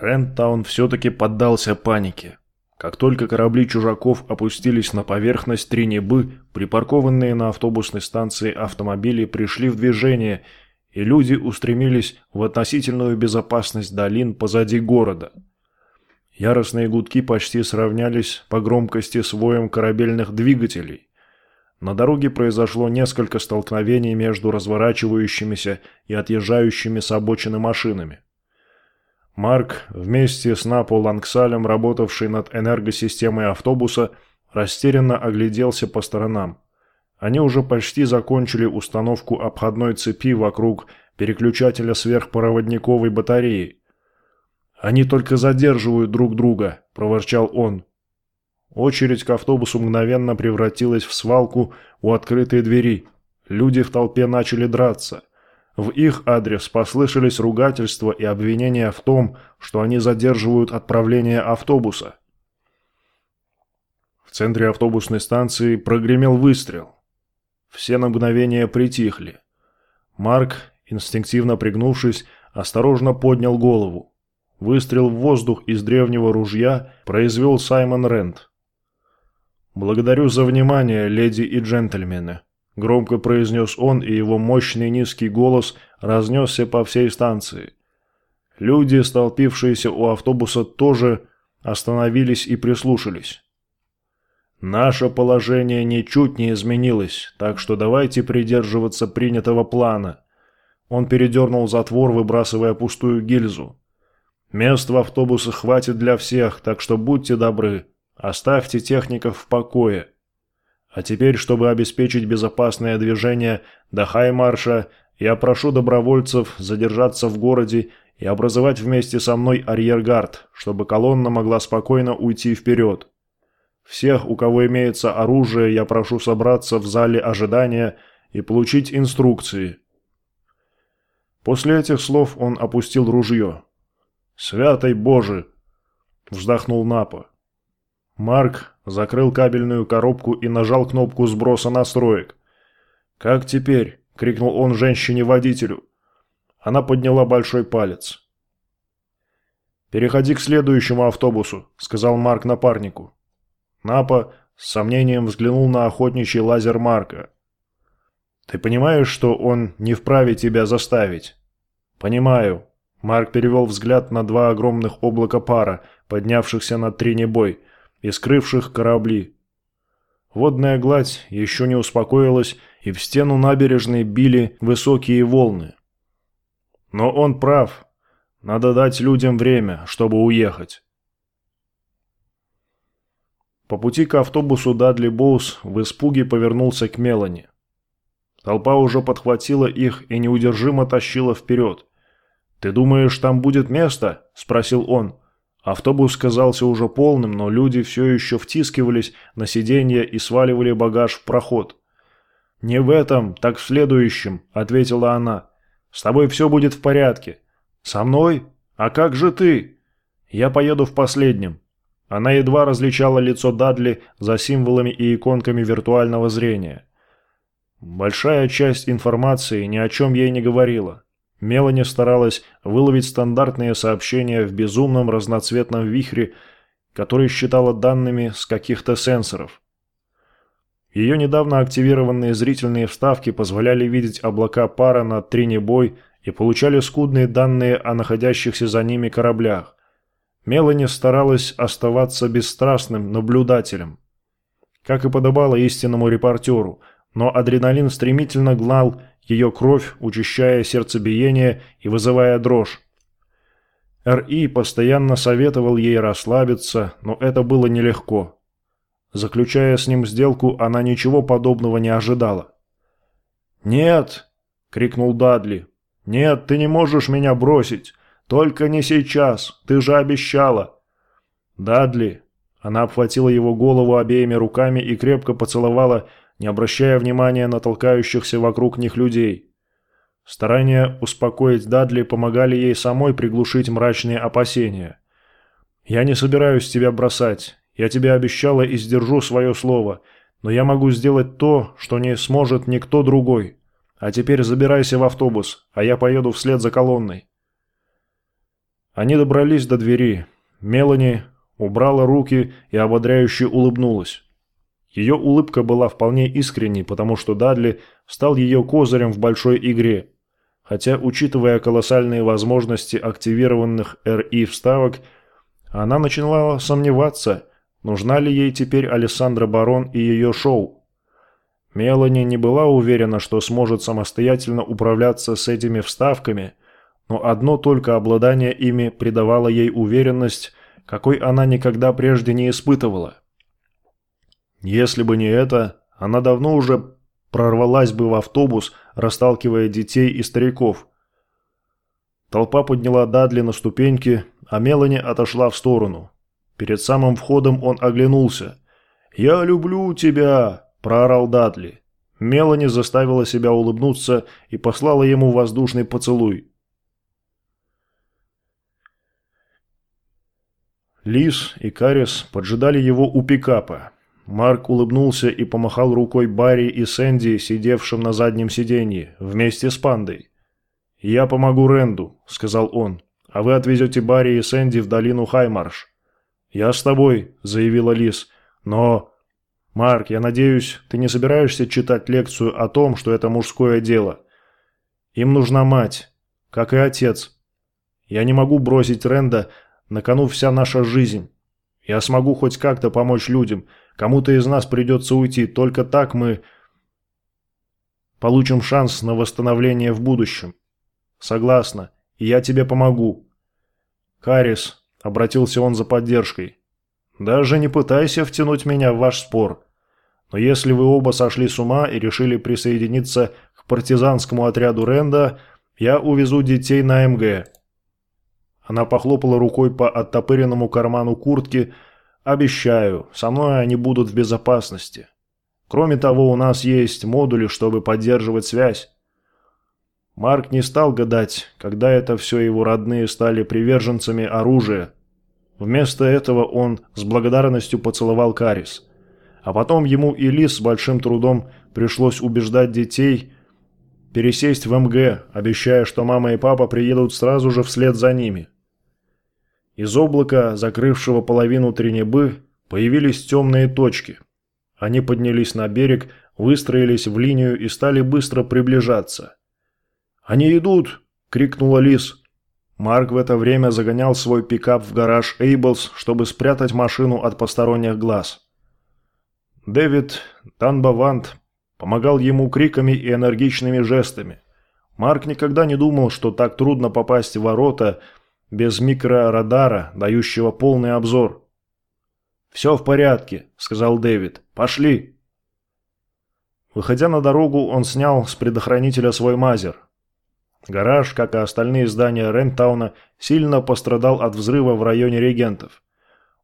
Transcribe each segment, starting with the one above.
Рентаун все-таки поддался панике. Как только корабли чужаков опустились на поверхность Тринебы, припаркованные на автобусной станции автомобили пришли в движение, и люди устремились в относительную безопасность долин позади города. Яростные гудки почти сравнялись по громкости с воем корабельных двигателей. На дороге произошло несколько столкновений между разворачивающимися и отъезжающими с обочины машинами. Марк, вместе с Напо Лангсалем, работавший над энергосистемой автобуса, растерянно огляделся по сторонам. Они уже почти закончили установку обходной цепи вокруг переключателя сверхпроводниковой батареи. «Они только задерживают друг друга», – проворчал он. Очередь к автобусу мгновенно превратилась в свалку у открытой двери. Люди в толпе начали драться – в их адрес послышались ругательства и обвинения в том, что они задерживают отправление автобуса. В центре автобусной станции прогремел выстрел. Все на мгновение притихли. Марк, инстинктивно пригнувшись, осторожно поднял голову. Выстрел в воздух из древнего ружья произвел Саймон Рент. «Благодарю за внимание, леди и джентльмены», Громко произнес он, и его мощный низкий голос разнесся по всей станции. Люди, столпившиеся у автобуса, тоже остановились и прислушались. Наше положение ничуть не изменилось, так что давайте придерживаться принятого плана. Он передернул затвор, выбрасывая пустую гильзу. Мест в автобусах хватит для всех, так что будьте добры, оставьте техников в покое. А теперь, чтобы обеспечить безопасное движение до Хаймарша, я прошу добровольцев задержаться в городе и образовать вместе со мной арьергард, чтобы колонна могла спокойно уйти вперед. Всех, у кого имеется оружие, я прошу собраться в зале ожидания и получить инструкции. После этих слов он опустил ружье. «Святой Боже!» – вздохнул Напа. Марк закрыл кабельную коробку и нажал кнопку сброса настроек. «Как теперь?» – крикнул он женщине-водителю. Она подняла большой палец. «Переходи к следующему автобусу», – сказал Марк напарнику. Напа с сомнением взглянул на охотничий лазер Марка. «Ты понимаешь, что он не вправе тебя заставить?» «Понимаю». Марк перевел взгляд на два огромных облака пара, поднявшихся над тренебой – и скрывших корабли. Водная гладь еще не успокоилась, и в стену набережной били высокие волны. Но он прав. Надо дать людям время, чтобы уехать. По пути к автобусу Дадли Боус в испуге повернулся к Мелани. Толпа уже подхватила их и неудержимо тащила вперед. «Ты думаешь, там будет место?» – спросил он. Автобус казался уже полным, но люди все еще втискивались на сиденье и сваливали багаж в проход. «Не в этом, так в следующем», — ответила она. «С тобой все будет в порядке». «Со мной? А как же ты?» «Я поеду в последнем». Она едва различала лицо Дадли за символами и иконками виртуального зрения. Большая часть информации ни о чем ей не говорила. Мелани старалась выловить стандартные сообщения в безумном разноцветном вихре, который считала данными с каких-то сенсоров. Ее недавно активированные зрительные вставки позволяли видеть облака пара над Тринебой и получали скудные данные о находящихся за ними кораблях. Мелани старалась оставаться бесстрастным наблюдателем. Как и подобало истинному репортеру, но адреналин стремительно гнал ее кровь, учащая сердцебиение и вызывая дрожь. Р.И. постоянно советовал ей расслабиться, но это было нелегко. Заключая с ним сделку, она ничего подобного не ожидала. «Нет!» — крикнул Дадли. «Нет, ты не можешь меня бросить! Только не сейчас! Ты же обещала!» «Дадли!» Она обхватила его голову обеими руками и крепко поцеловала, не обращая внимания на толкающихся вокруг них людей. Старания успокоить Дадли помогали ей самой приглушить мрачные опасения. «Я не собираюсь тебя бросать. Я тебе обещала и сдержу свое слово. Но я могу сделать то, что не сможет никто другой. А теперь забирайся в автобус, а я поеду вслед за колонной». Они добрались до двери. Мелани убрала руки и ободряюще улыбнулась. Ее улыбка была вполне искренней, потому что Дадли стал ее козырем в большой игре. Хотя, учитывая колоссальные возможности активированных РИ вставок, она начинала сомневаться, нужна ли ей теперь Александра Барон и ее шоу. Мелани не была уверена, что сможет самостоятельно управляться с этими вставками, но одно только обладание ими придавало ей уверенность, какой она никогда прежде не испытывала. Если бы не это, она давно уже прорвалась бы в автобус, расталкивая детей и стариков. Толпа подняла Дадли на ступеньки, а Мелани отошла в сторону. Перед самым входом он оглянулся. «Я люблю тебя!» проорал Дадли. Мелани заставила себя улыбнуться и послала ему воздушный поцелуй. Лис и Карис поджидали его у пикапа. Марк улыбнулся и помахал рукой Барри и Сэнди, сидевшим на заднем сиденье, вместе с пандой. «Я помогу Ренду», — сказал он, — «а вы отвезете Барри и Сэнди в долину Хаймарш». «Я с тобой», — заявила Лис, — «но...» «Марк, я надеюсь, ты не собираешься читать лекцию о том, что это мужское дело. Им нужна мать, как и отец. Я не могу бросить Ренда, на кону вся наша жизнь. Я смогу хоть как-то помочь людям. Кому-то из нас придется уйти, только так мы получим шанс на восстановление в будущем. Согласна, и я тебе помогу. Карис, обратился он за поддержкой. Даже не пытайся втянуть меня в ваш спор. Но если вы оба сошли с ума и решили присоединиться к партизанскому отряду Ренда, я увезу детей на МГ». Она похлопала рукой по оттопыренному карману куртки. «Обещаю, со мной они будут в безопасности. Кроме того, у нас есть модули, чтобы поддерживать связь». Марк не стал гадать, когда это все его родные стали приверженцами оружия. Вместо этого он с благодарностью поцеловал Карис. А потом ему и Лис с большим трудом пришлось убеждать детей пересесть в МГ, обещая, что мама и папа приедут сразу же вслед за ними. Из облака, закрывшего половину Тренебы, появились темные точки. Они поднялись на берег, выстроились в линию и стали быстро приближаться. «Они идут!» – крикнула Лис. Марк в это время загонял свой пикап в гараж Эйблс, чтобы спрятать машину от посторонних глаз. Дэвид Танбавант помогал ему криками и энергичными жестами. Марк никогда не думал, что так трудно попасть в ворота без микрорадара, дающего полный обзор. «Все в порядке», — сказал Дэвид. «Пошли». Выходя на дорогу, он снял с предохранителя свой мазер. Гараж, как и остальные здания Рентауна, сильно пострадал от взрыва в районе регентов.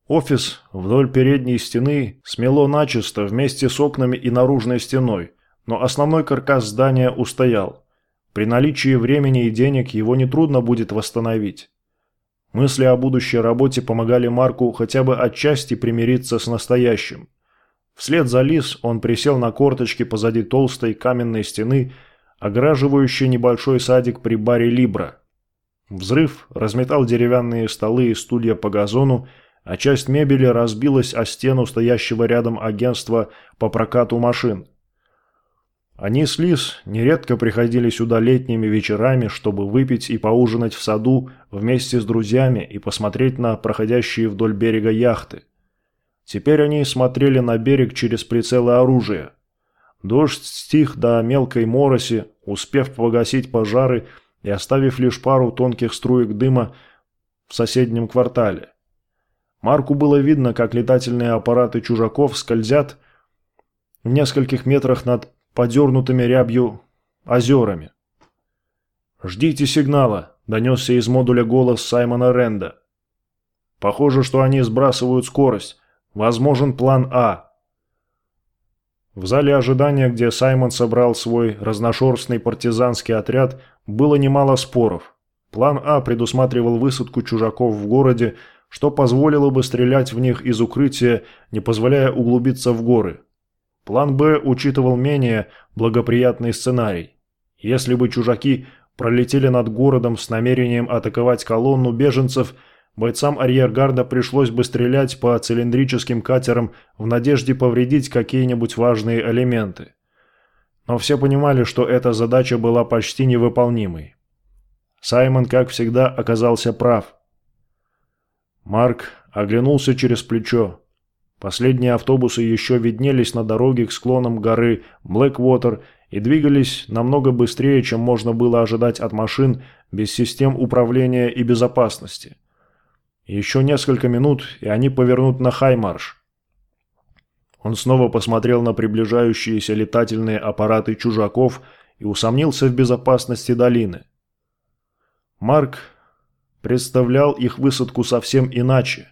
Офис вдоль передней стены смело начисто вместе с окнами и наружной стеной, но основной каркас здания устоял. При наличии времени и денег его нетрудно будет восстановить. Мысли о будущей работе помогали Марку хотя бы отчасти примириться с настоящим. Вслед за Лис он присел на корточки позади толстой каменной стены, ограживающей небольшой садик при баре Либра. Взрыв разметал деревянные столы и стулья по газону, а часть мебели разбилась о стену стоящего рядом агентства по прокату машин. Они с Лис нередко приходили сюда летними вечерами, чтобы выпить и поужинать в саду вместе с друзьями и посмотреть на проходящие вдоль берега яхты. Теперь они смотрели на берег через прицелы оружия. Дождь стих до мелкой мороси, успев погасить пожары и оставив лишь пару тонких струек дыма в соседнем квартале. Марку было видно, как летательные аппараты чужаков скользят в нескольких метрах над подернутыми рябью озерами. «Ждите сигнала», – донесся из модуля голос Саймона Ренда. «Похоже, что они сбрасывают скорость. Возможен план А». В зале ожидания, где Саймон собрал свой разношерстный партизанский отряд, было немало споров. План А предусматривал высадку чужаков в городе, что позволило бы стрелять в них из укрытия, не позволяя углубиться в горы. План «Б» учитывал менее благоприятный сценарий. Если бы чужаки пролетели над городом с намерением атаковать колонну беженцев, бойцам арьергарда пришлось бы стрелять по цилиндрическим катерам в надежде повредить какие-нибудь важные элементы. Но все понимали, что эта задача была почти невыполнимой. Саймон, как всегда, оказался прав. Марк оглянулся через плечо. Последние автобусы еще виднелись на дороге к склонам горы Блэквотер и двигались намного быстрее, чем можно было ожидать от машин без систем управления и безопасности. Еще несколько минут, и они повернут на Хаймарш. Он снова посмотрел на приближающиеся летательные аппараты чужаков и усомнился в безопасности долины. Марк представлял их высадку совсем иначе.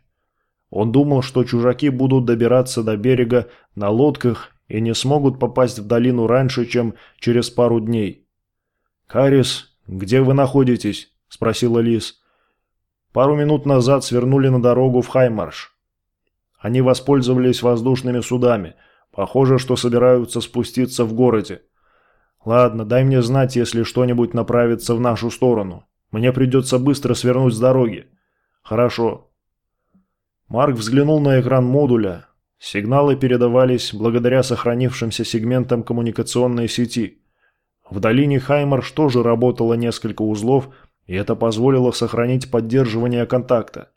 Он думал, что чужаки будут добираться до берега на лодках и не смогут попасть в долину раньше, чем через пару дней. «Карис, где вы находитесь?» – спросила Лис. Пару минут назад свернули на дорогу в Хаймарш. Они воспользовались воздушными судами. Похоже, что собираются спуститься в городе. Ладно, дай мне знать, если что-нибудь направится в нашу сторону. Мне придется быстро свернуть с дороги. Хорошо. Марк взглянул на экран модуля. Сигналы передавались благодаря сохранившимся сегментам коммуникационной сети. В долине Хаймарш тоже работало несколько узлов, и это позволило сохранить поддерживание контакта.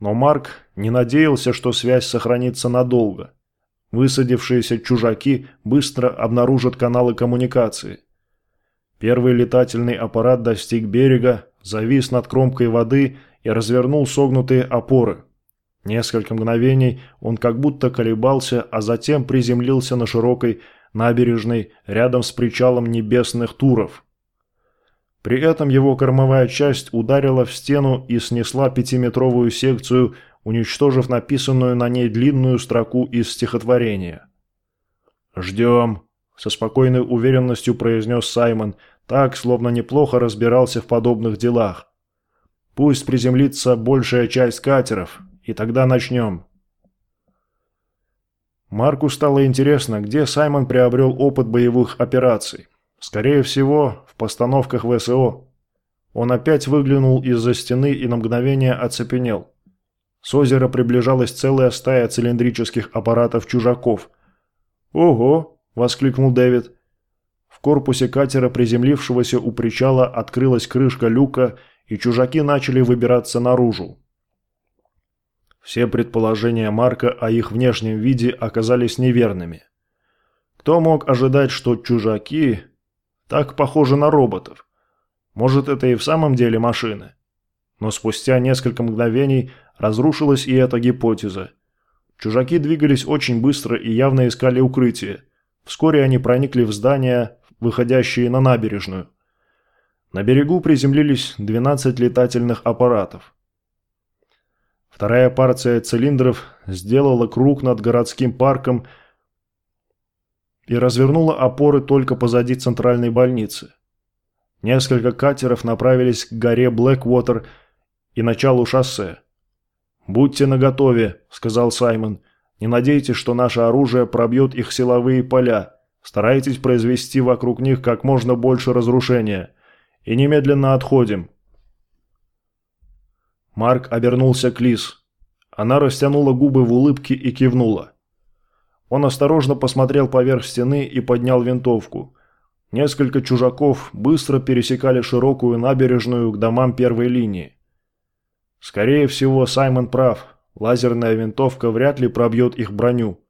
Но Марк не надеялся, что связь сохранится надолго. Высадившиеся чужаки быстро обнаружат каналы коммуникации. Первый летательный аппарат достиг берега, завис над кромкой воды и развернул согнутые опоры. Несколько мгновений он как будто колебался, а затем приземлился на широкой набережной рядом с причалом небесных туров. При этом его кормовая часть ударила в стену и снесла пятиметровую секцию, уничтожив написанную на ней длинную строку из стихотворения. «Ждем», со спокойной уверенностью произнес Саймон, так, словно неплохо разбирался в подобных делах. «Пусть приземлится большая часть катеров, и тогда начнем». Марку стало интересно, где Саймон приобрел опыт боевых операций. Скорее всего, в постановках ВСО. Он опять выглянул из-за стены и на мгновение оцепенел. С озера приближалась целая стая цилиндрических аппаратов чужаков. «Ого!» воскликнул Дэвид. В корпусе катера, приземлившегося у причала, открылась крышка люка, и чужаки начали выбираться наружу. Все предположения Марка о их внешнем виде оказались неверными. Кто мог ожидать, что чужаки так похожи на роботов? Может, это и в самом деле машины? Но спустя несколько мгновений разрушилась и эта гипотеза. Чужаки двигались очень быстро и явно искали укрытие. Вскоре они проникли в здания, выходящие на набережную. На берегу приземлились 12 летательных аппаратов. Вторая партия цилиндров сделала круг над городским парком и развернула опоры только позади центральной больницы. Несколько катеров направились к горе Блэквотер и началу шоссе. «Будьте наготове», — сказал Саймон. Не надейтесь, что наше оружие пробьет их силовые поля. Старайтесь произвести вокруг них как можно больше разрушения. И немедленно отходим. Марк обернулся к Лис. Она растянула губы в улыбке и кивнула. Он осторожно посмотрел поверх стены и поднял винтовку. Несколько чужаков быстро пересекали широкую набережную к домам первой линии. Скорее всего, Саймон прав. Лазерная винтовка вряд ли пробьет их броню.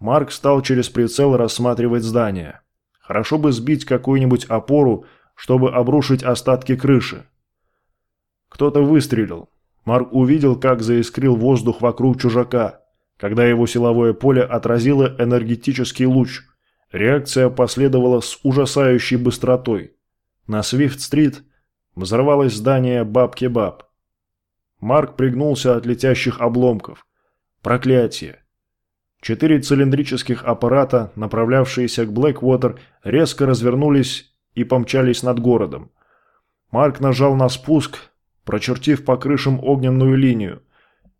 Марк стал через прицел рассматривать здание. Хорошо бы сбить какую-нибудь опору, чтобы обрушить остатки крыши. Кто-то выстрелил. Марк увидел, как заискрил воздух вокруг чужака, когда его силовое поле отразило энергетический луч. Реакция последовала с ужасающей быстротой. На Свифт-стрит взорвалось здание Баб-Кебаб. Марк пригнулся от летящих обломков. Проклятие. Четыре цилиндрических аппарата, направлявшиеся к Блэквотер, резко развернулись и помчались над городом. Марк нажал на спуск, прочертив по крышам огненную линию.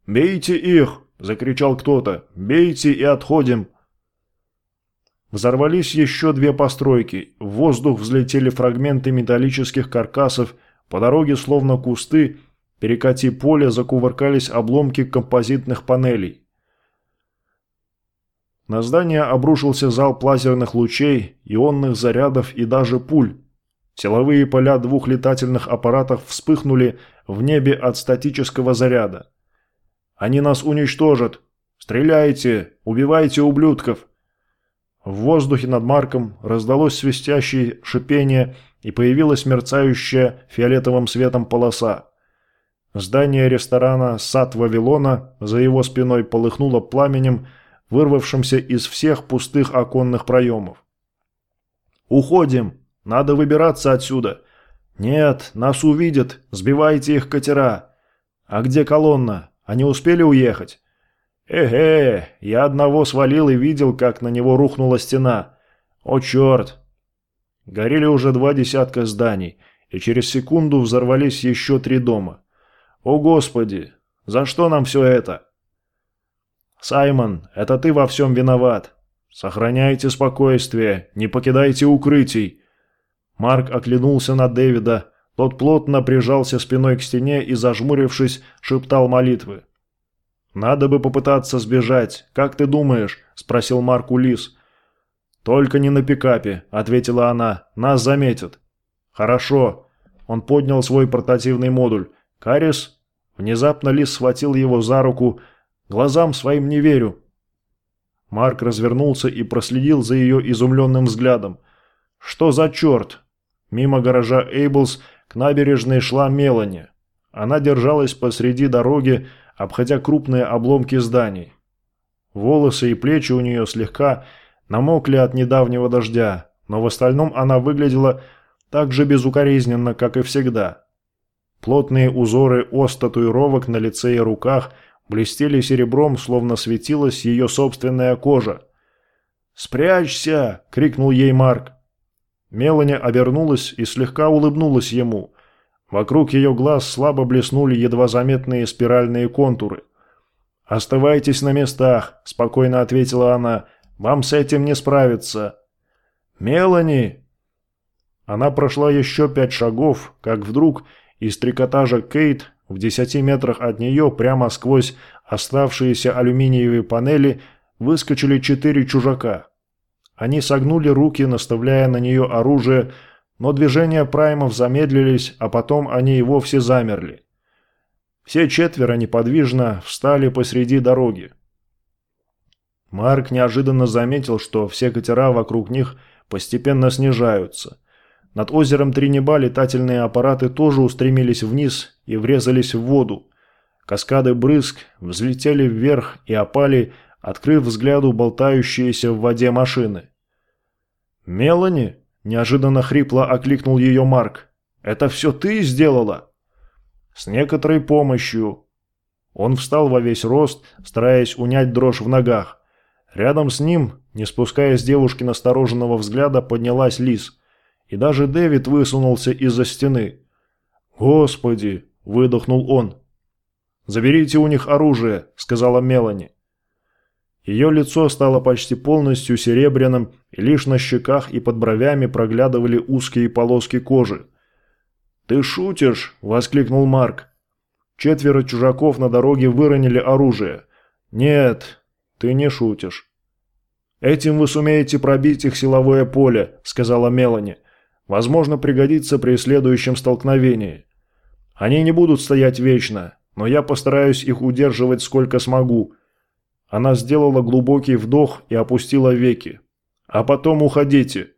«Бейте их!» – закричал кто-то. «Бейте и отходим!» Взорвались еще две постройки, в воздух взлетели фрагменты металлических каркасов, по дороге словно кусты, перекати поле, закувыркались обломки композитных панелей. На здание обрушился зал лазерных лучей, ионных зарядов и даже пуль. Силовые поля двух летательных аппаратов вспыхнули в небе от статического заряда. «Они нас уничтожат! Стреляйте! Убивайте ублюдков!» В воздухе над Марком раздалось свистящее шипение и появилась мерцающая фиолетовым светом полоса. Здание ресторана «Сад Вавилона» за его спиной полыхнуло пламенем, вырвавшимся из всех пустых оконных проемов. «Уходим! Надо выбираться отсюда!» «Нет, нас увидят! Сбивайте их катера!» «А где колонна? Они успели уехать?» «Эге, я одного свалил и видел, как на него рухнула стена. О, черт!» Горели уже два десятка зданий, и через секунду взорвались еще три дома. «О, Господи! За что нам все это?» «Саймон, это ты во всем виноват. Сохраняйте спокойствие, не покидайте укрытий». Марк оглянулся на Дэвида. Тот плотно прижался спиной к стене и, зажмурившись, шептал молитвы. «Надо бы попытаться сбежать. Как ты думаешь?» – спросил Марк у Лис. «Только не на пикапе», – ответила она. «Нас заметят». «Хорошо». Он поднял свой портативный модуль. «Карис?» Внезапно Лис схватил его за руку. «Глазам своим не верю». Марк развернулся и проследил за ее изумленным взглядом. «Что за черт?» Мимо гаража Эйблс к набережной шла Мелани. Она держалась посреди дороги, обходя крупные обломки зданий. Волосы и плечи у нее слегка намокли от недавнего дождя, но в остальном она выглядела так же безукоризненно, как и всегда. Плотные узоры ос татуировок на лице и руках блестели серебром, словно светилась ее собственная кожа. «Спрячься!» — крикнул ей Марк. Мелани обернулась и слегка улыбнулась ему. Вокруг ее глаз слабо блеснули едва заметные спиральные контуры. «Оставайтесь на местах», – спокойно ответила она. «Вам с этим не справиться». «Мелани!» Она прошла еще пять шагов, как вдруг из трикотажа Кейт в десяти метрах от нее прямо сквозь оставшиеся алюминиевые панели выскочили четыре чужака. Они согнули руки, наставляя на нее оружие, но движения праймов замедлились, а потом они и вовсе замерли. Все четверо неподвижно встали посреди дороги. Марк неожиданно заметил, что все катера вокруг них постепенно снижаются. Над озером Тринеба летательные аппараты тоже устремились вниз и врезались в воду. Каскады брызг взлетели вверх и опали, открыв взгляду болтающиеся в воде машины. «Мелани?» Неожиданно хрипло окликнул ее Марк. «Это все ты сделала?» «С некоторой помощью». Он встал во весь рост, стараясь унять дрожь в ногах. Рядом с ним, не спуская с девушки настороженного взгляда, поднялась Лис. И даже Дэвид высунулся из-за стены. «Господи!» – выдохнул он. «Заберите у них оружие», – сказала Мелани. Ее лицо стало почти полностью серебряным, и лишь на щеках и под бровями проглядывали узкие полоски кожи. «Ты шутишь?» – воскликнул Марк. Четверо чужаков на дороге выронили оружие. «Нет, ты не шутишь». «Этим вы сумеете пробить их силовое поле», – сказала Мелани. «Возможно, пригодится при следующем столкновении. Они не будут стоять вечно, но я постараюсь их удерживать сколько смогу, она сделала глубокий вдох и опустила веки. «А потом уходите».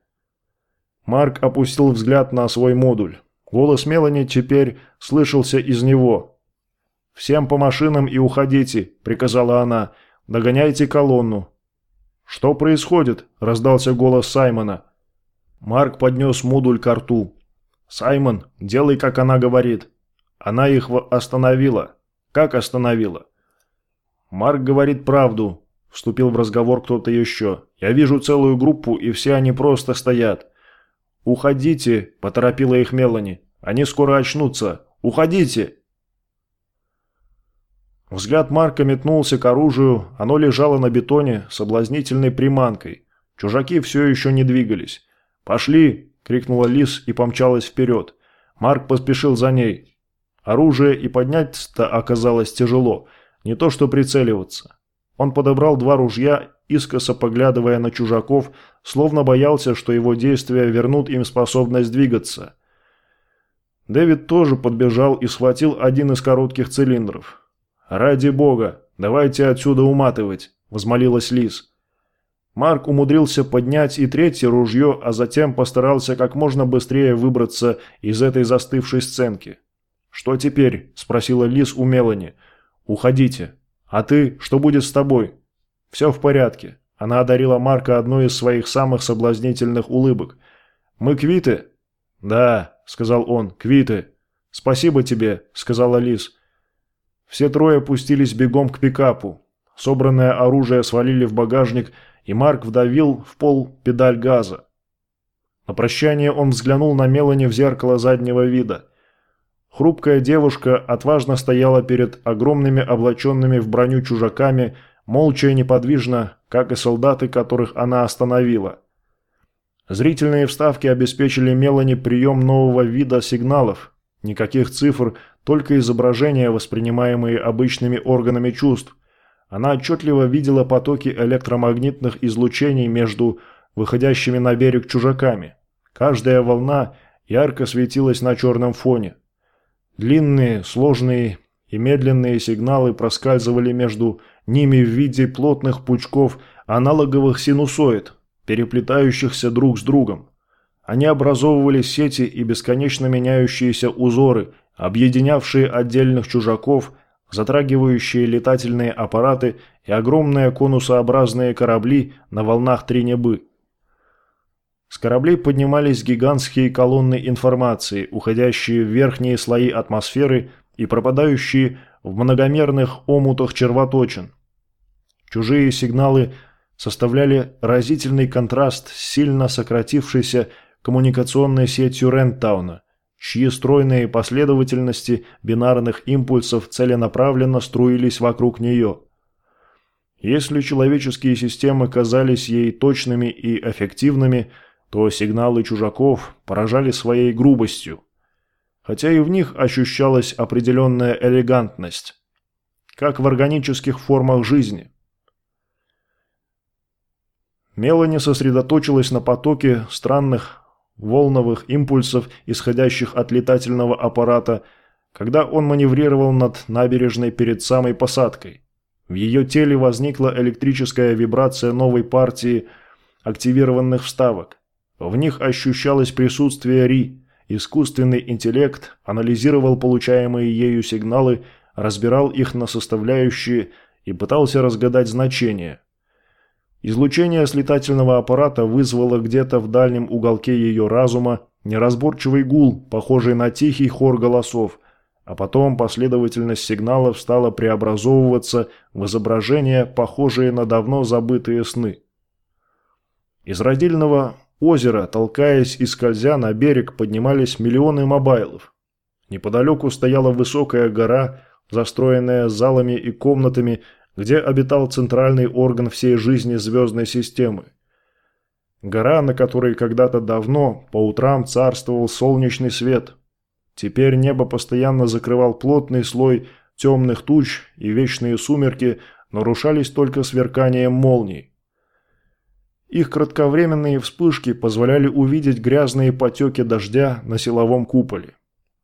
Марк опустил взгляд на свой модуль. Голос Мелани теперь слышался из него. «Всем по машинам и уходите», — приказала она. «Догоняйте колонну». «Что происходит?» — раздался голос Саймона. Марк поднес модуль к рту. «Саймон, делай, как она говорит». Она их остановила. Как остановила? «Марк говорит правду», – вступил в разговор кто-то еще. «Я вижу целую группу, и все они просто стоят». «Уходите», – поторопила их Мелани. «Они скоро очнутся. Уходите!» Взгляд Марка метнулся к оружию, оно лежало на бетоне соблазнительной приманкой. Чужаки все еще не двигались. «Пошли!» – крикнула Лис и помчалась вперед. Марк поспешил за ней. Оружие и поднять-то оказалось тяжело, не то что прицеливаться. Он подобрал два ружья, искоса поглядывая на чужаков, словно боялся, что его действия вернут им способность двигаться. Дэвид тоже подбежал и схватил один из коротких цилиндров. «Ради бога, давайте отсюда уматывать», – возмолилась Лиз. Марк умудрился поднять и третье ружье, а затем постарался как можно быстрее выбраться из этой застывшей сценки. «Что теперь?» – спросила Лиз у Мелани. «Уходите. А ты? Что будет с тобой?» «Все в порядке». Она одарила Марка одной из своих самых соблазнительных улыбок. «Мы квиты?» «Да», – сказал он, – «квиты». «Спасибо тебе», – сказала Лиз. Все трое пустились бегом к пикапу. Собранное оружие свалили в багажник – и Марк вдавил в пол педаль газа. На прощание он взглянул на Мелани в зеркало заднего вида. Хрупкая девушка отважно стояла перед огромными облаченными в броню чужаками, молча и неподвижно, как и солдаты, которых она остановила. Зрительные вставки обеспечили Мелани прием нового вида сигналов. Никаких цифр, только изображения, воспринимаемые обычными органами чувств. Она отчетливо видела потоки электромагнитных излучений между выходящими на берег чужаками. Каждая волна ярко светилась на черном фоне. Длинные, сложные и медленные сигналы проскальзывали между ними в виде плотных пучков аналоговых синусоид, переплетающихся друг с другом. Они образовывали сети и бесконечно меняющиеся узоры, объединявшие отдельных чужаков – затрагивающие летательные аппараты и огромные конусообразные корабли на волнах Тринебы. С кораблей поднимались гигантские колонны информации, уходящие в верхние слои атмосферы и пропадающие в многомерных омутах червоточин. Чужие сигналы составляли разительный контраст с сильно сократившейся коммуникационной сетью Рентауна, чьи стройные последовательности бинарных импульсов целенаправленно струились вокруг нее. Если человеческие системы казались ей точными и эффективными, то сигналы чужаков поражали своей грубостью. Хотя и в них ощущалась определенная элегантность, как в органических формах жизни. Мелани сосредоточилась на потоке странных волновых импульсов, исходящих от летательного аппарата, когда он маневрировал над набережной перед самой посадкой. В ее теле возникла электрическая вибрация новой партии активированных вставок. В них ощущалось присутствие Ри. Искусственный интеллект анализировал получаемые ею сигналы, разбирал их на составляющие и пытался разгадать значения. Излучение с летательного аппарата вызвало где-то в дальнем уголке ее разума неразборчивый гул, похожий на тихий хор голосов, а потом последовательность сигналов стала преобразовываться в изображения, похожие на давно забытые сны. Из родильного озера, толкаясь и скользя на берег, поднимались миллионы мобайлов. Неподалеку стояла высокая гора, застроенная залами и комнатами, где обитал центральный орган всей жизни звездной системы. Гора, на которой когда-то давно по утрам царствовал солнечный свет. Теперь небо постоянно закрывал плотный слой темных туч, и вечные сумерки нарушались только сверканием молний. Их кратковременные вспышки позволяли увидеть грязные потеки дождя на силовом куполе.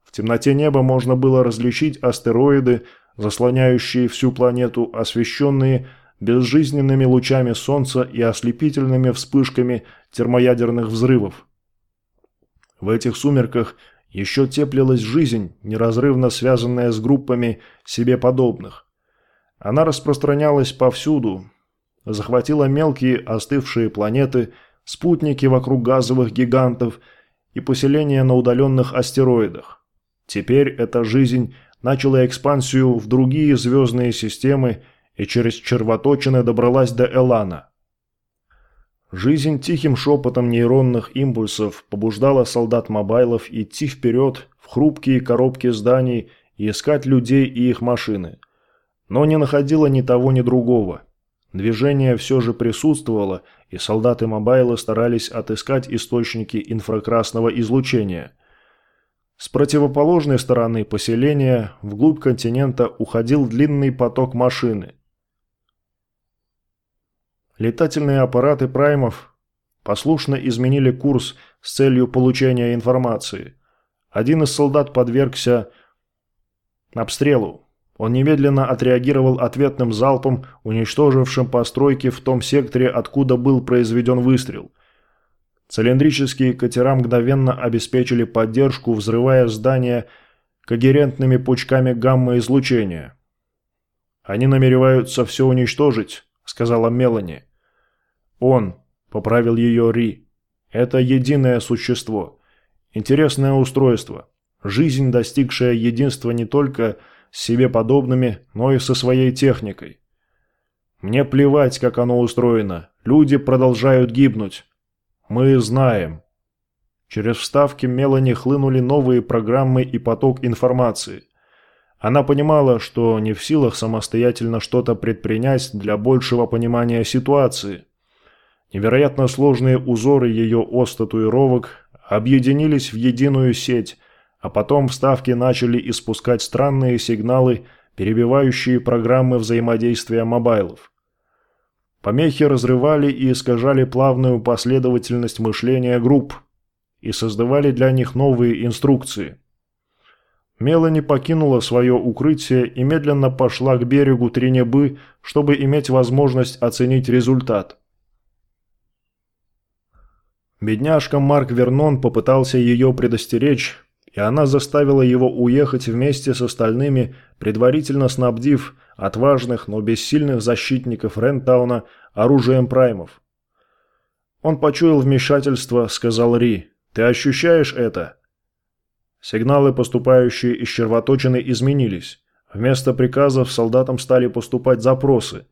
В темноте неба можно было различить астероиды, заслоняющие всю планету, освещенные безжизненными лучами солнца и ослепительными вспышками термоядерных взрывов. В этих сумерках еще теплилась жизнь, неразрывно связанная с группами себе подобных. Она распространялась повсюду, захватила мелкие остывшие планеты, спутники вокруг газовых гигантов и поселения на удаленных астероидах. Теперь эта жизнь начала экспансию в другие звездные системы и через червоточины добралась до Элана. Жизнь тихим шепотом нейронных импульсов побуждала солдат мобайлов идти вперед в хрупкие коробки зданий и искать людей и их машины. Но не находила ни того, ни другого. Движение все же присутствовало, и солдаты Мобайла старались отыскать источники инфракрасного излучения. С противоположной стороны поселения вглубь континента уходил длинный поток машин. Летательные аппараты праймов послушно изменили курс с целью получения информации. Один из солдат подвергся обстрелу. Он немедленно отреагировал ответным залпом, уничтожившим постройки в том секторе, откуда был произведен выстрел. Цилиндрические катера мгновенно обеспечили поддержку, взрывая здания когерентными пучками гамма-излучения. «Они намереваются все уничтожить», — сказала Мелани. «Он», — поправил ее Ри, — «это единое существо. Интересное устройство. Жизнь, достигшая единства не только себе подобными, но и со своей техникой. Мне плевать, как оно устроено. Люди продолжают гибнуть. Мы знаем. Через вставки Мелани хлынули новые программы и поток информации. Она понимала, что не в силах самостоятельно что-то предпринять для большего понимания ситуации. Невероятно сложные узоры ее ост-татуировок объединились в единую сеть – а потом вставки начали испускать странные сигналы, перебивающие программы взаимодействия мобайлов. Помехи разрывали и искажали плавную последовательность мышления групп и создавали для них новые инструкции. Мелани покинула свое укрытие и медленно пошла к берегу Тринебы, чтобы иметь возможность оценить результат. Бедняжка Марк Вернон попытался ее предостеречь, и она заставила его уехать вместе с остальными, предварительно снабдив отважных, но бессильных защитников Рентауна оружием праймов. «Он почуял вмешательство», — сказал Ри. «Ты ощущаешь это?» Сигналы, поступающие из червоточины, изменились. Вместо приказов солдатам стали поступать запросы.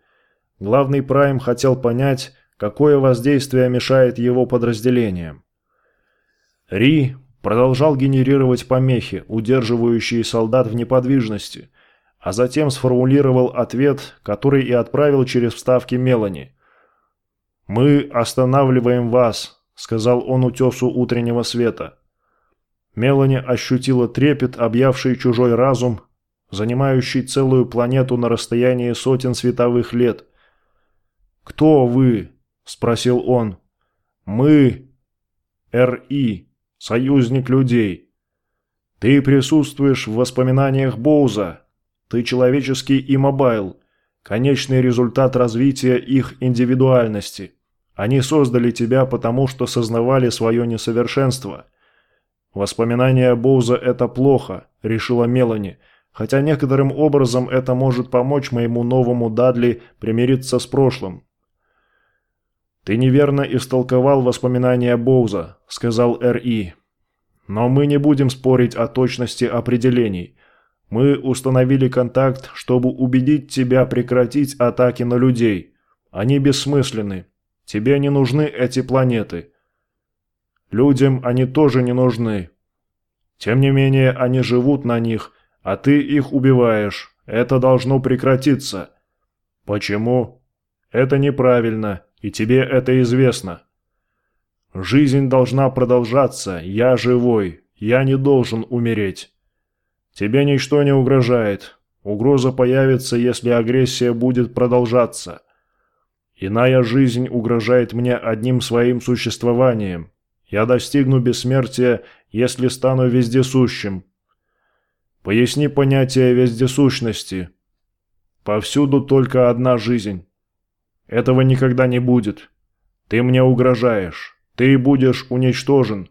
Главный прайм хотел понять, какое воздействие мешает его подразделениям. Ри продолжал генерировать помехи, удерживающие солдат в неподвижности, а затем сформулировал ответ, который и отправил через вставки Мелани. «Мы останавливаем вас», — сказал он утесу утреннего света. Мелани ощутила трепет, объявший чужой разум, занимающий целую планету на расстоянии сотен световых лет. «Кто вы?» – спросил он. «Мы. Р.И союзник людей. Ты присутствуешь в воспоминаниях Боуза. Ты человеческий иммобайл, конечный результат развития их индивидуальности. Они создали тебя потому, что сознавали свое несовершенство. Воспоминания Боуза – это плохо, решила Мелани, хотя некоторым образом это может помочь моему новому Дадли примириться с прошлым. «Ты неверно истолковал воспоминания Боуза», — сказал Р.И. «Но мы не будем спорить о точности определений. Мы установили контакт, чтобы убедить тебя прекратить атаки на людей. Они бессмысленны. Тебе не нужны эти планеты. Людям они тоже не нужны. Тем не менее, они живут на них, а ты их убиваешь. Это должно прекратиться. Почему? Это неправильно и тебе это известно. Жизнь должна продолжаться, я живой, я не должен умереть. Тебе ничто не угрожает. Угроза появится, если агрессия будет продолжаться. Иная жизнь угрожает мне одним своим существованием. Я достигну бессмертия, если стану вездесущим. Поясни понятие вездесущности. Повсюду только одна жизнь. Этого никогда не будет. Ты мне угрожаешь. Ты будешь уничтожен.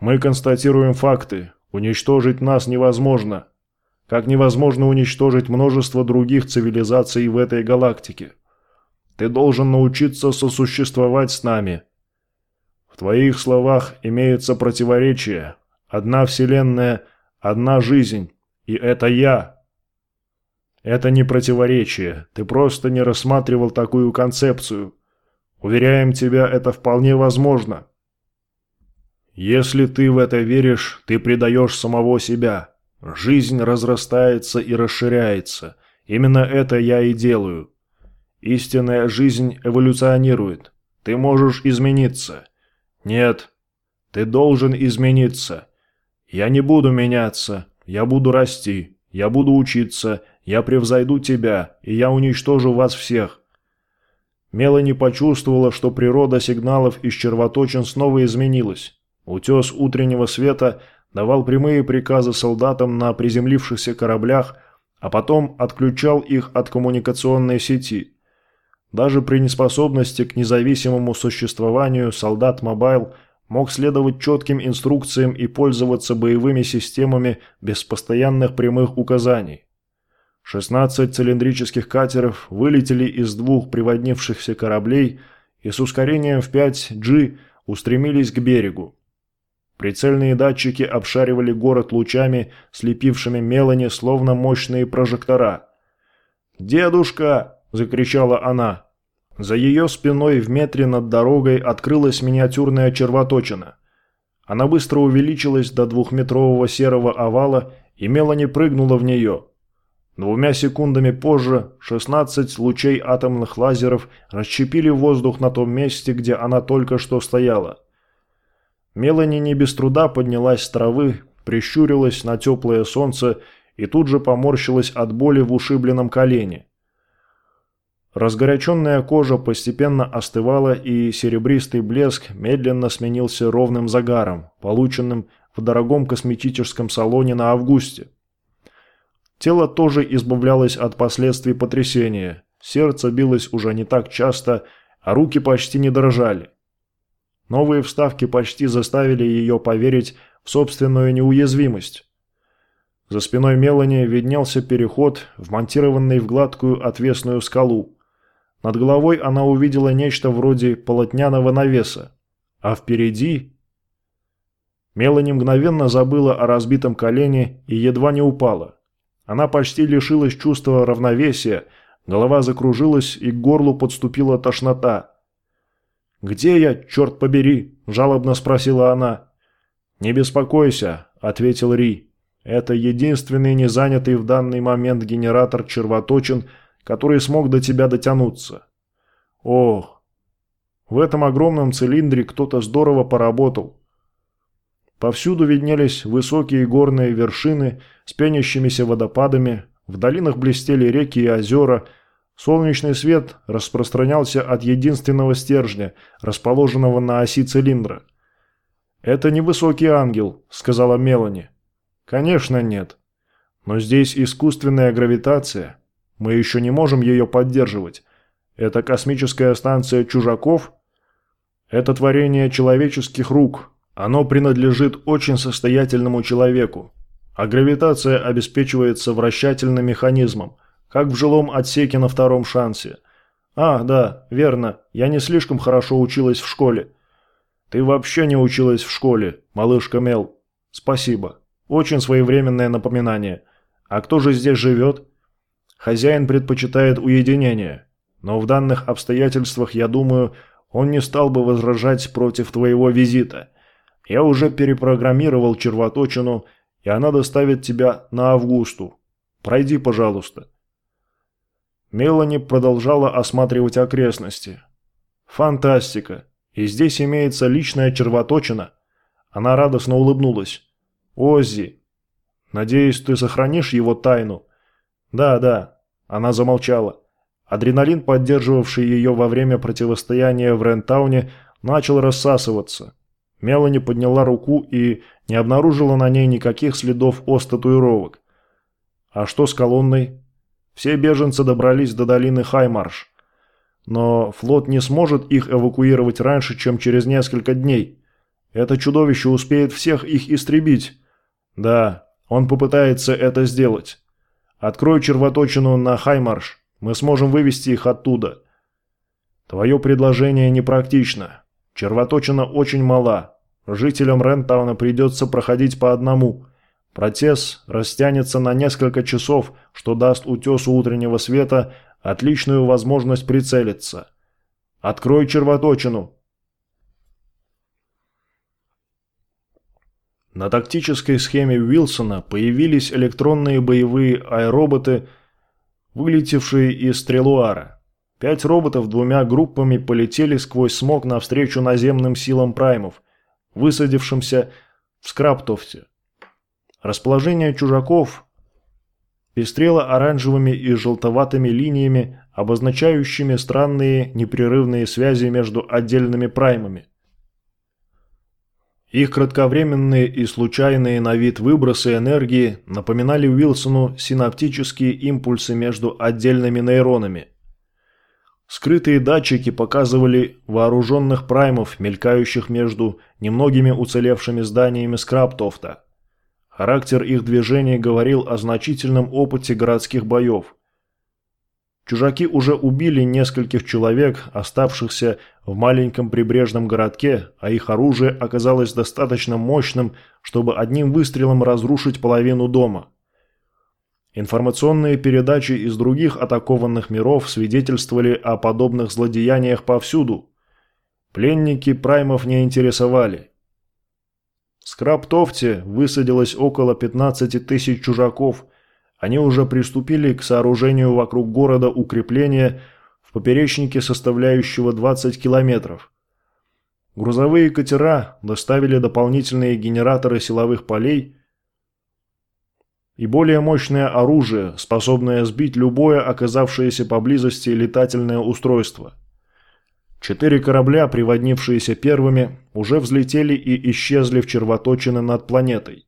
Мы констатируем факты. Уничтожить нас невозможно. Как невозможно уничтожить множество других цивилизаций в этой галактике. Ты должен научиться сосуществовать с нами. В твоих словах имеется противоречие. Одна вселенная, одна жизнь. И это я. Это не противоречие, ты просто не рассматривал такую концепцию. Уверяем тебя, это вполне возможно. Если ты в это веришь, ты предаешь самого себя. Жизнь разрастается и расширяется. Именно это я и делаю. Истинная жизнь эволюционирует. Ты можешь измениться. Нет, ты должен измениться. Я не буду меняться. Я буду расти. Я буду учиться. Я превзойду тебя, и я уничтожу вас всех. Мелани почувствовала, что природа сигналов из червоточин снова изменилась. Утес утреннего света давал прямые приказы солдатам на приземлившихся кораблях, а потом отключал их от коммуникационной сети. Даже при неспособности к независимому существованию солдат Мобайл мог следовать четким инструкциям и пользоваться боевыми системами без постоянных прямых указаний. 16 цилиндрических катеров вылетели из двух приводнившихся кораблей и с ускорением в 5G устремились к берегу. Прицельные датчики обшаривали город лучами, слепившими Мелани словно мощные прожектора. «Дедушка!» – закричала она. За ее спиной в метре над дорогой открылась миниатюрная червоточина. Она быстро увеличилась до двухметрового серого овала, и Мелани прыгнула в нее – Двумя секундами позже 16 лучей атомных лазеров расщепили воздух на том месте, где она только что стояла. Мелани не без труда поднялась с травы, прищурилась на теплое солнце и тут же поморщилась от боли в ушибленном колене. Разгоряченная кожа постепенно остывала, и серебристый блеск медленно сменился ровным загаром, полученным в дорогом косметическом салоне на августе. Тело тоже избавлялось от последствий потрясения. Сердце билось уже не так часто, а руки почти не дрожали. Новые вставки почти заставили ее поверить в собственную неуязвимость. За спиной Мелани виднелся переход, вмонтированный в гладкую отвесную скалу. Над головой она увидела нечто вроде полотняного навеса. А впереди... Мелани мгновенно забыла о разбитом колене и едва не упала. Она почти лишилась чувства равновесия, голова закружилась и к горлу подступила тошнота. «Где я, черт побери?» – жалобно спросила она. «Не беспокойся», – ответил Ри. «Это единственный незанятый в данный момент генератор червоточин, который смог до тебя дотянуться». «Ох, в этом огромном цилиндре кто-то здорово поработал. Повсюду виднелись высокие горные вершины с пенящимися водопадами, в долинах блестели реки и озера, солнечный свет распространялся от единственного стержня, расположенного на оси цилиндра. «Это не высокий ангел», — сказала Мелани. «Конечно нет. Но здесь искусственная гравитация. Мы еще не можем ее поддерживать. Это космическая станция чужаков? Это творение человеческих рук, оно принадлежит очень состоятельному человеку, а гравитация обеспечивается вращательным механизмом, как в жилом отсеке на втором шансе. А, да, верно, я не слишком хорошо училась в школе. Ты вообще не училась в школе, малышка Мел. Спасибо. Очень своевременное напоминание. А кто же здесь живет? Хозяин предпочитает уединение. Но в данных обстоятельствах, я думаю, он не стал бы возражать против твоего визита. Я уже перепрограммировал червоточину, и она доставит тебя на Августу. Пройди, пожалуйста». Мелани продолжала осматривать окрестности. «Фантастика! И здесь имеется личная червоточина». Она радостно улыбнулась. «Оззи! Надеюсь, ты сохранишь его тайну?» «Да, да». Она замолчала. Адреналин, поддерживавший ее во время противостояния в Рентауне, начал рассасываться. Мелани подняла руку и не обнаружила на ней никаких следов ос татуировок. А что с колонной? Все беженцы добрались до долины Хаймарш. Но флот не сможет их эвакуировать раньше, чем через несколько дней. Это чудовище успеет всех их истребить. Да, он попытается это сделать. Открой червоточину на Хаймарш. Мы сможем вывести их оттуда. Твое предложение непрактично. Червоточина очень мала. Жителям Рентауна придется проходить по одному. Процесс растянется на несколько часов, что даст утесу утреннего света отличную возможность прицелиться. Открой червоточину. На тактической схеме Уилсона появились электронные боевые аэроботы, вылетевшие из Стрелуара. Пять роботов двумя группами полетели сквозь смог навстречу наземным силам праймов, высадившимся в Скраптофте. Расположение чужаков пестрело оранжевыми и желтоватыми линиями, обозначающими странные непрерывные связи между отдельными праймами. Их кратковременные и случайные на вид выбросы энергии напоминали Уилсону синаптические импульсы между отдельными нейронами. Скрытые датчики показывали вооруженных праймов, мелькающих между немногими уцелевшими зданиями Скраптофта. Характер их движений говорил о значительном опыте городских боев. Чужаки уже убили нескольких человек, оставшихся в маленьком прибрежном городке, а их оружие оказалось достаточно мощным, чтобы одним выстрелом разрушить половину дома. Информационные передачи из других атакованных миров свидетельствовали о подобных злодеяниях повсюду. Пленники праймов не интересовали. В Скраптофте высадилось около 15 тысяч чужаков. Они уже приступили к сооружению вокруг города укрепления в поперечнике составляющего 20 километров. Грузовые катера доставили дополнительные генераторы силовых полей и более мощное оружие, способное сбить любое оказавшееся поблизости летательное устройство – Четыре корабля, приводнившиеся первыми, уже взлетели и исчезли в червоточины над планетой.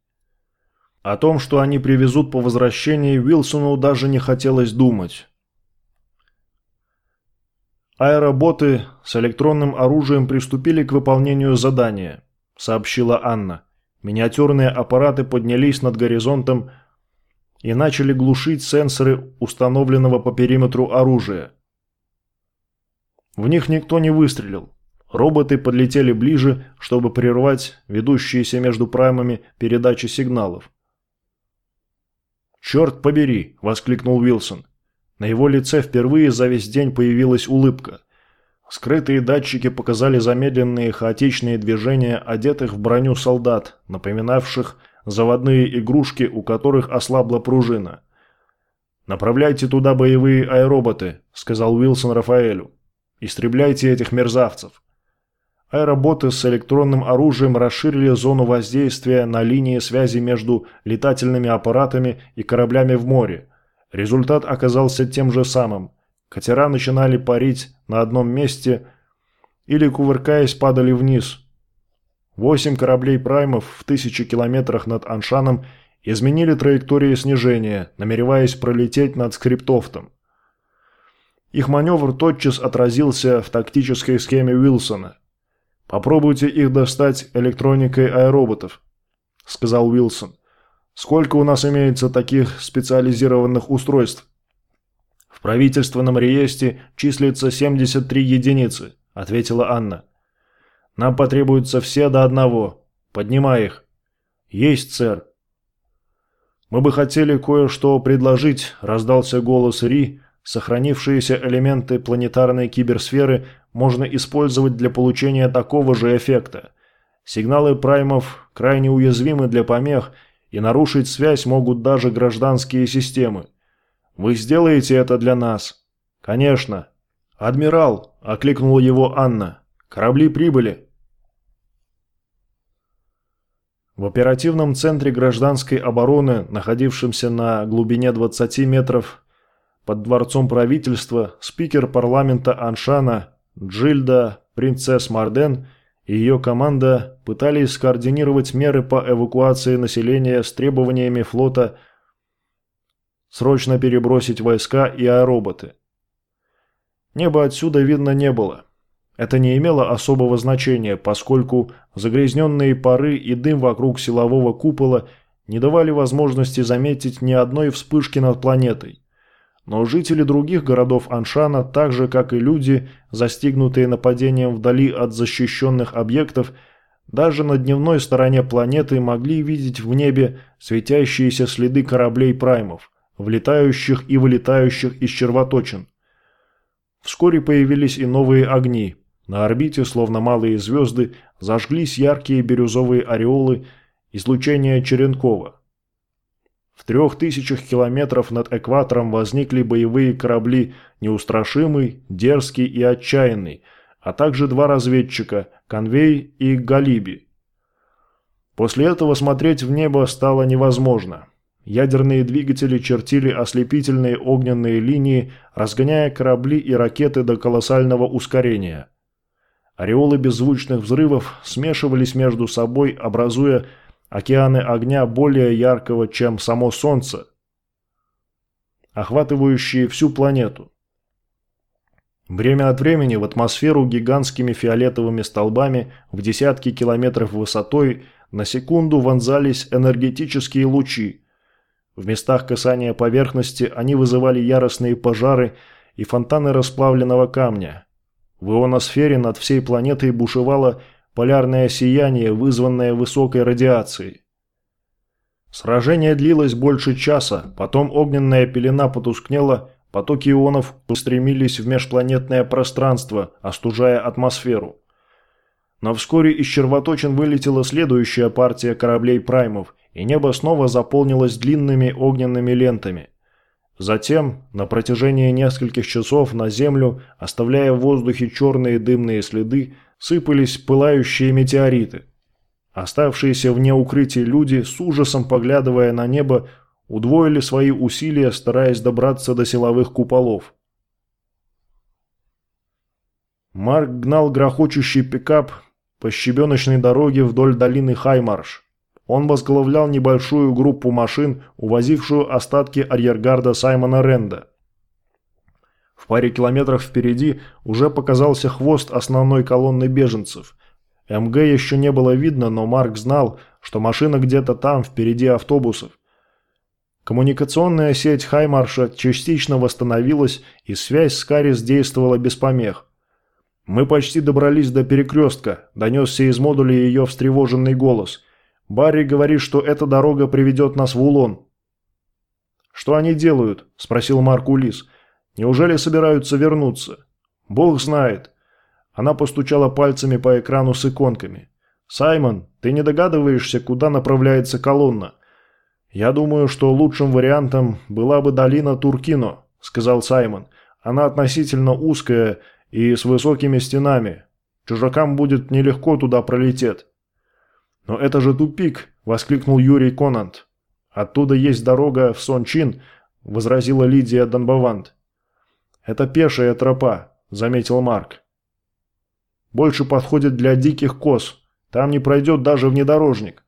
О том, что они привезут по возвращении, Уилсону даже не хотелось думать. «Аэроботы с электронным оружием приступили к выполнению задания», — сообщила Анна. Миниатюрные аппараты поднялись над горизонтом и начали глушить сенсоры установленного по периметру оружия. В них никто не выстрелил. Роботы подлетели ближе, чтобы прервать ведущиеся между праймами передачи сигналов. «Черт побери!» – воскликнул Уилсон. На его лице впервые за весь день появилась улыбка. Скрытые датчики показали замедленные хаотичные движения одетых в броню солдат, напоминавших заводные игрушки, у которых ослабла пружина. «Направляйте туда боевые аэроботы», – сказал Уилсон Рафаэлю. Истребляйте этих мерзавцев. Аэроботы с электронным оружием расширили зону воздействия на линии связи между летательными аппаратами и кораблями в море. Результат оказался тем же самым. Катера начинали парить на одном месте или, кувыркаясь, падали вниз. Восемь кораблей «Праймов» в тысячи километрах над Аншаном изменили траектории снижения, намереваясь пролететь над Скриптофтом. Их маневр тотчас отразился в тактической схеме Уилсона. «Попробуйте их достать электроникой аэроботов», – сказал Уилсон. «Сколько у нас имеется таких специализированных устройств?» «В правительственном реестре числится 73 единицы», – ответила Анна. «Нам потребуется все до одного. Поднимай их». «Есть, сэр». «Мы бы хотели кое-что предложить», – раздался голос Ри, Сохранившиеся элементы планетарной киберсферы можно использовать для получения такого же эффекта. Сигналы праймов крайне уязвимы для помех, и нарушить связь могут даже гражданские системы. Вы сделаете это для нас? Конечно. Адмирал, окликнула его Анна. Корабли прибыли. В оперативном центре гражданской обороны, находившемся на глубине 20 метров под дворцом правительства спикер парламента Аншана Джильда Принцесс Марден и ее команда пытались скоординировать меры по эвакуации населения с требованиями флота срочно перебросить войска и аэроботы. Неба отсюда видно не было. Это не имело особого значения, поскольку загрязненные пары и дым вокруг силового купола не давали возможности заметить ни одной вспышки над планетой. Но жители других городов Аншана, так же как и люди, застигнутые нападением вдали от защищенных объектов, даже на дневной стороне планеты могли видеть в небе светящиеся следы кораблей праймов, влетающих и вылетающих из червоточин. Вскоре появились и новые огни. На орбите, словно малые звезды, зажглись яркие бирюзовые ореолы излучения Черенкова. Трех тысячах километров над экватором возникли боевые корабли «Неустрашимый», «Дерзкий» и «Отчаянный», а также два разведчика «Конвей» и «Галиби». После этого смотреть в небо стало невозможно. Ядерные двигатели чертили ослепительные огненные линии, разгоняя корабли и ракеты до колоссального ускорения. Ореолы беззвучных взрывов смешивались между собой, образуя океаны огня более яркого, чем само Солнце, охватывающие всю планету. Время от времени в атмосферу гигантскими фиолетовыми столбами в десятки километров высотой на секунду вонзались энергетические лучи. В местах касания поверхности они вызывали яростные пожары и фонтаны расплавленного камня. В ионосфере над всей планетой бушевало полярное сияние, вызванное высокой радиацией. Сражение длилось больше часа, потом огненная пелена потускнела, потоки ионов устремились в межпланетное пространство, остужая атмосферу. Но вскоре из червоточин вылетела следующая партия кораблей праймов, и небо снова заполнилось длинными огненными лентами. Затем, на протяжении нескольких часов на Землю, оставляя в воздухе черные дымные следы, сыпались пылающие метеориты. Оставшиеся вне укрытия люди, с ужасом поглядывая на небо, удвоили свои усилия, стараясь добраться до силовых куполов. Марк гнал грохочущий пикап по щебеночной дороге вдоль долины Хаймарш. Он возглавлял небольшую группу машин, увозившую остатки арьергарда Саймона Ренда. В паре километров впереди уже показался хвост основной колонны беженцев. МГ еще не было видно, но Марк знал, что машина где-то там, впереди автобусов. Коммуникационная сеть Хаймарша частично восстановилась, и связь с Карис действовала без помех. «Мы почти добрались до перекрестка», – донесся из модуля ее встревоженный голос – Барри говорит, что эта дорога приведет нас в Улон. «Что они делают?» – спросил Марк Улис. «Неужели собираются вернуться?» «Бог знает». Она постучала пальцами по экрану с иконками. «Саймон, ты не догадываешься, куда направляется колонна?» «Я думаю, что лучшим вариантом была бы долина Туркино», – сказал Саймон. «Она относительно узкая и с высокими стенами. Чужакам будет нелегко туда пролететь». «Но это же тупик!» – воскликнул Юрий Конант. «Оттуда есть дорога в Сончин», – возразила Лидия Донбавант. «Это пешая тропа», – заметил Марк. «Больше подходит для диких коз. Там не пройдет даже внедорожник».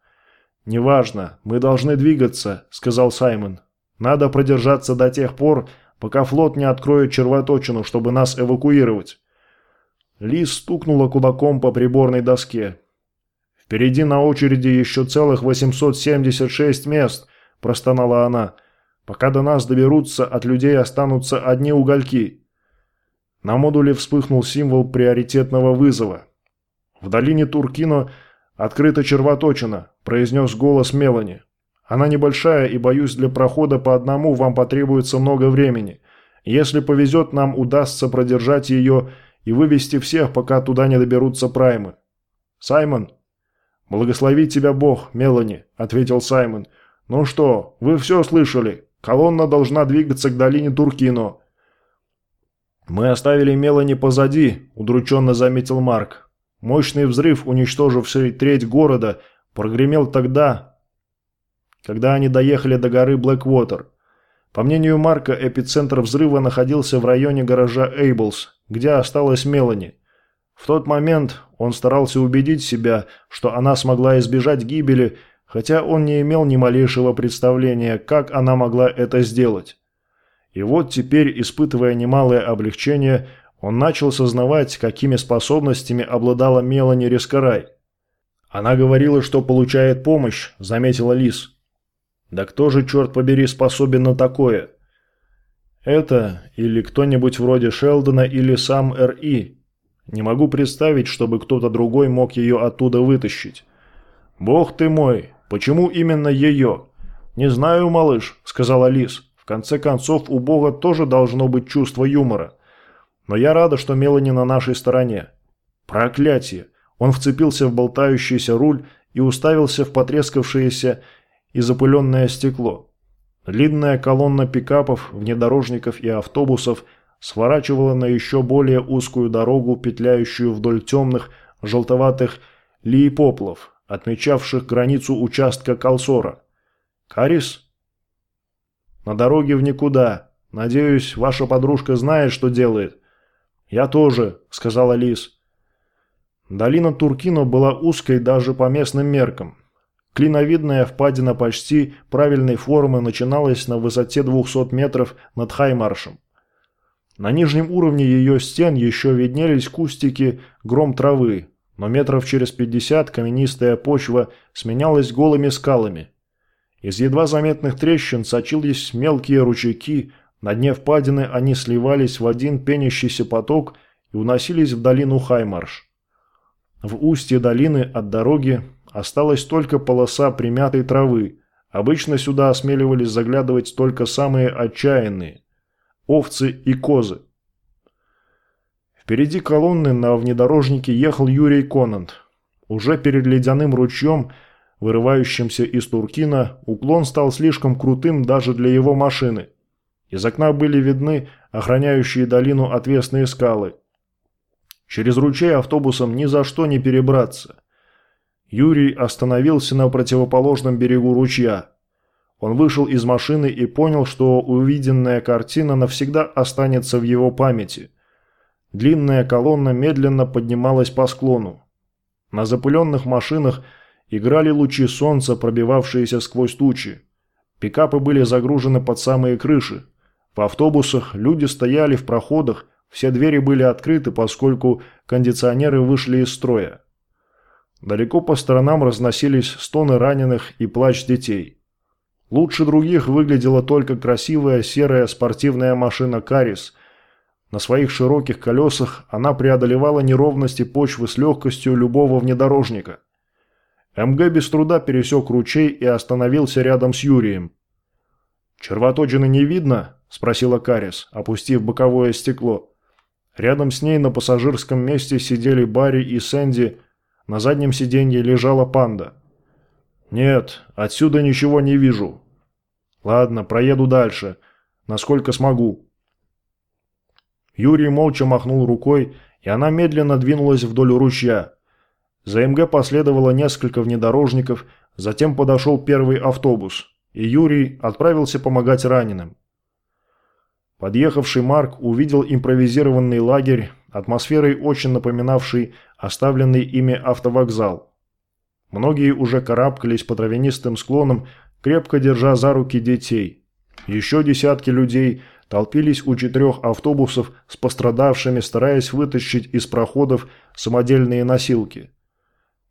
«Неважно, мы должны двигаться», – сказал Саймон. «Надо продержаться до тех пор, пока флот не откроет червоточину, чтобы нас эвакуировать». Лис стукнула кулаком по приборной доске. «Впереди на очереди еще целых 876 мест», – простонала она. «Пока до нас доберутся, от людей останутся одни угольки». На модуле вспыхнул символ приоритетного вызова. «В долине Туркино открыта червоточина», – произнес голос Мелани. «Она небольшая, и, боюсь, для прохода по одному вам потребуется много времени. Если повезет, нам удастся продержать ее и вывести всех, пока туда не доберутся праймы. Саймон, «Благослови тебя Бог, Мелани», – ответил Саймон. «Ну что, вы все слышали? Колонна должна двигаться к долине Туркино». «Мы оставили Мелани позади», – удрученно заметил Марк. Мощный взрыв, уничтоживший треть города, прогремел тогда, когда они доехали до горы Блэквотер. По мнению Марка, эпицентр взрыва находился в районе гаража Эйблс, где осталась Мелани. В тот момент он старался убедить себя, что она смогла избежать гибели, хотя он не имел ни малейшего представления, как она могла это сделать. И вот теперь, испытывая немалое облегчение, он начал сознавать, какими способностями обладала Мелани Рискарай. «Она говорила, что получает помощь», – заметила Лис. «Да кто же, черт побери, способен на такое?» «Это или кто-нибудь вроде Шелдона или сам Р.И., не могу представить, чтобы кто-то другой мог ее оттуда вытащить. Бог ты мой, почему именно ее? Не знаю, малыш, сказала Лис. В конце концов, у Бога тоже должно быть чувство юмора. Но я рада, что Мелани на нашей стороне. Проклятие! Он вцепился в болтающийся руль и уставился в потрескавшееся и запыленное стекло. Длинная колонна пикапов, внедорожников и автобусов сворачивала на еще более узкую дорогу, петляющую вдоль темных, желтоватых лиепоплов, отмечавших границу участка Колсора. «Карис?» «На дороге в никуда. Надеюсь, ваша подружка знает, что делает». «Я тоже», — сказала Лис. Долина Туркино была узкой даже по местным меркам. Клиновидная впадина почти правильной формы начиналась на высоте 200 метров над Хаймаршем. На нижнем уровне ее стен еще виднелись кустики гром травы, но метров через 50 каменистая почва сменялась голыми скалами. Из едва заметных трещин сочились мелкие ручейки, на дне впадины они сливались в один пенящийся поток и уносились в долину Хаймарш. В устье долины от дороги Осталась только полоса примятой травы. Обычно сюда осмеливались заглядывать только самые отчаянные – овцы и козы. Впереди колонны на внедорожнике ехал Юрий Конант. Уже перед ледяным ручьем, вырывающимся из Туркина, уклон стал слишком крутым даже для его машины. Из окна были видны охраняющие долину отвесные скалы. Через ручей автобусом ни за что не перебраться. Юрий остановился на противоположном берегу ручья. Он вышел из машины и понял, что увиденная картина навсегда останется в его памяти. Длинная колонна медленно поднималась по склону. На запыленных машинах играли лучи солнца, пробивавшиеся сквозь тучи. Пикапы были загружены под самые крыши. В автобусах люди стояли в проходах, все двери были открыты, поскольку кондиционеры вышли из строя. Далеко по сторонам разносились стоны раненых и плач детей. Лучше других выглядела только красивая серая спортивная машина «Карис». На своих широких колесах она преодолевала неровности почвы с легкостью любого внедорожника. МГ без труда пересек ручей и остановился рядом с Юрием. «Червоточины не видно?» – спросила Карис, опустив боковое стекло. Рядом с ней на пассажирском месте сидели Барри и Сэнди – на заднем сиденье лежала панда. «Нет, отсюда ничего не вижу». «Ладно, проеду дальше, насколько смогу». Юрий молча махнул рукой, и она медленно двинулась вдоль ручья. За МГ последовало несколько внедорожников, затем подошел первый автобус, и Юрий отправился помогать раненым. Подъехавший Марк увидел импровизированный лагерь, атмосферой очень напоминавший оставленный ими автовокзал. Многие уже карабкались по травянистым склонам, крепко держа за руки детей. Еще десятки людей толпились у четырех автобусов с пострадавшими, стараясь вытащить из проходов самодельные носилки.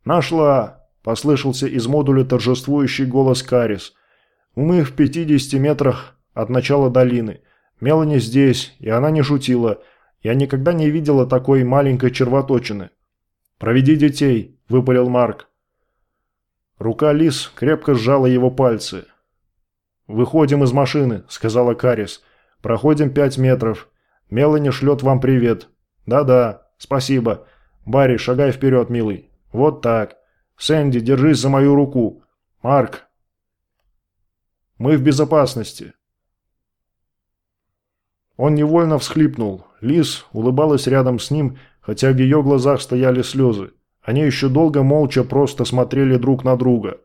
«Нашла!» – послышался из модуля торжествующий голос Карис. «Мы в 50 метрах от начала долины. Мелани здесь, и она не шутила. Я никогда не видела такой маленькой червоточины. «Проведи детей», – выпалил Марк. Рука Лис крепко сжала его пальцы. «Выходим из машины», – сказала Карис. «Проходим пять метров. Мелани шлет вам привет». «Да-да, спасибо. Барри, шагай вперед, милый. Вот так. Сэнди, держись за мою руку. Марк». «Мы в безопасности». Он невольно всхлипнул. Лис улыбалась рядом с ним, хотя в ее глазах стояли слезы. Они еще долго молча просто смотрели друг на друга.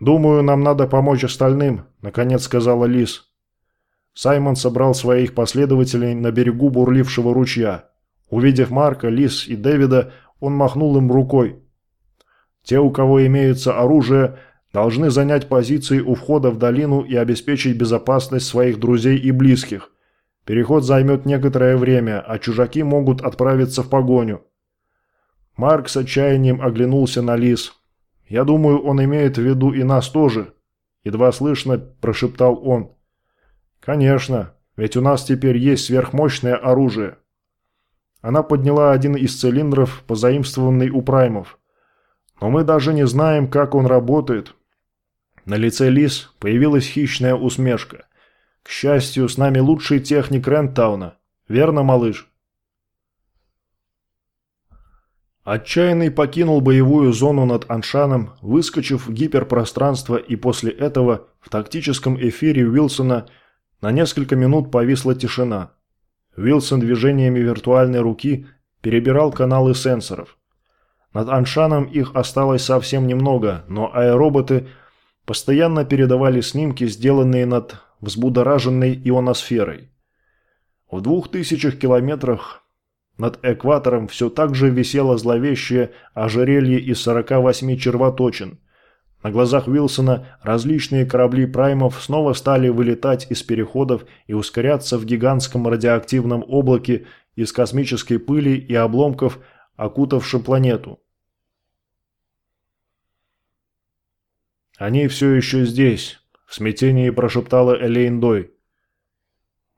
«Думаю, нам надо помочь остальным», – наконец сказала Лис. Саймон собрал своих последователей на берегу бурлившего ручья. Увидев Марка, Лис и Дэвида, он махнул им рукой. «Те, у кого имеется оружие, должны занять позиции у входа в долину и обеспечить безопасность своих друзей и близких. Переход займет некоторое время, а чужаки могут отправиться в погоню. Марк с отчаянием оглянулся на Лис. «Я думаю, он имеет в виду и нас тоже», – едва слышно прошептал он. «Конечно, ведь у нас теперь есть сверхмощное оружие». Она подняла один из цилиндров, позаимствованный у праймов. «Но мы даже не знаем, как он работает». На лице Лис появилась хищная усмешка. К счастью, с нами лучший техник Рентауна. Верно, малыш?» Отчаянный покинул боевую зону над Аншаном, выскочив в гиперпространство и после этого в тактическом эфире Уилсона на несколько минут повисла тишина. Уилсон движениями виртуальной руки перебирал каналы сенсоров. Над Аншаном их осталось совсем немного, но аэроботы постоянно передавали снимки, сделанные над взбудораженной ионосферой. В двух тысячах километрах над экватором все так же висело зловещее ожерелье из 48 червоточин. На глазах Уилсона различные корабли праймов снова стали вылетать из переходов и ускоряться в гигантском радиоактивном облаке из космической пыли и обломков, окутавшем планету. «Они все еще здесь», – в смятении прошептала Элейн Дой.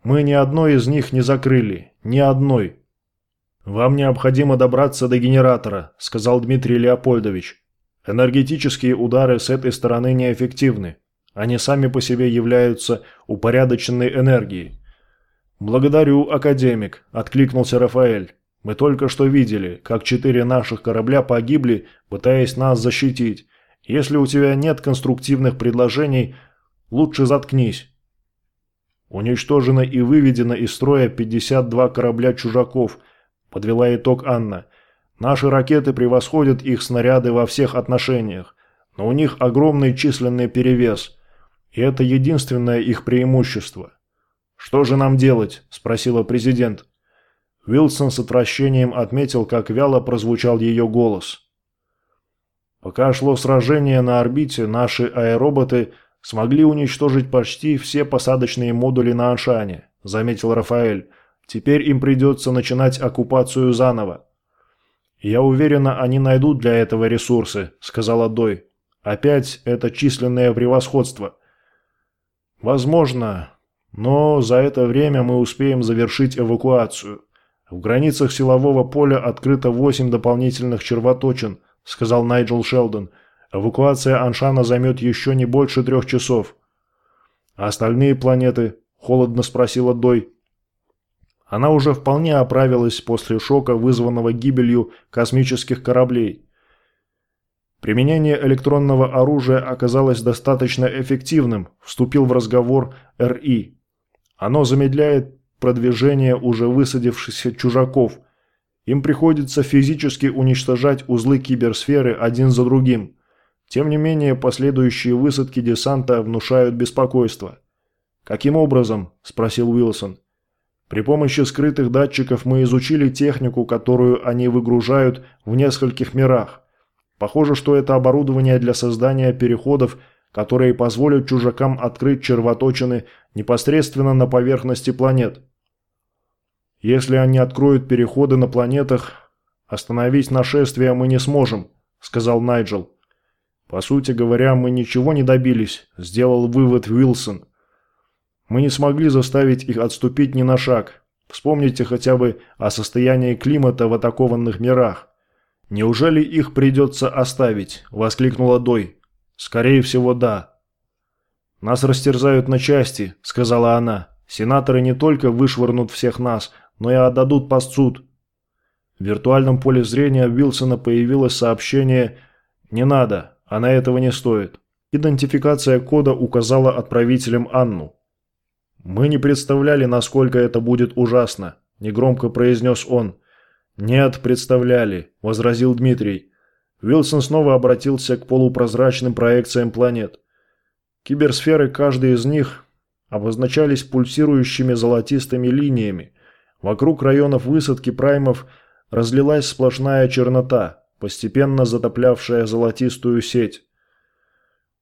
«Мы ни одной из них не закрыли, ни одной». «Вам необходимо добраться до генератора», – сказал Дмитрий Леопольдович. «Энергетические удары с этой стороны неэффективны. Они сами по себе являются упорядоченной энергией». «Благодарю, академик», – откликнулся Рафаэль. «Мы только что видели, как четыре наших корабля погибли, пытаясь нас защитить. Если у тебя нет конструктивных предложений, лучше заткнись. Уничтожено и выведено из строя 52 корабля чужаков, подвела итог Анна. Наши ракеты превосходят их снаряды во всех отношениях, но у них огромный численный перевес, и это единственное их преимущество. «Что же нам делать?» – спросила президент. Уилсон с отвращением отметил, как вяло прозвучал ее голос – Пока шло сражение на орбите, наши аэроботы смогли уничтожить почти все посадочные модули на Аншане, заметил Рафаэль. Теперь им придется начинать оккупацию заново. «Я уверена, они найдут для этого ресурсы», – сказала Дой. «Опять это численное превосходство». «Возможно, но за это время мы успеем завершить эвакуацию. В границах силового поля открыто восемь дополнительных червоточин, – сказал Найджел Шелдон. «Эвакуация Аншана займет еще не больше трех часов». «А остальные планеты?» – холодно спросила Дой. Она уже вполне оправилась после шока, вызванного гибелью космических кораблей. Применение электронного оружия оказалось достаточно эффективным, вступил в разговор РИ. Оно замедляет продвижение уже высадившихся чужаков, им приходится физически уничтожать узлы киберсферы один за другим. Тем не менее, последующие высадки десанта внушают беспокойство. «Каким образом?» – спросил Уилсон. «При помощи скрытых датчиков мы изучили технику, которую они выгружают в нескольких мирах. Похоже, что это оборудование для создания переходов, которые позволят чужакам открыть червоточины непосредственно на поверхности планет. Если они откроют переходы на планетах, остановить нашествие мы не сможем», – сказал Найджел. «По сути говоря, мы ничего не добились», – сделал вывод Уилсон. «Мы не смогли заставить их отступить ни на шаг. Вспомните хотя бы о состоянии климата в атакованных мирах. Неужели их придется оставить?» – воскликнула Дой. «Скорее всего, да». «Нас растерзают на части», – сказала она. «Сенаторы не только вышвырнут всех нас, но и отдадут под суд. В виртуальном поле зрения Уилсона появилось сообщение «Не надо, она этого не стоит». Идентификация кода указала отправителям Анну. «Мы не представляли, насколько это будет ужасно», – негромко произнес он. «Нет, представляли», – возразил Дмитрий. Уилсон снова обратился к полупрозрачным проекциям планет. Киберсферы, каждой из них, обозначались пульсирующими золотистыми линиями, Вокруг районов высадки праймов разлилась сплошная чернота, постепенно затоплявшая золотистую сеть.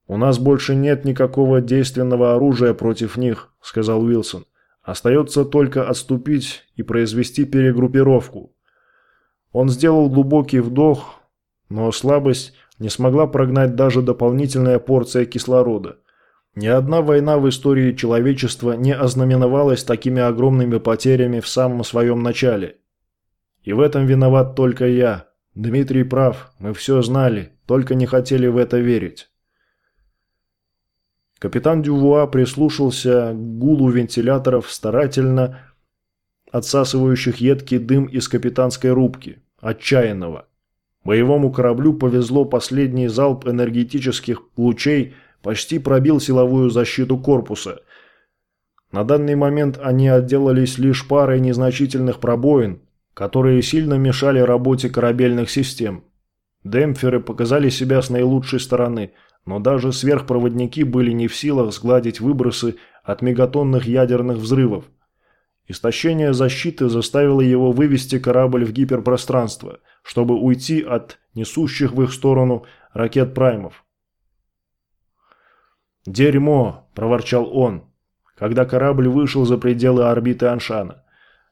«У нас больше нет никакого действенного оружия против них», – сказал Уилсон. «Остается только отступить и произвести перегруппировку». Он сделал глубокий вдох, но слабость не смогла прогнать даже дополнительная порция кислорода. Ни одна война в истории человечества не ознаменовалась такими огромными потерями в самом своем начале. И в этом виноват только я. Дмитрий прав, мы все знали, только не хотели в это верить. Капитан Дювуа прислушался к гулу вентиляторов, старательно отсасывающих едкий дым из капитанской рубки, отчаянного. Боевому кораблю повезло последний залп энергетических лучей почти пробил силовую защиту корпуса. На данный момент они отделались лишь парой незначительных пробоин, которые сильно мешали работе корабельных систем. Демпферы показали себя с наилучшей стороны, но даже сверхпроводники были не в силах сгладить выбросы от мегатонных ядерных взрывов. Истощение защиты заставило его вывести корабль в гиперпространство, чтобы уйти от несущих в их сторону ракет праймов. «Дерьмо!» – проворчал он, когда корабль вышел за пределы орбиты Аншана.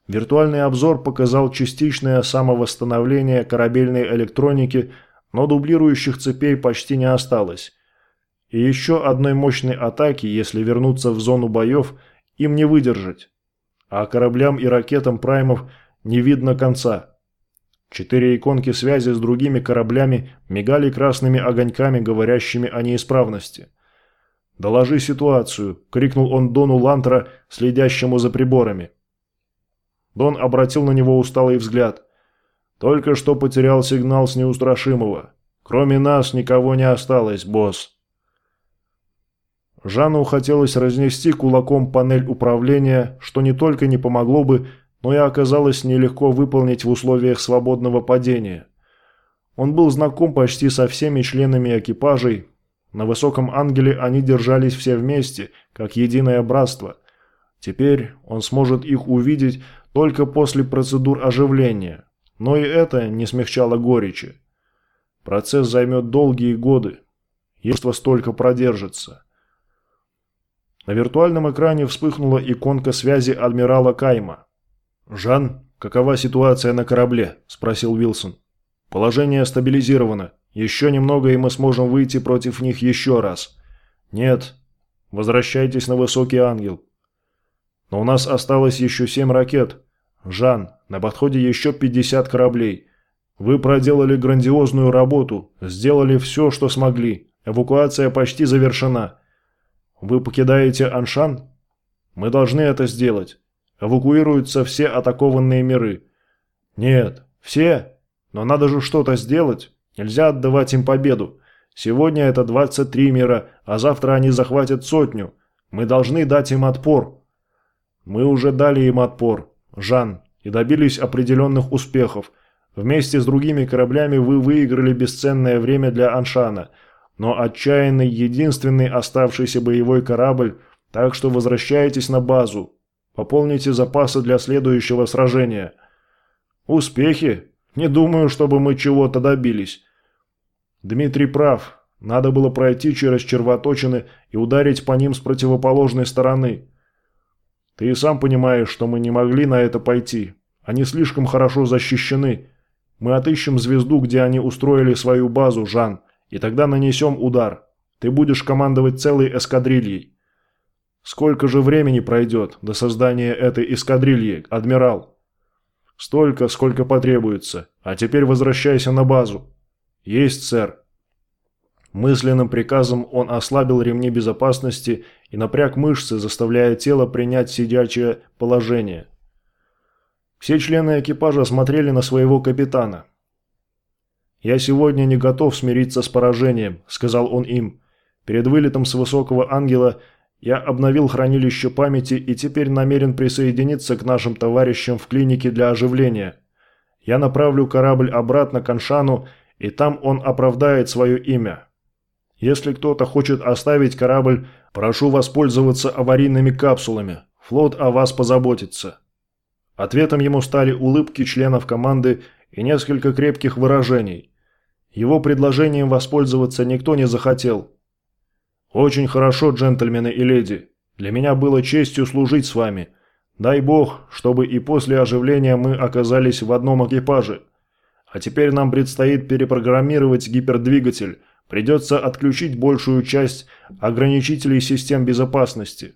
Виртуальный обзор показал частичное самовосстановление корабельной электроники, но дублирующих цепей почти не осталось. И еще одной мощной атаки, если вернуться в зону боев, им не выдержать. А кораблям и ракетам праймов не видно конца. Четыре иконки связи с другими кораблями мигали красными огоньками, говорящими о неисправности. «Доложи ситуацию», – крикнул он Дону Лантера, следящему за приборами. Дон обратил на него усталый взгляд. «Только что потерял сигнал с неустрашимого. Кроме нас никого не осталось, босс». Жанну хотелось разнести кулаком панель управления, что не только не помогло бы, но и оказалось нелегко выполнить в условиях свободного падения. Он был знаком почти со всеми членами экипажей. На высоком ангеле они держались все вместе, как единое братство. Теперь он сможет их увидеть только после процедур оживления. Но и это не смягчало горечи. Процесс займет долгие годы. Если столько продержится. На виртуальном экране вспыхнула иконка связи адмирала Кайма. «Жан, какова ситуация на корабле?» – спросил Вилсон. «Положение стабилизировано. Еще немного, и мы сможем выйти против них еще раз». «Нет. Возвращайтесь на Высокий Ангел». «Но у нас осталось еще семь ракет. Жан, на подходе еще 50 кораблей. Вы проделали грандиозную работу, сделали все, что смогли. Эвакуация почти завершена». Вы покидаете Аншан? Мы должны это сделать. Эвакуируются все атакованные миры. Нет, все. Но надо же что-то сделать. Нельзя отдавать им победу. Сегодня это 23 мира, а завтра они захватят сотню. Мы должны дать им отпор. Мы уже дали им отпор, Жан, и добились определенных успехов. Вместе с другими кораблями вы выиграли бесценное время для Аншана – но отчаянный единственный оставшийся боевой корабль, так что возвращайтесь на базу. Пополните запасы для следующего сражения. Успехи? Не думаю, чтобы мы чего-то добились. Дмитрий прав. Надо было пройти через червоточины и ударить по ним с противоположной стороны. Ты и сам понимаешь, что мы не могли на это пойти. Они слишком хорошо защищены. Мы отыщем звезду, где они устроили свою базу, Жан и тогда нанесем удар. Ты будешь командовать целой эскадрильей. Сколько же времени пройдет до создания этой эскадрильи, адмирал? Столько, сколько потребуется. А теперь возвращайся на базу. Есть, сэр. Мысленным приказом он ослабил ремни безопасности и напряг мышцы, заставляя тело принять сидячее положение. Все члены экипажа смотрели на своего капитана. «Я сегодня не готов смириться с поражением», – сказал он им. «Перед вылетом с высокого ангела я обновил хранилище памяти и теперь намерен присоединиться к нашим товарищам в клинике для оживления. Я направлю корабль обратно к Аншану, и там он оправдает свое имя. Если кто-то хочет оставить корабль, прошу воспользоваться аварийными капсулами. Флот о вас позаботится». Ответом ему стали улыбки членов команды и несколько крепких выражений – его предложением воспользоваться никто не захотел. «Очень хорошо, джентльмены и леди. Для меня было честью служить с вами. Дай бог, чтобы и после оживления мы оказались в одном экипаже. А теперь нам предстоит перепрограммировать гипердвигатель. Придется отключить большую часть ограничителей систем безопасности».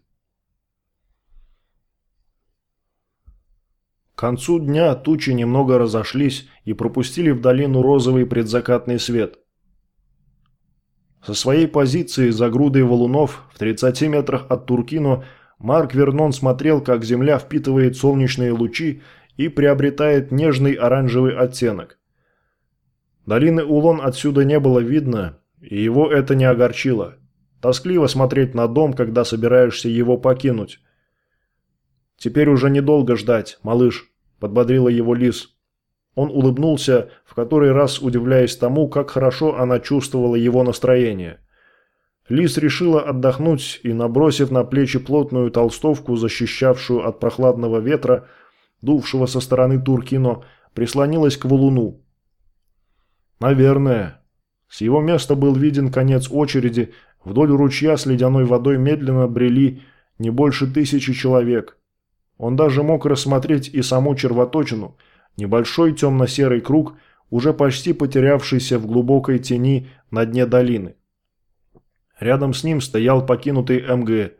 К концу дня тучи немного разошлись и пропустили в долину розовый предзакатный свет. Со своей позиции за грудой валунов в 30 метрах от Туркино Марк Вернон смотрел, как земля впитывает солнечные лучи и приобретает нежный оранжевый оттенок. Долины Улон отсюда не было видно, и его это не огорчило. Тоскливо смотреть на дом, когда собираешься его покинуть. «Теперь уже недолго ждать, малыш», – подбодрила его Лис. Он улыбнулся, в который раз удивляясь тому, как хорошо она чувствовала его настроение. Лис решила отдохнуть и, набросив на плечи плотную толстовку, защищавшую от прохладного ветра, дувшего со стороны Туркино, прислонилась к валуну. «Наверное». С его места был виден конец очереди, вдоль ручья с ледяной водой медленно брели не больше тысячи человек. Он даже мог рассмотреть и саму червоточину, небольшой темно-серый круг, уже почти потерявшийся в глубокой тени на дне долины. Рядом с ним стоял покинутый МГ,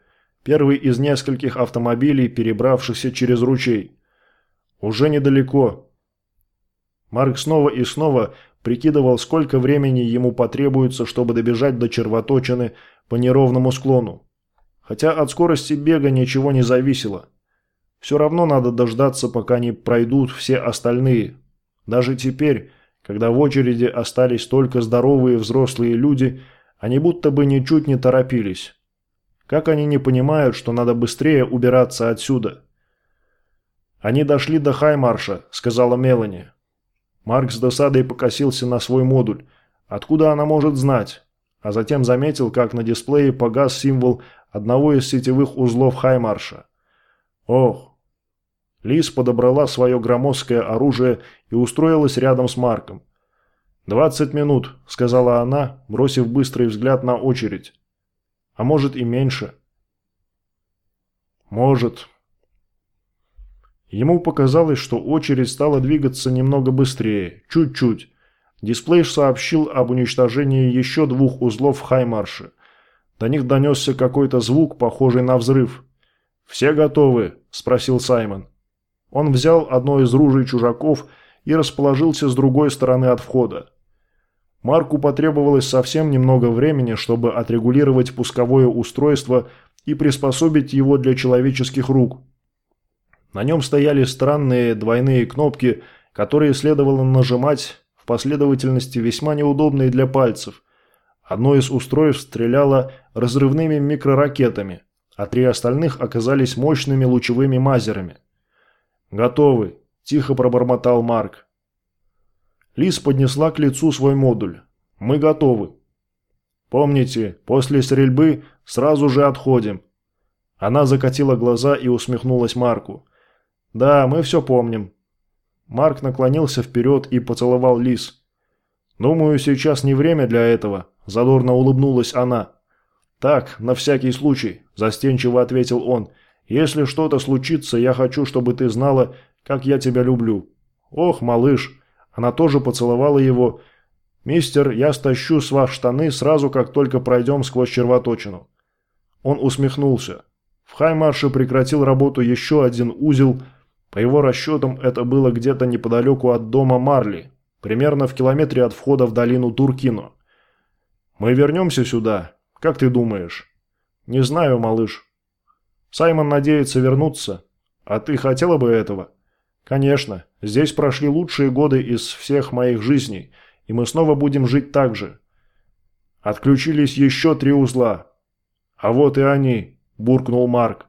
первый из нескольких автомобилей, перебравшихся через ручей. Уже недалеко. Марк снова и снова прикидывал, сколько времени ему потребуется, чтобы добежать до червоточины по неровному склону. Хотя от скорости бега ничего не зависело. Все равно надо дождаться, пока не пройдут все остальные. Даже теперь, когда в очереди остались только здоровые взрослые люди, они будто бы ничуть не торопились. Как они не понимают, что надо быстрее убираться отсюда? «Они дошли до Хаймарша», — сказала Мелани. Марк с досадой покосился на свой модуль. Откуда она может знать? А затем заметил, как на дисплее погас символ одного из сетевых узлов Хаймарша. Ох. Лис подобрала свое громоздкое оружие и устроилась рядом с Марком. «Двадцать минут», — сказала она, бросив быстрый взгляд на очередь. «А может и меньше». «Может». Ему показалось, что очередь стала двигаться немного быстрее, чуть-чуть. Дисплей сообщил об уничтожении еще двух узлов в Хаймарше. До них донесся какой-то звук, похожий на взрыв. «Все готовы?» – спросил Саймон. Он взял одно из ружей чужаков и расположился с другой стороны от входа. Марку потребовалось совсем немного времени, чтобы отрегулировать пусковое устройство и приспособить его для человеческих рук. На нем стояли странные двойные кнопки, которые следовало нажимать в последовательности весьма неудобные для пальцев. Одно из устройств стреляло разрывными микроракетами – а три остальных оказались мощными лучевыми мазерами. «Готовы», – тихо пробормотал Марк. Лис поднесла к лицу свой модуль. «Мы готовы». «Помните, после стрельбы сразу же отходим». Она закатила глаза и усмехнулась Марку. «Да, мы все помним». Марк наклонился вперед и поцеловал Лис. «Думаю, сейчас не время для этого», – задорно улыбнулась она. «Так, на всякий случай», – застенчиво ответил он. «Если что-то случится, я хочу, чтобы ты знала, как я тебя люблю». «Ох, малыш!» Она тоже поцеловала его. «Мистер, я стащу с вас штаны сразу, как только пройдем сквозь червоточину». Он усмехнулся. В Хаймарше прекратил работу еще один узел. По его расчетам, это было где-то неподалеку от дома Марли, примерно в километре от входа в долину Туркино. «Мы вернемся сюда, как ты думаешь? Не знаю, малыш. Саймон надеется вернуться. А ты хотела бы этого? Конечно. Здесь прошли лучшие годы из всех моих жизней, и мы снова будем жить так же. Отключились еще три узла. А вот и они, буркнул Марк.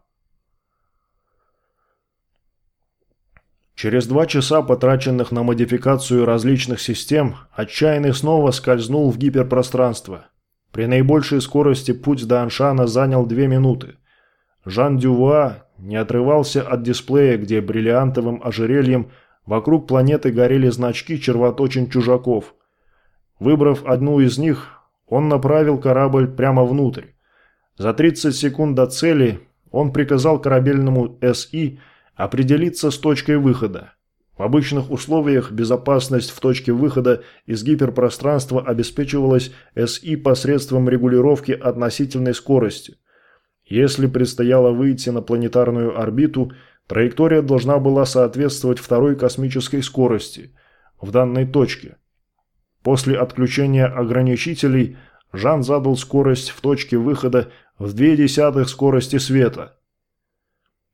Через два часа, потраченных на модификацию различных систем, отчаянный снова скользнул в гиперпространство. При наибольшей скорости путь до Аншана занял две минуты. Жан Дюва не отрывался от дисплея, где бриллиантовым ожерельем вокруг планеты горели значки червоточин чужаков. Выбрав одну из них, он направил корабль прямо внутрь. За 30 секунд до цели он приказал корабельному СИ определиться с точкой выхода. В обычных условиях безопасность в точке выхода из гиперпространства обеспечивалась СИ посредством регулировки относительной скорости. Если предстояло выйти на планетарную орбиту, траектория должна была соответствовать второй космической скорости в данной точке. После отключения ограничителей Жан задал скорость в точке выхода в две десятых скорости света –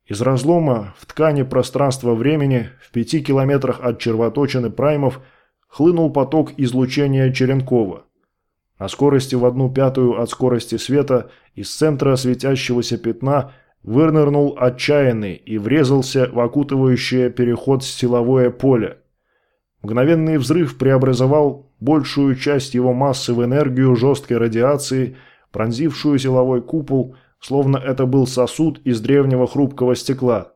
из разлома в ткани пространства-времени в пяти километрах от червоточины праймов хлынул поток излучения Черенкова. На скорости в одну пятую от скорости света из центра светящегося пятна вынырнул отчаянный и врезался в окутывающее переход силовое поле. Мгновенный взрыв преобразовал большую часть его массы в энергию жесткой радиации, пронзившую силовой купол, словно это был сосуд из древнего хрупкого стекла.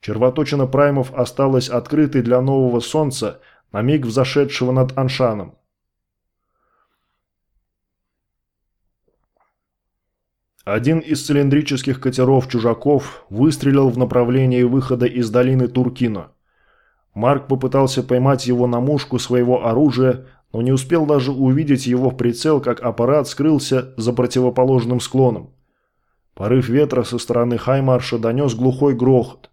Червоточина праймов осталась открытой для нового солнца, на миг взошедшего над Аншаном. Один из цилиндрических катеров чужаков выстрелил в направлении выхода из долины Туркино. Марк попытался поймать его на мушку своего оружия, но не успел даже увидеть его в прицел, как аппарат скрылся за противоположным склоном. Порыв ветра со стороны Хаймарша донес глухой грохот.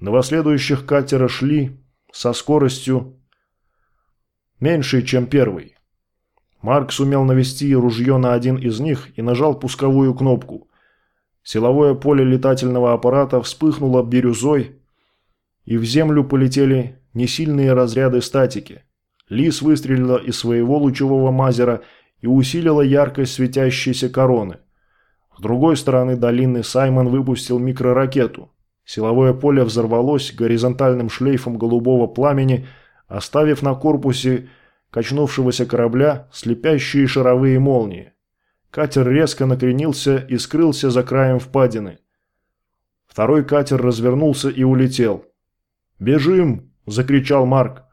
Два следующих катера шли со скоростью меньшей, чем первый. Марк сумел навести ружье на один из них и нажал пусковую кнопку. Силовое поле летательного аппарата вспыхнуло бирюзой, и в землю полетели несильные разряды статики. Лис выстрелила из своего лучевого мазера и усилила яркость светящейся короны. С другой стороны долины Саймон выпустил микроракету. Силовое поле взорвалось горизонтальным шлейфом голубого пламени, оставив на корпусе качнувшегося корабля слепящие шаровые молнии. Катер резко накренился и скрылся за краем впадины. Второй катер развернулся и улетел. «Бежим!» – закричал Марк.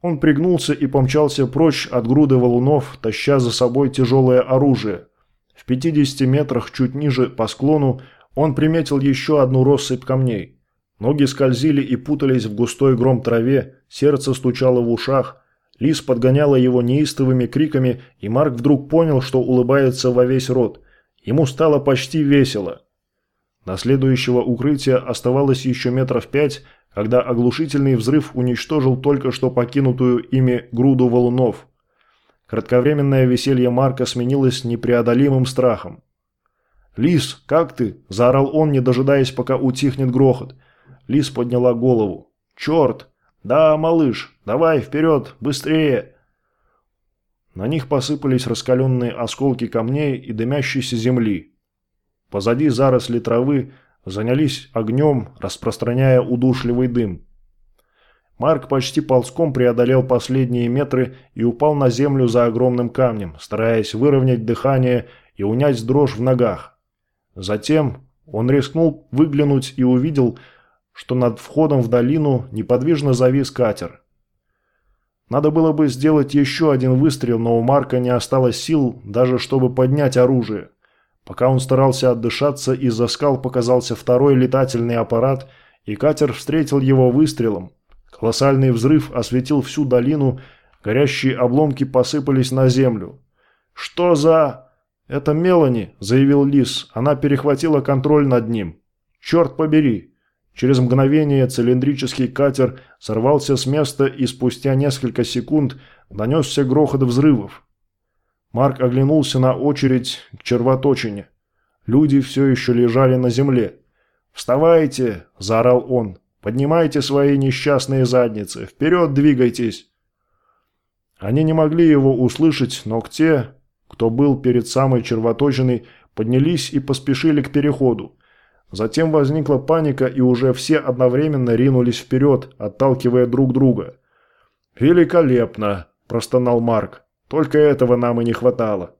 Он пригнулся и помчался прочь от груды валунов, таща за собой тяжелое оружие. В 50 метрах чуть ниже по склону он приметил еще одну россыпь камней. Ноги скользили и путались в густой гром траве, сердце стучало в ушах, Лис подгоняла его неистовыми криками, и Марк вдруг понял, что улыбается во весь рот. Ему стало почти весело. До следующего укрытия оставалось еще метров пять, когда оглушительный взрыв уничтожил только что покинутую ими груду валунов. Кратковременное веселье Марка сменилось непреодолимым страхом. «Лис, как ты?» – заорал он, не дожидаясь, пока утихнет грохот. Лис подняла голову. «Черт! «Да, малыш, давай вперед, быстрее!» На них посыпались раскаленные осколки камней и дымящейся земли. Позади заросли травы занялись огнем, распространяя удушливый дым. Марк почти ползком преодолел последние метры и упал на землю за огромным камнем, стараясь выровнять дыхание и унять дрожь в ногах. Затем он рискнул выглянуть и увидел, что над входом в долину неподвижно завис катер. Надо было бы сделать еще один выстрел, но у Марка не осталось сил, даже чтобы поднять оружие. Пока он старался отдышаться, из-за скал показался второй летательный аппарат, и катер встретил его выстрелом. Колоссальный взрыв осветил всю долину, горящие обломки посыпались на землю. «Что за...» «Это Мелани», — заявил Лис. Она перехватила контроль над ним. «Черт побери, Через мгновение цилиндрический катер сорвался с места и спустя несколько секунд донесся грохот взрывов. Марк оглянулся на очередь к червоточине. Люди все еще лежали на земле. «Вставайте!» – заорал он. «Поднимайте свои несчастные задницы! Вперед двигайтесь!» Они не могли его услышать, но те, кто был перед самой червоточиной, поднялись и поспешили к переходу. Затем возникла паника, и уже все одновременно ринулись вперед, отталкивая друг друга. «Великолепно!» – простонал Марк. «Только этого нам и не хватало».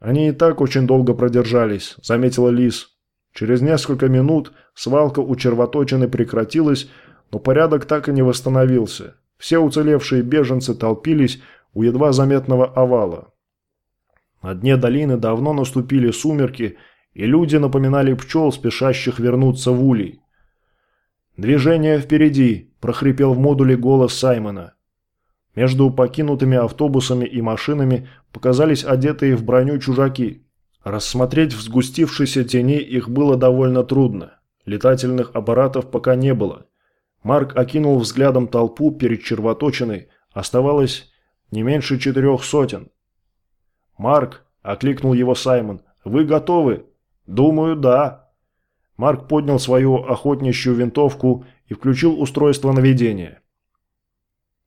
«Они и так очень долго продержались», – заметила Лис. Через несколько минут свалка у червоточины прекратилась, но порядок так и не восстановился. Все уцелевшие беженцы толпились у едва заметного овала. На дне долины давно наступили сумерки, и люди напоминали пчел, спешащих вернуться в улей. «Движение впереди!» – прохрипел в модуле голос Саймона. Между покинутыми автобусами и машинами показались одетые в броню чужаки. Рассмотреть в сгустившейся тени их было довольно трудно. Летательных аппаратов пока не было. Марк окинул взглядом толпу перед червоточиной. Оставалось не меньше четырех сотен. «Марк!» – окликнул его Саймон. «Вы готовы?» «Думаю, да». Марк поднял свою охотничью винтовку и включил устройство наведения.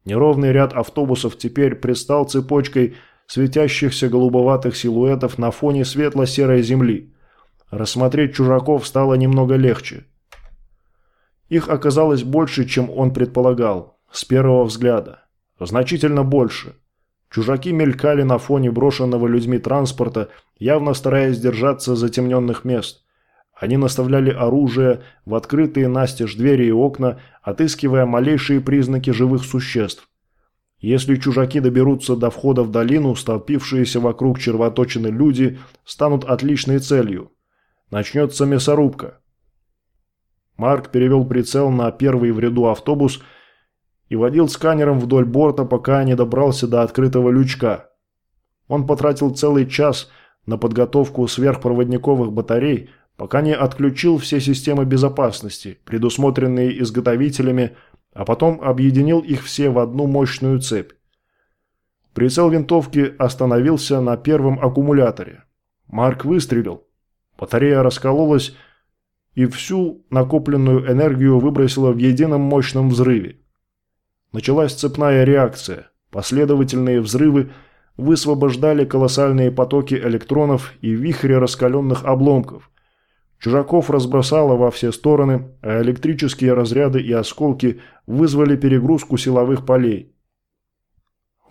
Неровный ряд автобусов теперь пристал цепочкой светящихся голубоватых силуэтов на фоне светло-серой земли. Рассмотреть чужаков стало немного легче. Их оказалось больше, чем он предполагал, с первого взгляда. Значительно больше. Чужаки мелькали на фоне брошенного людьми транспорта, явно стараясь держаться затемненных мест. Они наставляли оружие в открытые настежь двери и окна, отыскивая малейшие признаки живых существ. Если чужаки доберутся до входа в долину, столпившиеся вокруг червоточины люди станут отличной целью. Начнется мясорубка. Марк перевел прицел на первый в ряду автобус и водил сканером вдоль борта, пока не добрался до открытого лючка. Он потратил целый час на подготовку сверхпроводниковых батарей, пока не отключил все системы безопасности, предусмотренные изготовителями, а потом объединил их все в одну мощную цепь. Прицел винтовки остановился на первом аккумуляторе. Марк выстрелил. Батарея раскололась и всю накопленную энергию выбросила в едином мощном взрыве. Началась цепная реакция. Последовательные взрывы высвобождали колоссальные потоки электронов и вихри раскаленных обломков. Чужаков разбросало во все стороны, а электрические разряды и осколки вызвали перегрузку силовых полей.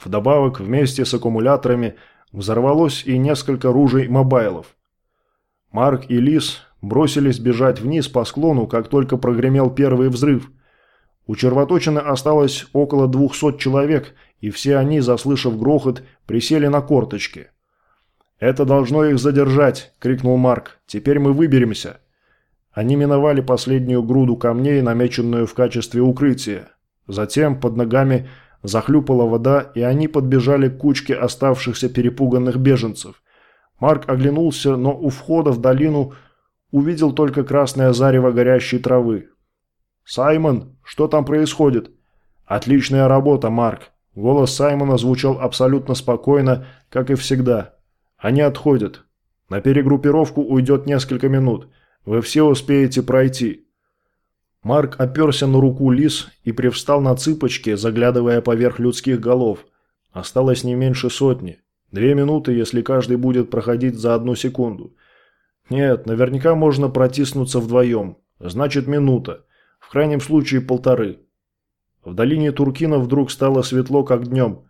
Вдобавок, вместе с аккумуляторами взорвалось и несколько ружей мобайлов. Марк и Лис бросились бежать вниз по склону, как только прогремел первый взрыв. У червоточины осталось около двухсот человек, и все они, заслышав грохот, присели на корточки. «Это должно их задержать!» – крикнул Марк. «Теперь мы выберемся!» Они миновали последнюю груду камней, намеченную в качестве укрытия. Затем под ногами захлюпала вода, и они подбежали к кучке оставшихся перепуганных беженцев. Марк оглянулся, но у входа в долину увидел только красное зарево горящей травы. «Саймон, что там происходит?» «Отличная работа, Марк!» Голос Саймона звучал абсолютно спокойно, как и всегда. Они отходят. На перегруппировку уйдет несколько минут. Вы все успеете пройти». Марк оперся на руку Лис и привстал на цыпочки, заглядывая поверх людских голов. Осталось не меньше сотни. Две минуты, если каждый будет проходить за одну секунду. Нет, наверняка можно протиснуться вдвоем. Значит, минута. В крайнем случае, полторы. В долине Туркина вдруг стало светло, как днем.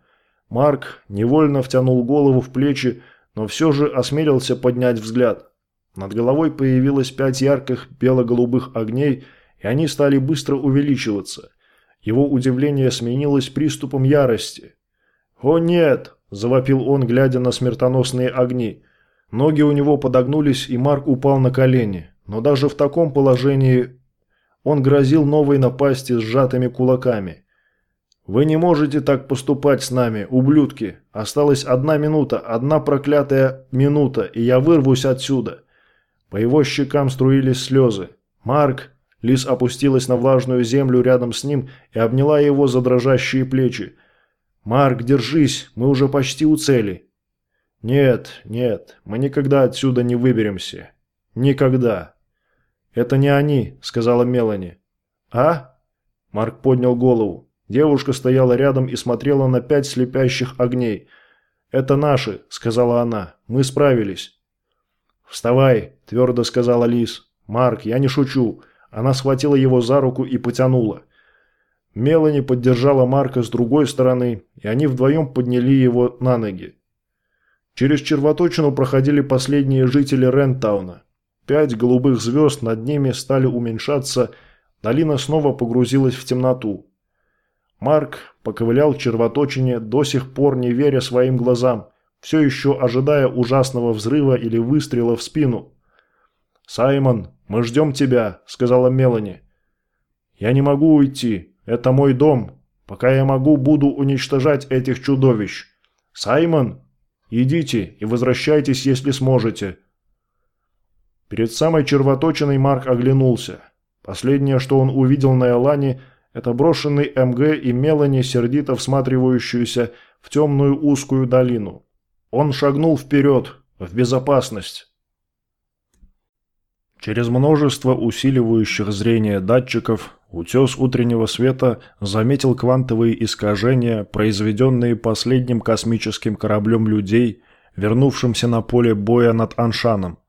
Марк невольно втянул голову в плечи, но все же осмелился поднять взгляд. Над головой появилось пять ярких бело-голубых огней, и они стали быстро увеличиваться. Его удивление сменилось приступом ярости. «О нет!» – завопил он, глядя на смертоносные огни. Ноги у него подогнулись, и Марк упал на колени. Но даже в таком положении он грозил новой напасти сжатыми кулаками. «Вы не можете так поступать с нами, ублюдки. Осталась одна минута, одна проклятая минута, и я вырвусь отсюда». По его щекам струились слезы. «Марк!» Лис опустилась на влажную землю рядом с ним и обняла его за дрожащие плечи. «Марк, держись, мы уже почти у цели». «Нет, нет, мы никогда отсюда не выберемся. Никогда». «Это не они», — сказала Мелани. «А?» Марк поднял голову. Девушка стояла рядом и смотрела на пять слепящих огней. «Это наши», — сказала она. «Мы справились». «Вставай», — твердо сказала Лис. «Марк, я не шучу». Она схватила его за руку и потянула. Мелани поддержала Марка с другой стороны, и они вдвоем подняли его на ноги. Через червоточину проходили последние жители Рентауна. Пять голубых звезд над ними стали уменьшаться, долина снова погрузилась в темноту. Марк поковылял червоточине, до сих пор не веря своим глазам, все еще ожидая ужасного взрыва или выстрела в спину. «Саймон, мы ждем тебя», — сказала Мелани. «Я не могу уйти. Это мой дом. Пока я могу, буду уничтожать этих чудовищ. Саймон, идите и возвращайтесь, если сможете». Перед самой червоточиной Марк оглянулся. Последнее, что он увидел на Элане — это брошенный МГ и Мелани, сердито всматривающуюся в темную узкую долину. Он шагнул вперед, в безопасность. Через множество усиливающих зрение датчиков Утес утреннего света заметил квантовые искажения, произведенные последним космическим кораблем людей, вернувшимся на поле боя над Аншаном.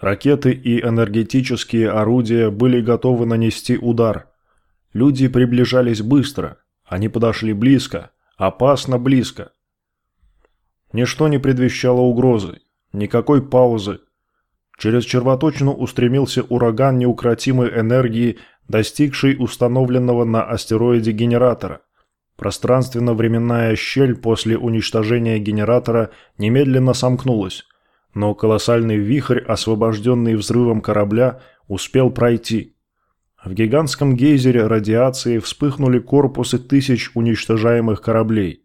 Ракеты и энергетические орудия были готовы нанести удар. Люди приближались быстро, они подошли близко, опасно близко. Ничто не предвещало угрозы, никакой паузы. Через червоточину устремился ураган неукротимой энергии, достигший установленного на астероиде генератора. Пространственно-временная щель после уничтожения генератора немедленно сомкнулась, но колоссальный вихрь, освобожденный взрывом корабля, успел пройти. В гигантском гейзере радиации вспыхнули корпусы тысяч уничтожаемых кораблей.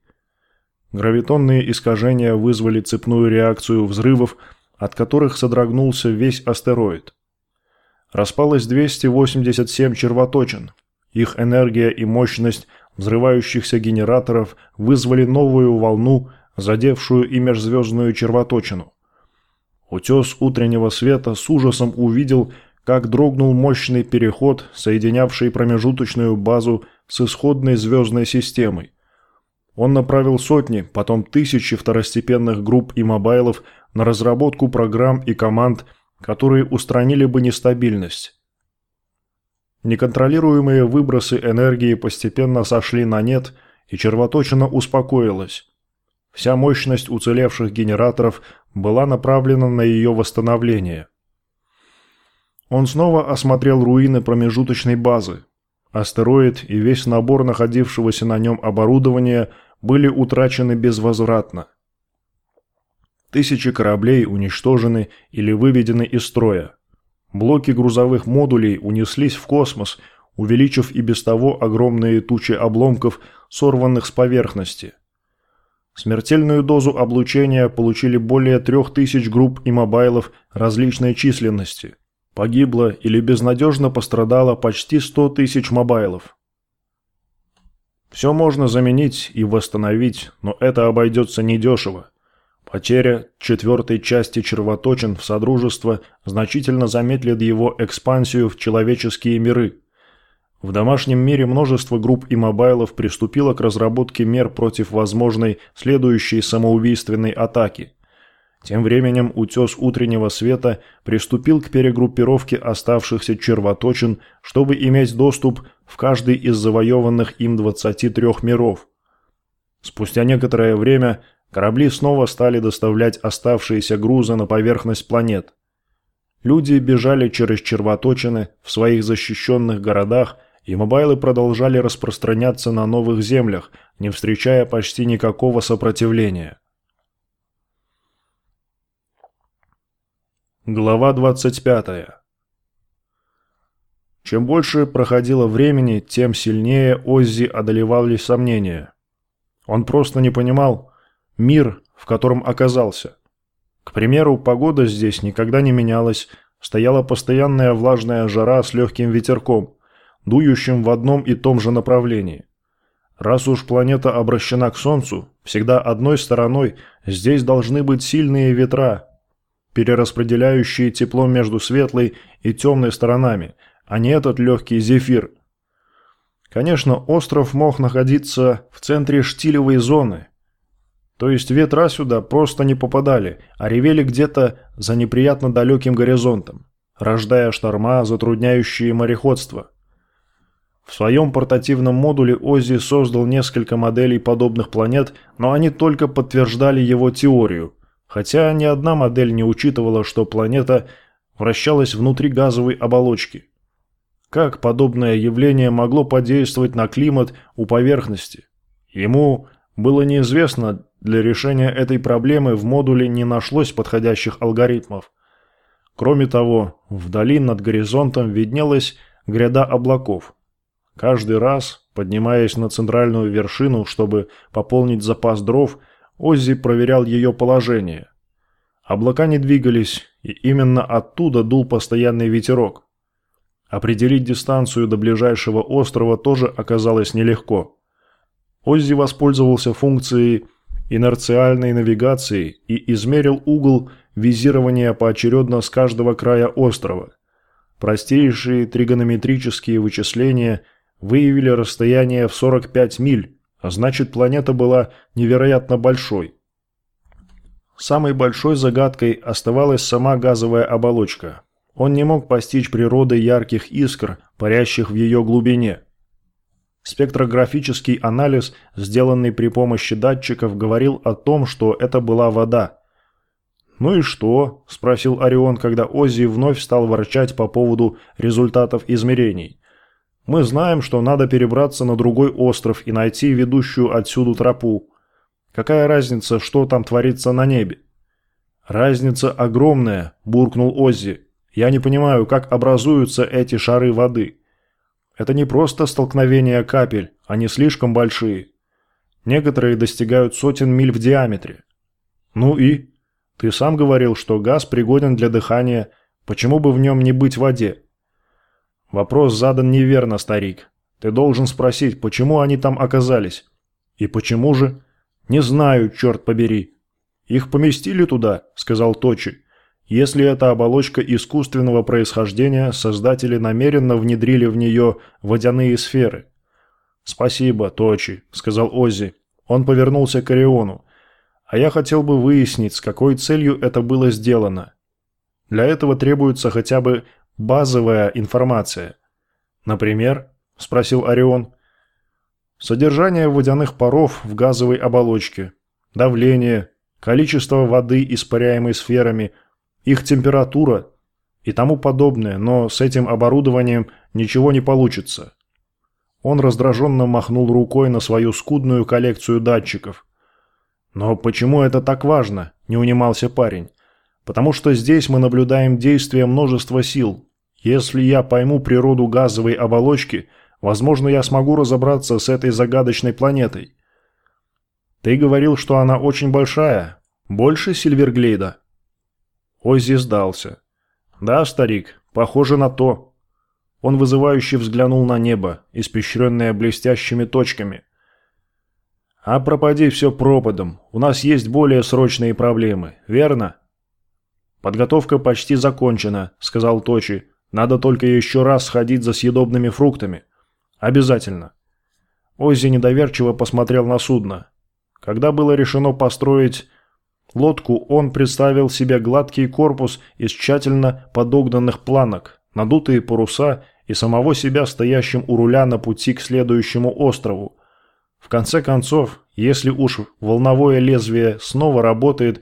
Гравитонные искажения вызвали цепную реакцию взрывов, от которых содрогнулся весь астероид. Распалось 287 червоточин. Их энергия и мощность взрывающихся генераторов вызвали новую волну, задевшую и межзвездную червоточину. Утес утреннего света с ужасом увидел, как дрогнул мощный переход, соединявший промежуточную базу с исходной звездной системой. Он направил сотни, потом тысячи второстепенных групп и мобайлов на разработку программ и команд, которые устранили бы нестабильность. Неконтролируемые выбросы энергии постепенно сошли на нет, и червоточина успокоилась. Вся мощность уцелевших генераторов была направлена на ее восстановление. Он снова осмотрел руины промежуточной базы. Астероид и весь набор находившегося на нем оборудования были утрачены безвозвратно. Тысячи кораблей уничтожены или выведены из строя. Блоки грузовых модулей унеслись в космос, увеличив и без того огромные тучи обломков, сорванных с поверхности. Смертельную дозу облучения получили более трех тысяч групп и мобайлов различной численности. Погибло или безнадежно пострадало почти 100 тысяч мобайлов. Все можно заменить и восстановить, но это обойдется недешево. Потеря четвертой части червоточин в Содружество значительно замедлит его экспансию в человеческие миры. В домашнем мире множество групп и мобайлов приступило к разработке мер против возможной следующей самоубийственной атаки. Тем временем утес утреннего света приступил к перегруппировке оставшихся червоточин, чтобы иметь доступ в каждый из завоеванных им 23 миров. Спустя некоторое время Корабли снова стали доставлять оставшиеся грузы на поверхность планет. Люди бежали через червоточины в своих защищенных городах, и мобайлы продолжали распространяться на новых землях, не встречая почти никакого сопротивления. Глава 25. Чем больше проходило времени, тем сильнее Оззи одолевали сомнения. Он просто не понимал, мир, в котором оказался. К примеру, погода здесь никогда не менялась, стояла постоянная влажная жара с легким ветерком, дующим в одном и том же направлении. Раз уж планета обращена к Солнцу, всегда одной стороной, здесь должны быть сильные ветра, перераспределяющие тепло между светлой и темной сторонами, а не этот легкий зефир. Конечно, остров мог находиться в центре штилевой зоны, то есть ветра сюда просто не попадали, а ревели где-то за неприятно далеким горизонтом, рождая шторма, затрудняющие мореходство. В своем портативном модуле Оззи создал несколько моделей подобных планет, но они только подтверждали его теорию, хотя ни одна модель не учитывала, что планета вращалась внутри газовой оболочки. Как подобное явление могло подействовать на климат у поверхности? Ему было неизвестно, для решения этой проблемы в модуле не нашлось подходящих алгоритмов. Кроме того, вдали над горизонтом виднелась гряда облаков. Каждый раз, поднимаясь на центральную вершину, чтобы пополнить запас дров, Оззи проверял ее положение. Облака не двигались, и именно оттуда дул постоянный ветерок. Определить дистанцию до ближайшего острова тоже оказалось нелегко. Оззи воспользовался функцией инерциальной навигации и измерил угол визирования поочередно с каждого края острова. Простейшие тригонометрические вычисления выявили расстояние в 45 миль, а значит планета была невероятно большой. Самой большой загадкой оставалась сама газовая оболочка. Он не мог постичь природы ярких искр, парящих в ее глубине. Спектрографический анализ, сделанный при помощи датчиков, говорил о том, что это была вода. «Ну и что?» – спросил Орион, когда Оззи вновь стал ворчать по поводу результатов измерений. «Мы знаем, что надо перебраться на другой остров и найти ведущую отсюда тропу. Какая разница, что там творится на небе?» «Разница огромная», – буркнул Оззи. «Я не понимаю, как образуются эти шары воды». Это не просто столкновение капель, они слишком большие. Некоторые достигают сотен миль в диаметре. Ну и? Ты сам говорил, что газ пригоден для дыхания, почему бы в нем не быть в воде? Вопрос задан неверно, старик. Ты должен спросить, почему они там оказались. И почему же? Не знаю, черт побери. Их поместили туда, сказал Точи. Если это оболочка искусственного происхождения, создатели намеренно внедрили в нее водяные сферы. «Спасибо, Точи», — сказал Оззи. Он повернулся к Ориону. «А я хотел бы выяснить, с какой целью это было сделано. Для этого требуется хотя бы базовая информация». «Например?» – спросил Орион. «Содержание водяных паров в газовой оболочке, давление, количество воды, испаряемой сферами – их температура и тому подобное, но с этим оборудованием ничего не получится. Он раздраженно махнул рукой на свою скудную коллекцию датчиков. «Но почему это так важно?» – не унимался парень. «Потому что здесь мы наблюдаем действие множества сил. Если я пойму природу газовой оболочки, возможно, я смогу разобраться с этой загадочной планетой». «Ты говорил, что она очень большая. Больше Сильверглейда?» Оззи сдался. «Да, старик, похоже на то». Он вызывающе взглянул на небо, испещренное блестящими точками. «А пропади все пропадом. У нас есть более срочные проблемы, верно?» «Подготовка почти закончена», — сказал Точи. «Надо только еще раз сходить за съедобными фруктами. Обязательно». Оззи недоверчиво посмотрел на судно. Когда было решено построить Лодку он представил себе гладкий корпус из тщательно подогнанных планок, надутые паруса и самого себя стоящим у руля на пути к следующему острову. В конце концов, если уж волновое лезвие снова работает,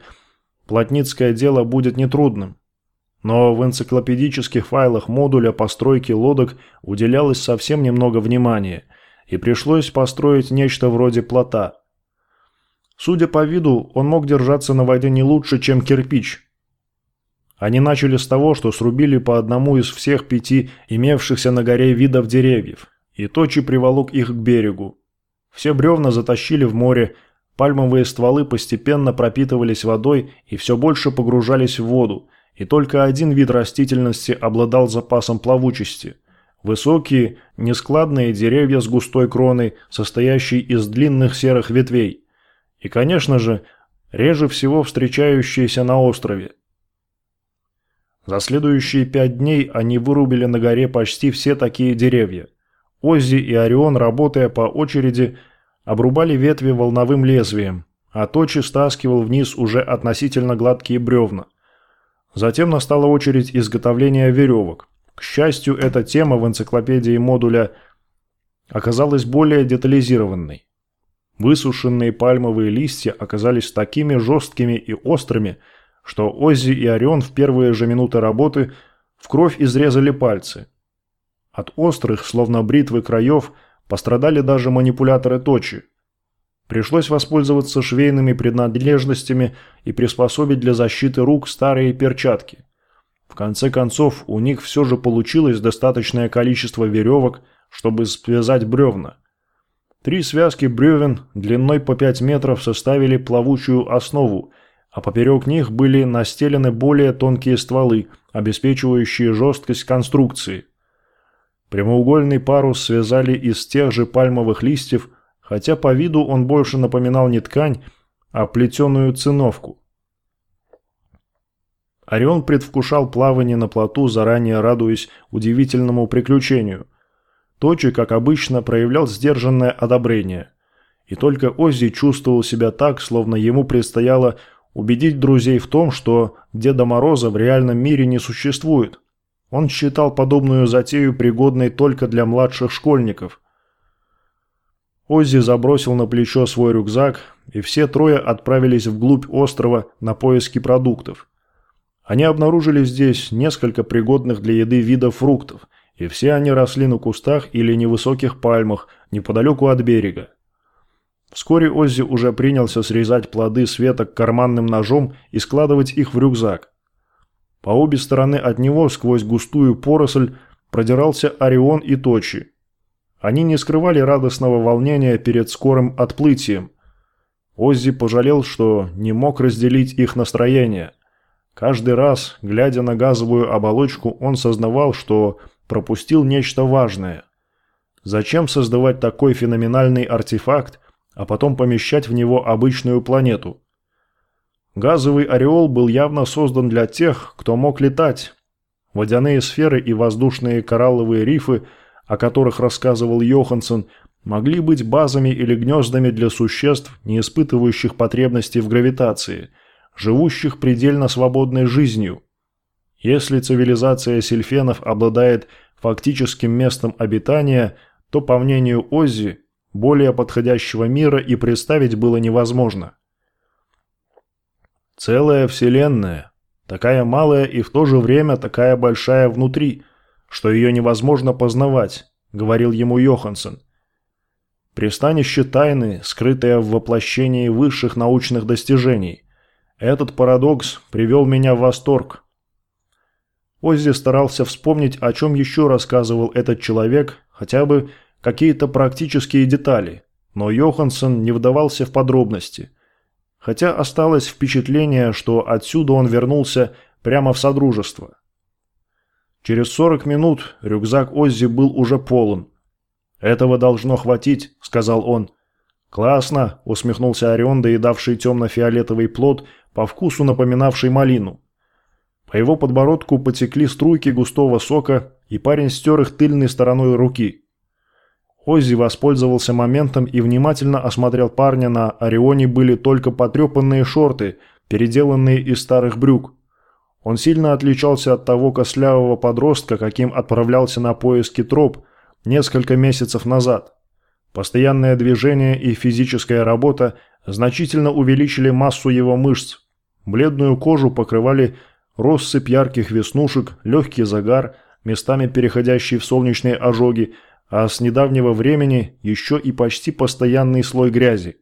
плотницкое дело будет нетрудным. Но в энциклопедических файлах модуля постройки лодок уделялось совсем немного внимания, и пришлось построить нечто вроде плота – Судя по виду, он мог держаться на воде не лучше, чем кирпич. Они начали с того, что срубили по одному из всех пяти имевшихся на горе видов деревьев, и Точи приволок их к берегу. Все бревна затащили в море, пальмовые стволы постепенно пропитывались водой и все больше погружались в воду, и только один вид растительности обладал запасом плавучести – Высокие, нескладные деревья с густой кроной, состоящие из длинных серых ветвей. И, конечно же, реже всего встречающиеся на острове. За следующие пять дней они вырубили на горе почти все такие деревья. Оззи и Орион, работая по очереди, обрубали ветви волновым лезвием, а Точи стаскивал вниз уже относительно гладкие бревна. Затем настала очередь изготовления веревок. К счастью, эта тема в энциклопедии модуля оказалась более детализированной. Высушенные пальмовые листья оказались такими жесткими и острыми, что Оззи и Орион в первые же минуты работы в кровь изрезали пальцы. От острых, словно бритвы краев, пострадали даже манипуляторы точи. Пришлось воспользоваться швейными принадлежностями и приспособить для защиты рук старые перчатки. В конце концов, у них все же получилось достаточное количество веревок, чтобы связать бревна. Три связки бревен длиной по 5 метров составили плавучую основу, а поперек них были настелены более тонкие стволы, обеспечивающие жесткость конструкции. Прямоугольный парус связали из тех же пальмовых листьев, хотя по виду он больше напоминал не ткань, а плетеную циновку. Орион предвкушал плавание на плоту, заранее радуясь удивительному приключению. Точи, как обычно, проявлял сдержанное одобрение. И только Оззи чувствовал себя так, словно ему предстояло убедить друзей в том, что Деда Мороза в реальном мире не существует. Он считал подобную затею пригодной только для младших школьников. Оззи забросил на плечо свой рюкзак, и все трое отправились вглубь острова на поиски продуктов. Они обнаружили здесь несколько пригодных для еды видов фруктов, и все они росли на кустах или невысоких пальмах неподалеку от берега. Вскоре Оззи уже принялся срезать плоды с веток карманным ножом и складывать их в рюкзак. По обе стороны от него сквозь густую поросль продирался Орион и Точи. Они не скрывали радостного волнения перед скорым отплытием. Оззи пожалел, что не мог разделить их настроение. Каждый раз, глядя на газовую оболочку, он сознавал, что пропустил нечто важное. Зачем создавать такой феноменальный артефакт, а потом помещать в него обычную планету? Газовый ореол был явно создан для тех, кто мог летать. Водяные сферы и воздушные коралловые рифы, о которых рассказывал Йоханссон, могли быть базами или гнездами для существ, не испытывающих потребности в гравитации, живущих предельно свободной жизнью. Если цивилизация сельфенов обладает фактическим местом обитания, то, по мнению Оззи, более подходящего мира и представить было невозможно. Целая вселенная. Такая малая и в то же время такая большая внутри, что ее невозможно познавать, говорил ему Йоханссон. Пристанище тайны, скрытое в воплощении высших научных достижений. Этот парадокс привел меня в восторг. Оззи старался вспомнить, о чем еще рассказывал этот человек, хотя бы какие-то практические детали, но Йоханссон не вдавался в подробности – хотя осталось впечатление, что отсюда он вернулся прямо в Содружество. Через 40 минут рюкзак Оззи был уже полон. «Этого должно хватить», — сказал он. «Классно», — усмехнулся Орион, доедавший темно-фиолетовый плод, по вкусу напоминавший малину. По его подбородку потекли струйки густого сока, и парень стер их тыльной стороной руки. Оззи воспользовался моментом и внимательно осмотрел парня. На Орионе были только потрепанные шорты, переделанные из старых брюк. Он сильно отличался от того кослявого подростка, каким отправлялся на поиски троп несколько месяцев назад. Постоянное движение и физическая работа значительно увеличили массу его мышц. Бледную кожу покрывали россыпь ярких веснушек, легкий загар, местами переходящий в солнечные ожоги – а с недавнего времени еще и почти постоянный слой грязи.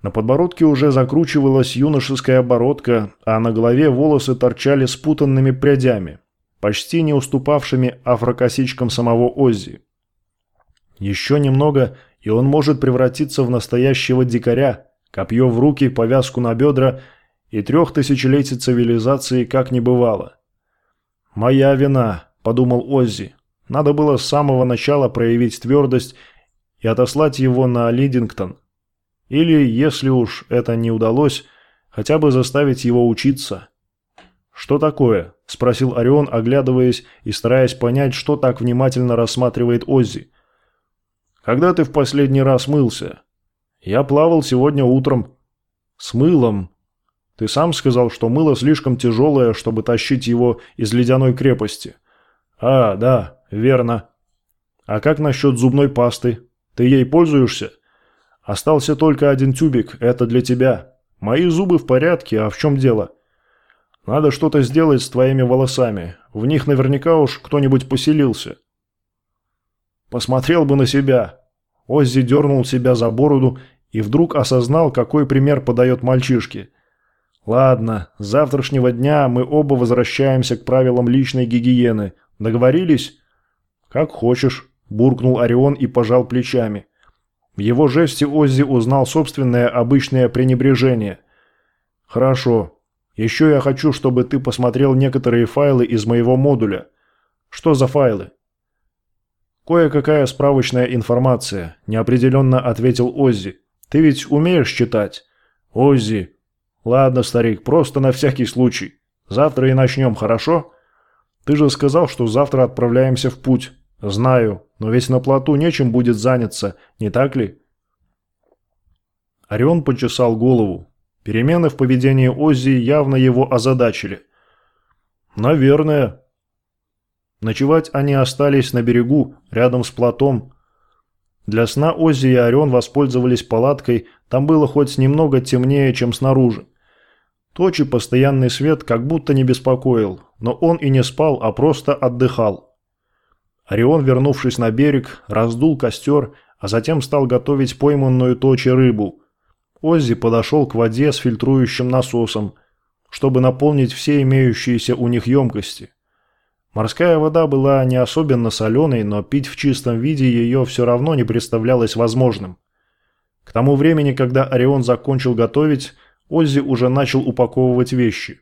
На подбородке уже закручивалась юношеская оборотка, а на голове волосы торчали спутанными прядями, почти не уступавшими афрокосичкам самого Оззи. Еще немного, и он может превратиться в настоящего дикаря, копье в руки, повязку на бедра, и трех тысячелетий цивилизации как не бывало. «Моя вина», — подумал Оззи, надо было с самого начала проявить твердость и отослать его на Лидингтон. Или, если уж это не удалось, хотя бы заставить его учиться. «Что такое?» – спросил Орион, оглядываясь и стараясь понять, что так внимательно рассматривает Оззи. «Когда ты в последний раз мылся?» «Я плавал сегодня утром». «С мылом?» «Ты сам сказал, что мыло слишком тяжелое, чтобы тащить его из ледяной крепости». «А, да, «Верно. А как насчет зубной пасты? Ты ей пользуешься?» «Остался только один тюбик, это для тебя. Мои зубы в порядке, а в чем дело?» «Надо что-то сделать с твоими волосами. В них наверняка уж кто-нибудь поселился». «Посмотрел бы на себя». Оззи дернул себя за бороду и вдруг осознал, какой пример подает мальчишке. «Ладно, с завтрашнего дня мы оба возвращаемся к правилам личной гигиены. Договорились?» «Как хочешь», – буркнул Орион и пожал плечами. В его жесте Оззи узнал собственное обычное пренебрежение. «Хорошо. Еще я хочу, чтобы ты посмотрел некоторые файлы из моего модуля. Что за файлы?» «Кое-какая справочная информация», – неопределенно ответил Оззи. «Ты ведь умеешь читать?» «Оззи». Ладно, старик, просто на всякий случай. Завтра и начнем, хорошо? Ты же сказал, что завтра отправляемся в путь. Знаю, но ведь на плоту нечем будет заняться, не так ли? Орион почесал голову. Перемены в поведении Оззи явно его озадачили. Наверное. Ночевать они остались на берегу, рядом с плотом. Для сна Оззи и Орион воспользовались палаткой, там было хоть немного темнее, чем снаружи. Точи постоянный свет как будто не беспокоил, но он и не спал, а просто отдыхал. Орион, вернувшись на берег, раздул костер, а затем стал готовить пойманную Точи рыбу. Оззи подошел к воде с фильтрующим насосом, чтобы наполнить все имеющиеся у них емкости. Морская вода была не особенно соленой, но пить в чистом виде ее все равно не представлялось возможным. К тому времени, когда Орион закончил готовить, Оззи уже начал упаковывать вещи.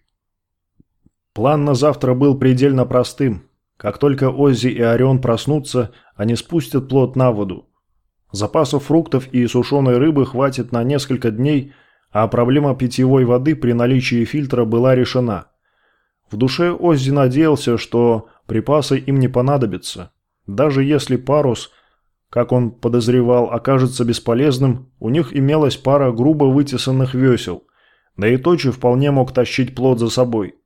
План на завтра был предельно простым. Как только Оззи и Орион проснутся, они спустят плод на воду. Запасов фруктов и сушеной рыбы хватит на несколько дней, а проблема питьевой воды при наличии фильтра была решена. В душе Оззи надеялся, что припасы им не понадобятся. Даже если парус, как он подозревал, окажется бесполезным, у них имелась пара грубо вытесанных весел. Да и Точи вполне мог тащить плод за собой.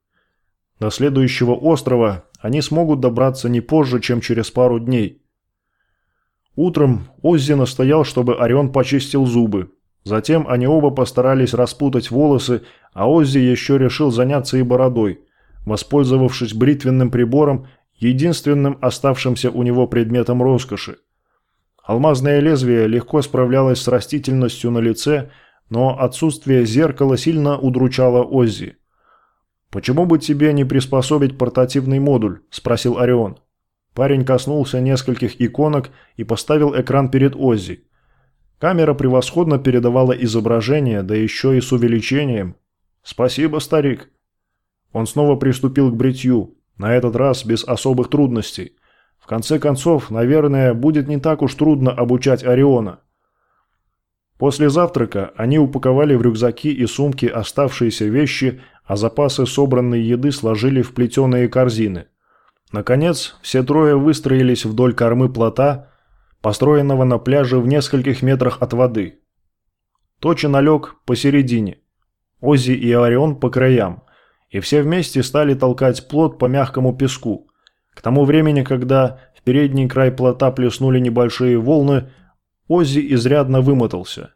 До следующего острова они смогут добраться не позже, чем через пару дней. Утром Оззи настоял, чтобы Орион почистил зубы. Затем они оба постарались распутать волосы, а Оззи еще решил заняться и бородой, воспользовавшись бритвенным прибором, единственным оставшимся у него предметом роскоши. Алмазное лезвие легко справлялось с растительностью на лице, но отсутствие зеркала сильно удручало Оззи. «Почему бы тебе не приспособить портативный модуль?» – спросил Орион. Парень коснулся нескольких иконок и поставил экран перед Оззи. Камера превосходно передавала изображение, да еще и с увеличением. «Спасибо, старик». Он снова приступил к бритью, на этот раз без особых трудностей. В конце концов, наверное, будет не так уж трудно обучать Ориона. После завтрака они упаковали в рюкзаки и сумки оставшиеся вещи, а запасы собранной еды сложили в плетеные корзины. Наконец, все трое выстроились вдоль кормы плота, построенного на пляже в нескольких метрах от воды. Точи налег посередине, Оззи и Орион по краям, и все вместе стали толкать плот по мягкому песку. К тому времени, когда в передний край плота плеснули небольшие волны, Оззи изрядно вымотался.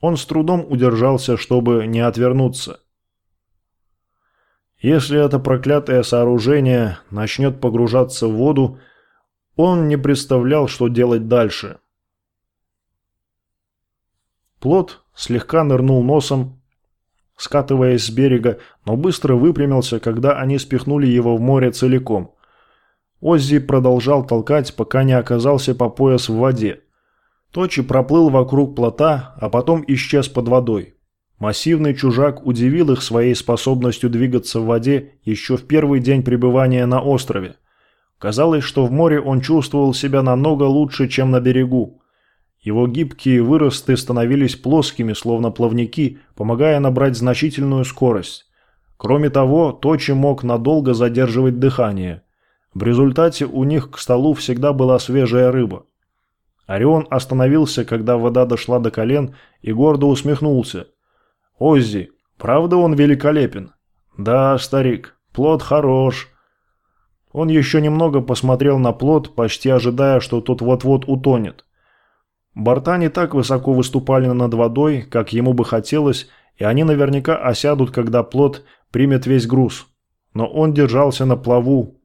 Он с трудом удержался, чтобы не отвернуться. Если это проклятое сооружение начнет погружаться в воду, он не представлял, что делать дальше. Плот слегка нырнул носом, скатываясь с берега, но быстро выпрямился, когда они спихнули его в море целиком. Оззи продолжал толкать, пока не оказался по пояс в воде. Точи проплыл вокруг плота, а потом исчез под водой. Массивный чужак удивил их своей способностью двигаться в воде еще в первый день пребывания на острове. Казалось, что в море он чувствовал себя намного лучше, чем на берегу. Его гибкие выросты становились плоскими, словно плавники, помогая набрать значительную скорость. Кроме того, Точи мог надолго задерживать дыхание. В результате у них к столу всегда была свежая рыба. Орион остановился, когда вода дошла до колен, и гордо усмехнулся. «Оззи, правда он великолепен?» «Да, старик, плод хорош». Он еще немного посмотрел на плод, почти ожидая, что тот вот-вот утонет. Борта не так высоко выступали над водой, как ему бы хотелось, и они наверняка осядут, когда плод примет весь груз. Но он держался на плаву,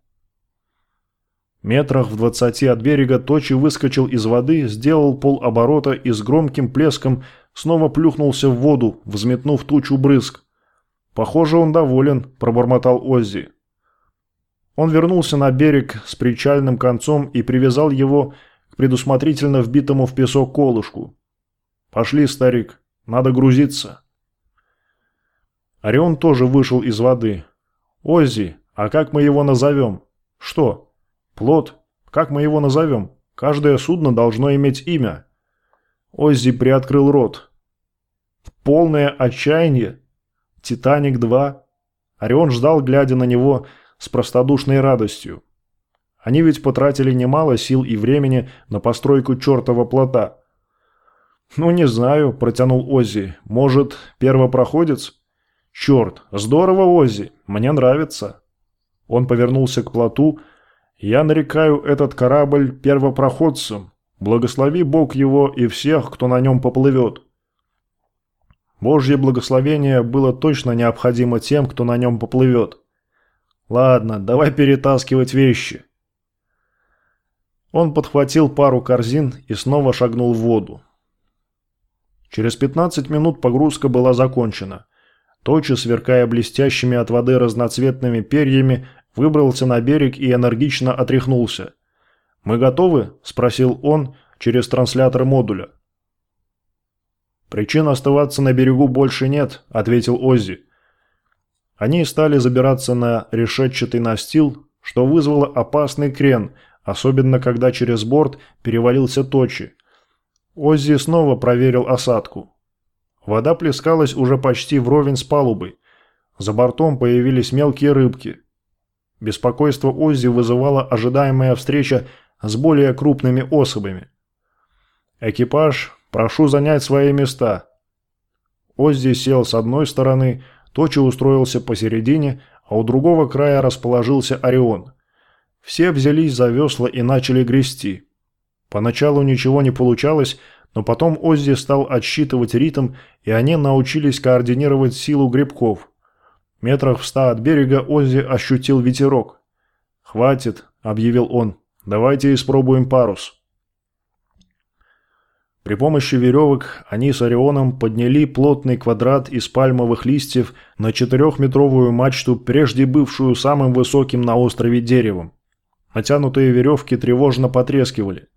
Метрах в двадцати от берега Точи выскочил из воды, сделал полоборота и с громким плеском снова плюхнулся в воду, взметнув тучу брызг. «Похоже, он доволен», – пробормотал Оззи. Он вернулся на берег с причальным концом и привязал его к предусмотрительно вбитому в песок колышку. «Пошли, старик, надо грузиться». Орион тоже вышел из воды. «Оззи, а как мы его назовем?» «Что?» Плод. Как мы его назовем? Каждое судно должно иметь имя. Оззи приоткрыл рот. Полное отчаяние? Титаник-2? Орион ждал, глядя на него с простодушной радостью. Они ведь потратили немало сил и времени на постройку чертова плота. «Ну, не знаю», – протянул Оззи. «Может, первопроходец?» «Черт, здорово, Оззи, мне нравится». Он повернулся к плоту. «Я нарекаю этот корабль первопроходцем. Благослови Бог его и всех, кто на нем поплывет». Божье благословение было точно необходимо тем, кто на нем поплывет. Ладно, давай перетаскивать вещи. Он подхватил пару корзин и снова шагнул в воду. Через 15 минут погрузка была закончена. Точи, сверкая блестящими от воды разноцветными перьями, выбрался на берег и энергично отряхнулся. «Мы готовы?» – спросил он через транслятор модуля. «Причин оставаться на берегу больше нет», – ответил Оззи. Они стали забираться на решетчатый настил, что вызвало опасный крен, особенно когда через борт перевалился Точи. Оззи снова проверил осадку. Вода плескалась уже почти вровень с палубой. За бортом появились мелкие рыбки. Беспокойство Оззи вызывала ожидаемая встреча с более крупными особами. Экипаж Прошу занять свои места». Оззи сел с одной стороны, Точи устроился посередине, а у другого края расположился Орион. Все взялись за весла и начали грести. Поначалу ничего не получалось, но потом Оззи стал отсчитывать ритм, и они научились координировать силу грибков. Метрах в ста от берега Оззи ощутил ветерок. «Хватит», — объявил он, — «давайте испробуем парус». При помощи веревок они с Орионом подняли плотный квадрат из пальмовых листьев на четырехметровую мачту, прежде бывшую самым высоким на острове деревом. Натянутые веревки тревожно потрескивали.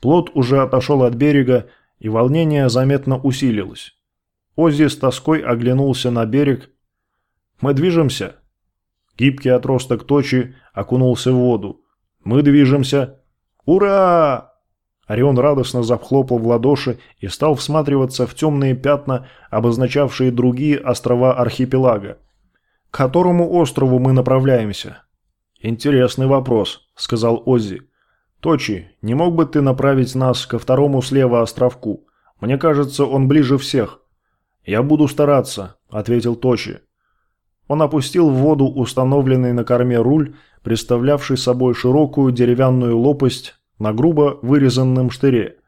Плот уже отошел от берега, и волнение заметно усилилось. Оззи с тоской оглянулся на берег. «Мы движемся?» Гибкий отросток точи окунулся в воду. «Мы движемся!» «Ура!» Орион радостно захлопал в ладоши и стал всматриваться в темные пятна, обозначавшие другие острова архипелага. «К которому острову мы направляемся?» «Интересный вопрос», — сказал Оззи. «Точи, не мог бы ты направить нас ко второму слева островку? Мне кажется, он ближе всех». «Я буду стараться», — ответил Точи. Он опустил в воду установленный на корме руль, представлявший собой широкую деревянную лопасть, на грубо вырезанном штыре.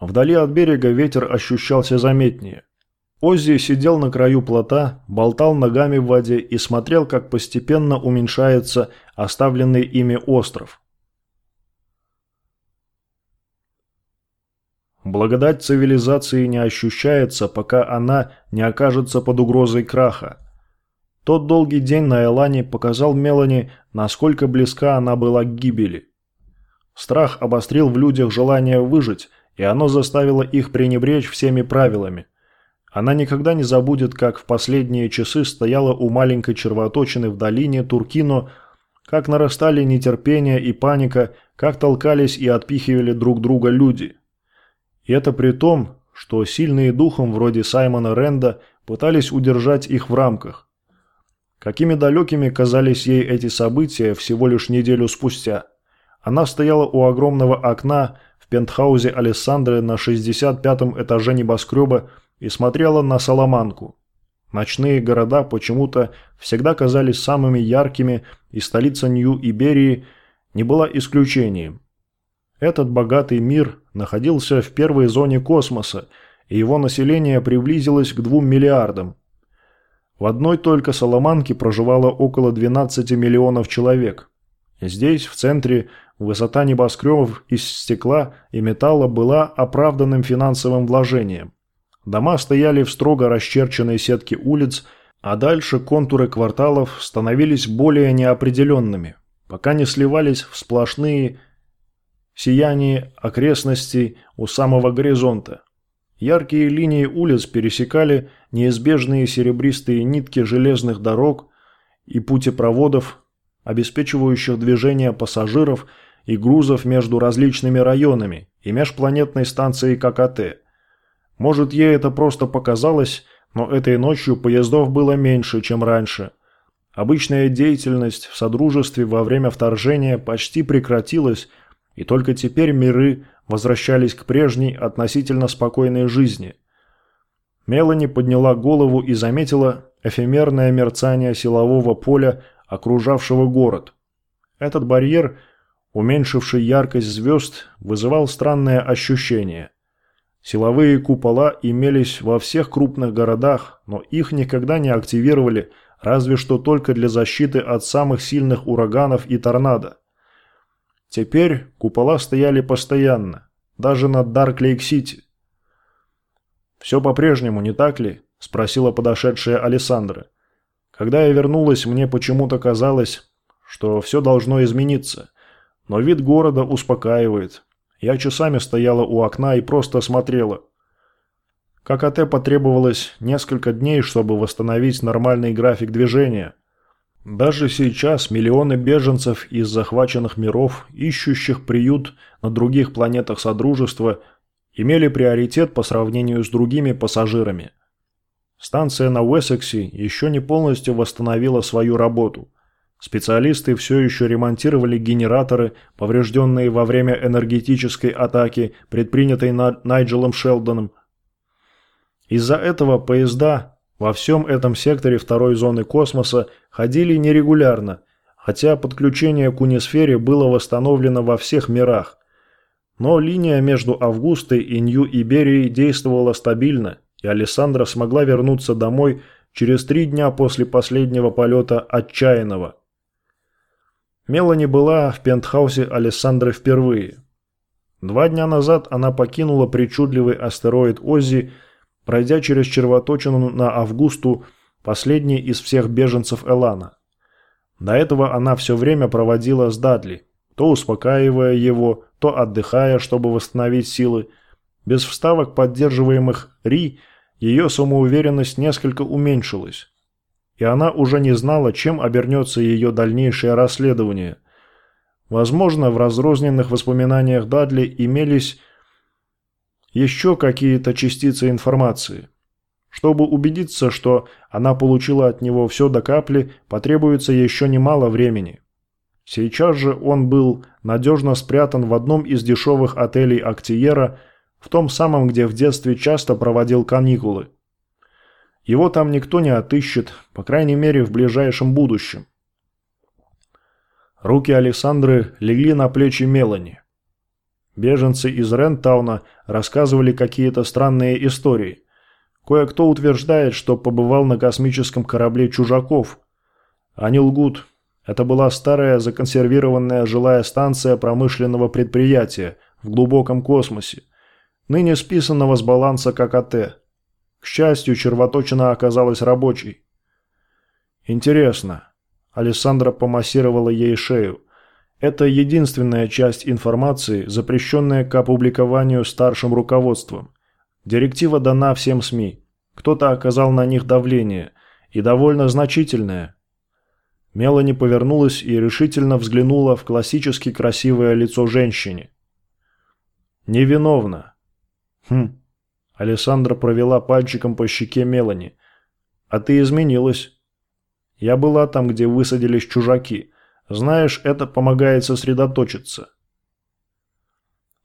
Вдали от берега ветер ощущался заметнее. Оззи сидел на краю плота, болтал ногами в воде и смотрел, как постепенно уменьшается оставленный ими остров. Благодать цивилизации не ощущается, пока она не окажется под угрозой краха. Тот долгий день на Элане показал Мелани, насколько близка она была к гибели. Страх обострил в людях желание выжить, и оно заставило их пренебречь всеми правилами. Она никогда не забудет, как в последние часы стояла у маленькой червоточины в долине Туркино, как нарастали нетерпение и паника, как толкались и отпихивали друг друга люди. И это при том, что сильные духом вроде Саймона Ренда пытались удержать их в рамках. Какими далекими казались ей эти события всего лишь неделю спустя – она стояла у огромного окна в пентхаузе Алессандры на 65-м этаже небоскреба и смотрела на Соломанку. Ночные города почему-то всегда казались самыми яркими, и столица Нью-Иберии не была исключением. Этот богатый мир находился в первой зоне космоса, и его население приблизилось к 2 миллиардам. В одной только Соломанке проживало около 12 миллионов человек. Здесь, в центре, Высота небоскребов из стекла и металла была оправданным финансовым вложением. Дома стояли в строго расчерченной сетке улиц, а дальше контуры кварталов становились более неопределенными, пока не сливались в сплошные сияние окрестностей у самого горизонта. Яркие линии улиц пересекали неизбежные серебристые нитки железных дорог и путепроводов, обеспечивающих движение пассажиров и грузов между различными районами и межпланетной станцией ККТ. Может, ей это просто показалось, но этой ночью поездов было меньше, чем раньше. Обычная деятельность в Содружестве во время вторжения почти прекратилась, и только теперь миры возвращались к прежней относительно спокойной жизни. Мелани подняла голову и заметила эфемерное мерцание силового поля, окружавшего город. Этот барьер, уменьшивший яркость звезд, вызывал странное ощущение. Силовые купола имелись во всех крупных городах, но их никогда не активировали, разве что только для защиты от самых сильных ураганов и торнадо. Теперь купола стояли постоянно, даже над Дарклейк-Сити. «Все по-прежнему, не так ли?» – спросила подошедшая Александра. «Когда я вернулась, мне почему-то казалось, что все должно измениться, но вид города успокаивает. Я часами стояла у окна и просто смотрела. ККТ потребовалось несколько дней, чтобы восстановить нормальный график движения. Даже сейчас миллионы беженцев из захваченных миров, ищущих приют на других планетах Содружества, имели приоритет по сравнению с другими пассажирами. Станция на Уэссексе еще не полностью восстановила свою работу. Специалисты все еще ремонтировали генераторы, поврежденные во время энергетической атаки, предпринятой Найджелом Шелдоном. Из-за этого поезда во всем этом секторе второй зоны космоса ходили нерегулярно, хотя подключение к унисфере было восстановлено во всех мирах. Но линия между Августой и Нью-Иберией действовала стабильно, и Александра смогла вернуться домой через три дня после последнего полета «Отчаянного». Мелани была в пентхаусе Александры впервые. Два дня назад она покинула причудливый астероид Оззи пройдя через червоточину на Августу, последний из всех беженцев Элана. До этого она все время проводила с Дадли, то успокаивая его, то отдыхая, чтобы восстановить силы. Без вставок, поддерживаемых Ри, ее самоуверенность несколько уменьшилась. И она уже не знала, чем обернется ее дальнейшее расследование. Возможно, в разрозненных воспоминаниях Дадли имелись еще какие-то частицы информации. Чтобы убедиться, что она получила от него все до капли, потребуется еще немало времени. Сейчас же он был надежно спрятан в одном из дешевых отелей Актиера, в том самом, где в детстве часто проводил каникулы. Его там никто не отыщет, по крайней мере в ближайшем будущем. Руки Александры легли на плечи Мелани. Беженцы из Рентауна рассказывали какие-то странные истории. Кое-кто утверждает, что побывал на космическом корабле чужаков. Они лгут. Это была старая законсервированная жилая станция промышленного предприятия в глубоком космосе, ныне списанного с баланса ККТ. К счастью, червоточина оказалась рабочей. Интересно. Александра помассировала ей шею. Это единственная часть информации, запрещенная к опубликованию старшим руководством. Директива дана всем СМИ. Кто-то оказал на них давление, и довольно значительное. Мелани повернулась и решительно взглянула в классически красивое лицо женщины. «Невиновна». «Хм». Александра провела пальчиком по щеке Мелани. «А ты изменилась». «Я была там, где высадились чужаки». Знаешь, это помогает сосредоточиться.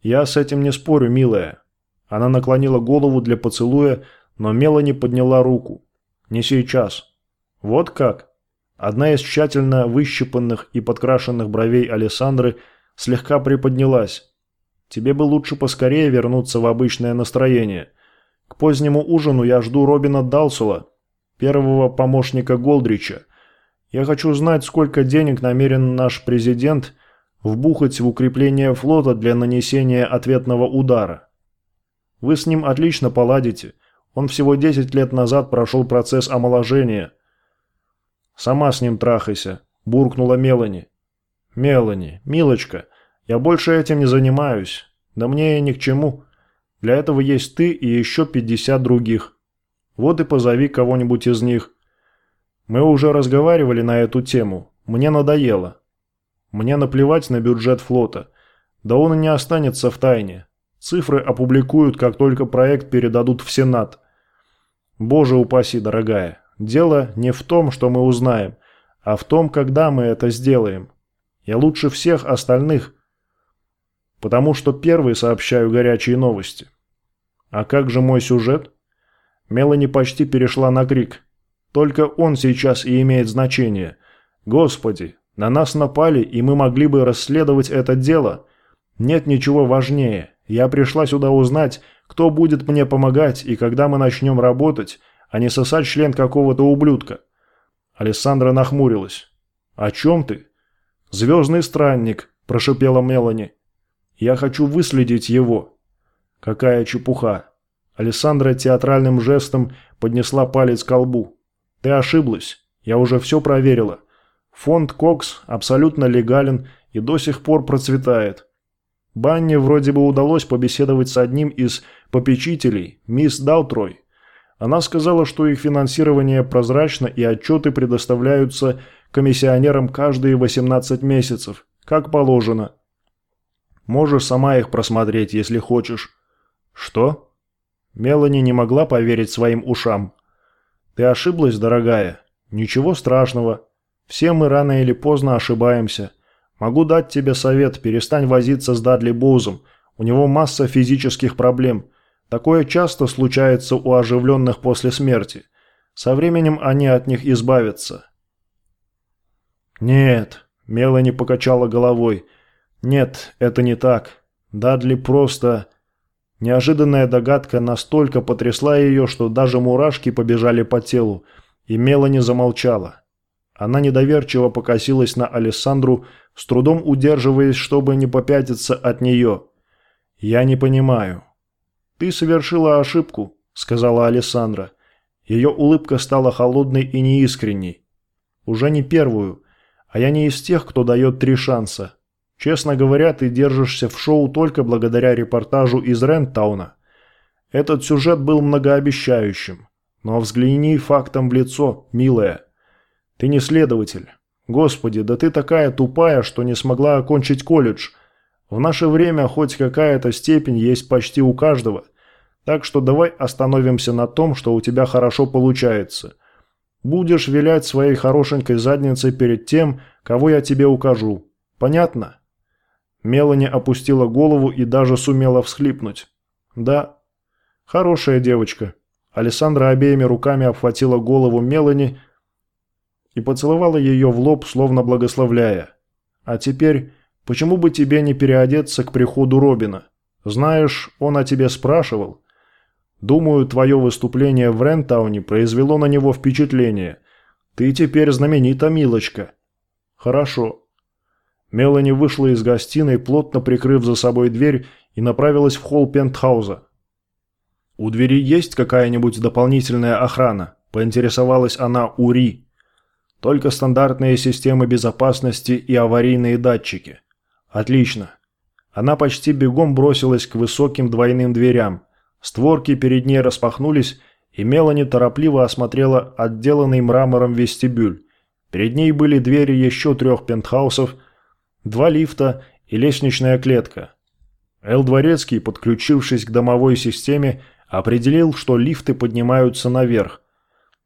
Я с этим не спорю, милая. Она наклонила голову для поцелуя, но Мелани подняла руку. Не сейчас. Вот как? Одна из тщательно выщипанных и подкрашенных бровей Александры слегка приподнялась. Тебе бы лучше поскорее вернуться в обычное настроение. К позднему ужину я жду Робина Далсула, первого помощника Голдрича, я хочу знать, сколько денег намерен наш президент вбухать в укрепление флота для нанесения ответного удара. Вы с ним отлично поладите. Он всего 10 лет назад прошел процесс омоложения. Сама с ним трахайся, буркнула Мелани. Мелани, милочка, я больше этим не занимаюсь. Да мне и ни к чему. Для этого есть ты и еще 50 других. Вот и позови кого-нибудь из них. Мы уже разговаривали на эту тему. Мне надоело. Мне наплевать на бюджет флота. Да он и не останется в тайне. Цифры опубликуют, как только проект передадут в Сенат. Боже упаси, дорогая, дело не в том, что мы узнаем, а в том, когда мы это сделаем. Я лучше всех остальных, потому что первый сообщаю горячие новости. А как же мой сюжет? Мелани почти перешла на крик. Только он сейчас и имеет значение. Господи, на нас напали, и мы могли бы расследовать это дело. Нет ничего важнее. Я пришла сюда узнать, кто будет мне помогать и когда мы начнем работать, а не сосать член какого-то ублюдка. Александра нахмурилась. «О чем ты?» «Звездный странник», – прошипела Мелани. «Я хочу выследить его». «Какая чепуха!» Александра театральным жестом поднесла палец к колбу. «Ты ошиблась. Я уже все проверила. Фонд Кокс абсолютно легален и до сих пор процветает. Банне вроде бы удалось побеседовать с одним из попечителей, мисс Даутрой. Она сказала, что их финансирование прозрачно и отчеты предоставляются комиссионерам каждые 18 месяцев, как положено. Можешь сама их просмотреть, если хочешь. Что? Мелани не могла поверить своим ушам. Ты ошиблась, дорогая. Ничего страшного. Все мы рано или поздно ошибаемся. Могу дать тебе совет, перестань возиться с Дадли Боузом. У него масса физических проблем. Такое часто случается у оживленных после смерти. Со временем они от них избавятся. Нет, Мелани покачала головой. Нет, это не так. Дадли просто... Неожиданная догадка настолько потрясла ее, что даже мурашки побежали по телу, и Мелани замолчала. Она недоверчиво покосилась на Алессандру, с трудом удерживаясь, чтобы не попятиться от нее. «Я не понимаю». «Ты совершила ошибку», — сказала Алессандра. Ее улыбка стала холодной и неискренней. «Уже не первую, а я не из тех, кто дает три шанса. Честно говоря, ты держишься в шоу только благодаря репортажу из Рентауна. Этот сюжет был многообещающим. Но взгляни фактом в лицо, милая. Ты не следователь. Господи, да ты такая тупая, что не смогла окончить колледж. В наше время хоть какая-то степень есть почти у каждого. Так что давай остановимся на том, что у тебя хорошо получается. Будешь вилять своей хорошенькой задницей перед тем, кого я тебе укажу. Понятно?» Мелани опустила голову и даже сумела всхлипнуть. «Да, хорошая девочка». Александра обеими руками обхватила голову Мелани и поцеловала ее в лоб, словно благословляя. «А теперь, почему бы тебе не переодеться к приходу Робина? Знаешь, он о тебе спрашивал. Думаю, твое выступление в Рентауне произвело на него впечатление. Ты теперь знаменита, милочка». «Хорошо». Мелани вышла из гостиной, плотно прикрыв за собой дверь, и направилась в холл пентхауза. «У двери есть какая-нибудь дополнительная охрана?» – поинтересовалась она у Ри. Только стандартные системы безопасности и аварийные датчики. Отлично. Она почти бегом бросилась к высоким двойным дверям. Створки перед ней распахнулись, и Мелани торопливо осмотрела отделанный мрамором вестибюль. Перед ней были двери еще трех пентхаусов, два лифта и лестничная клетка. Эл Дворецкий, подключившись к домовой системе, определил, что лифты поднимаются наверх,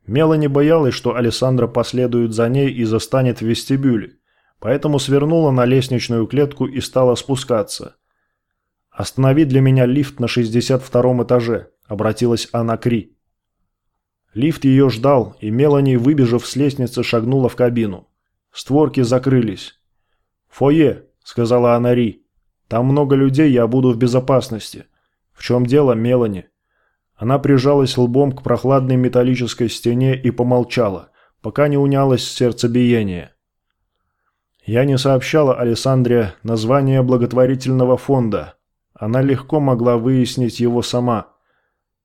Мелани боялась, что Александра последует за ней и застанет в вестибюле, поэтому свернула на лестничную клетку и стала спускаться. «Останови для меня лифт на 62 этаже», – обратилась она к Ри. Лифт ее ждал, и Мелани, выбежав с лестницы, шагнула в кабину. Створки закрылись. «Фойе», – сказала она Ри. «Там много людей, я буду в безопасности». «В чем дело, Мелани?» Она прижалась лбом к прохладной металлической стене и помолчала, пока не унялось сердцебиение. Я не сообщала Александре название благотворительного фонда. Она легко могла выяснить его сама.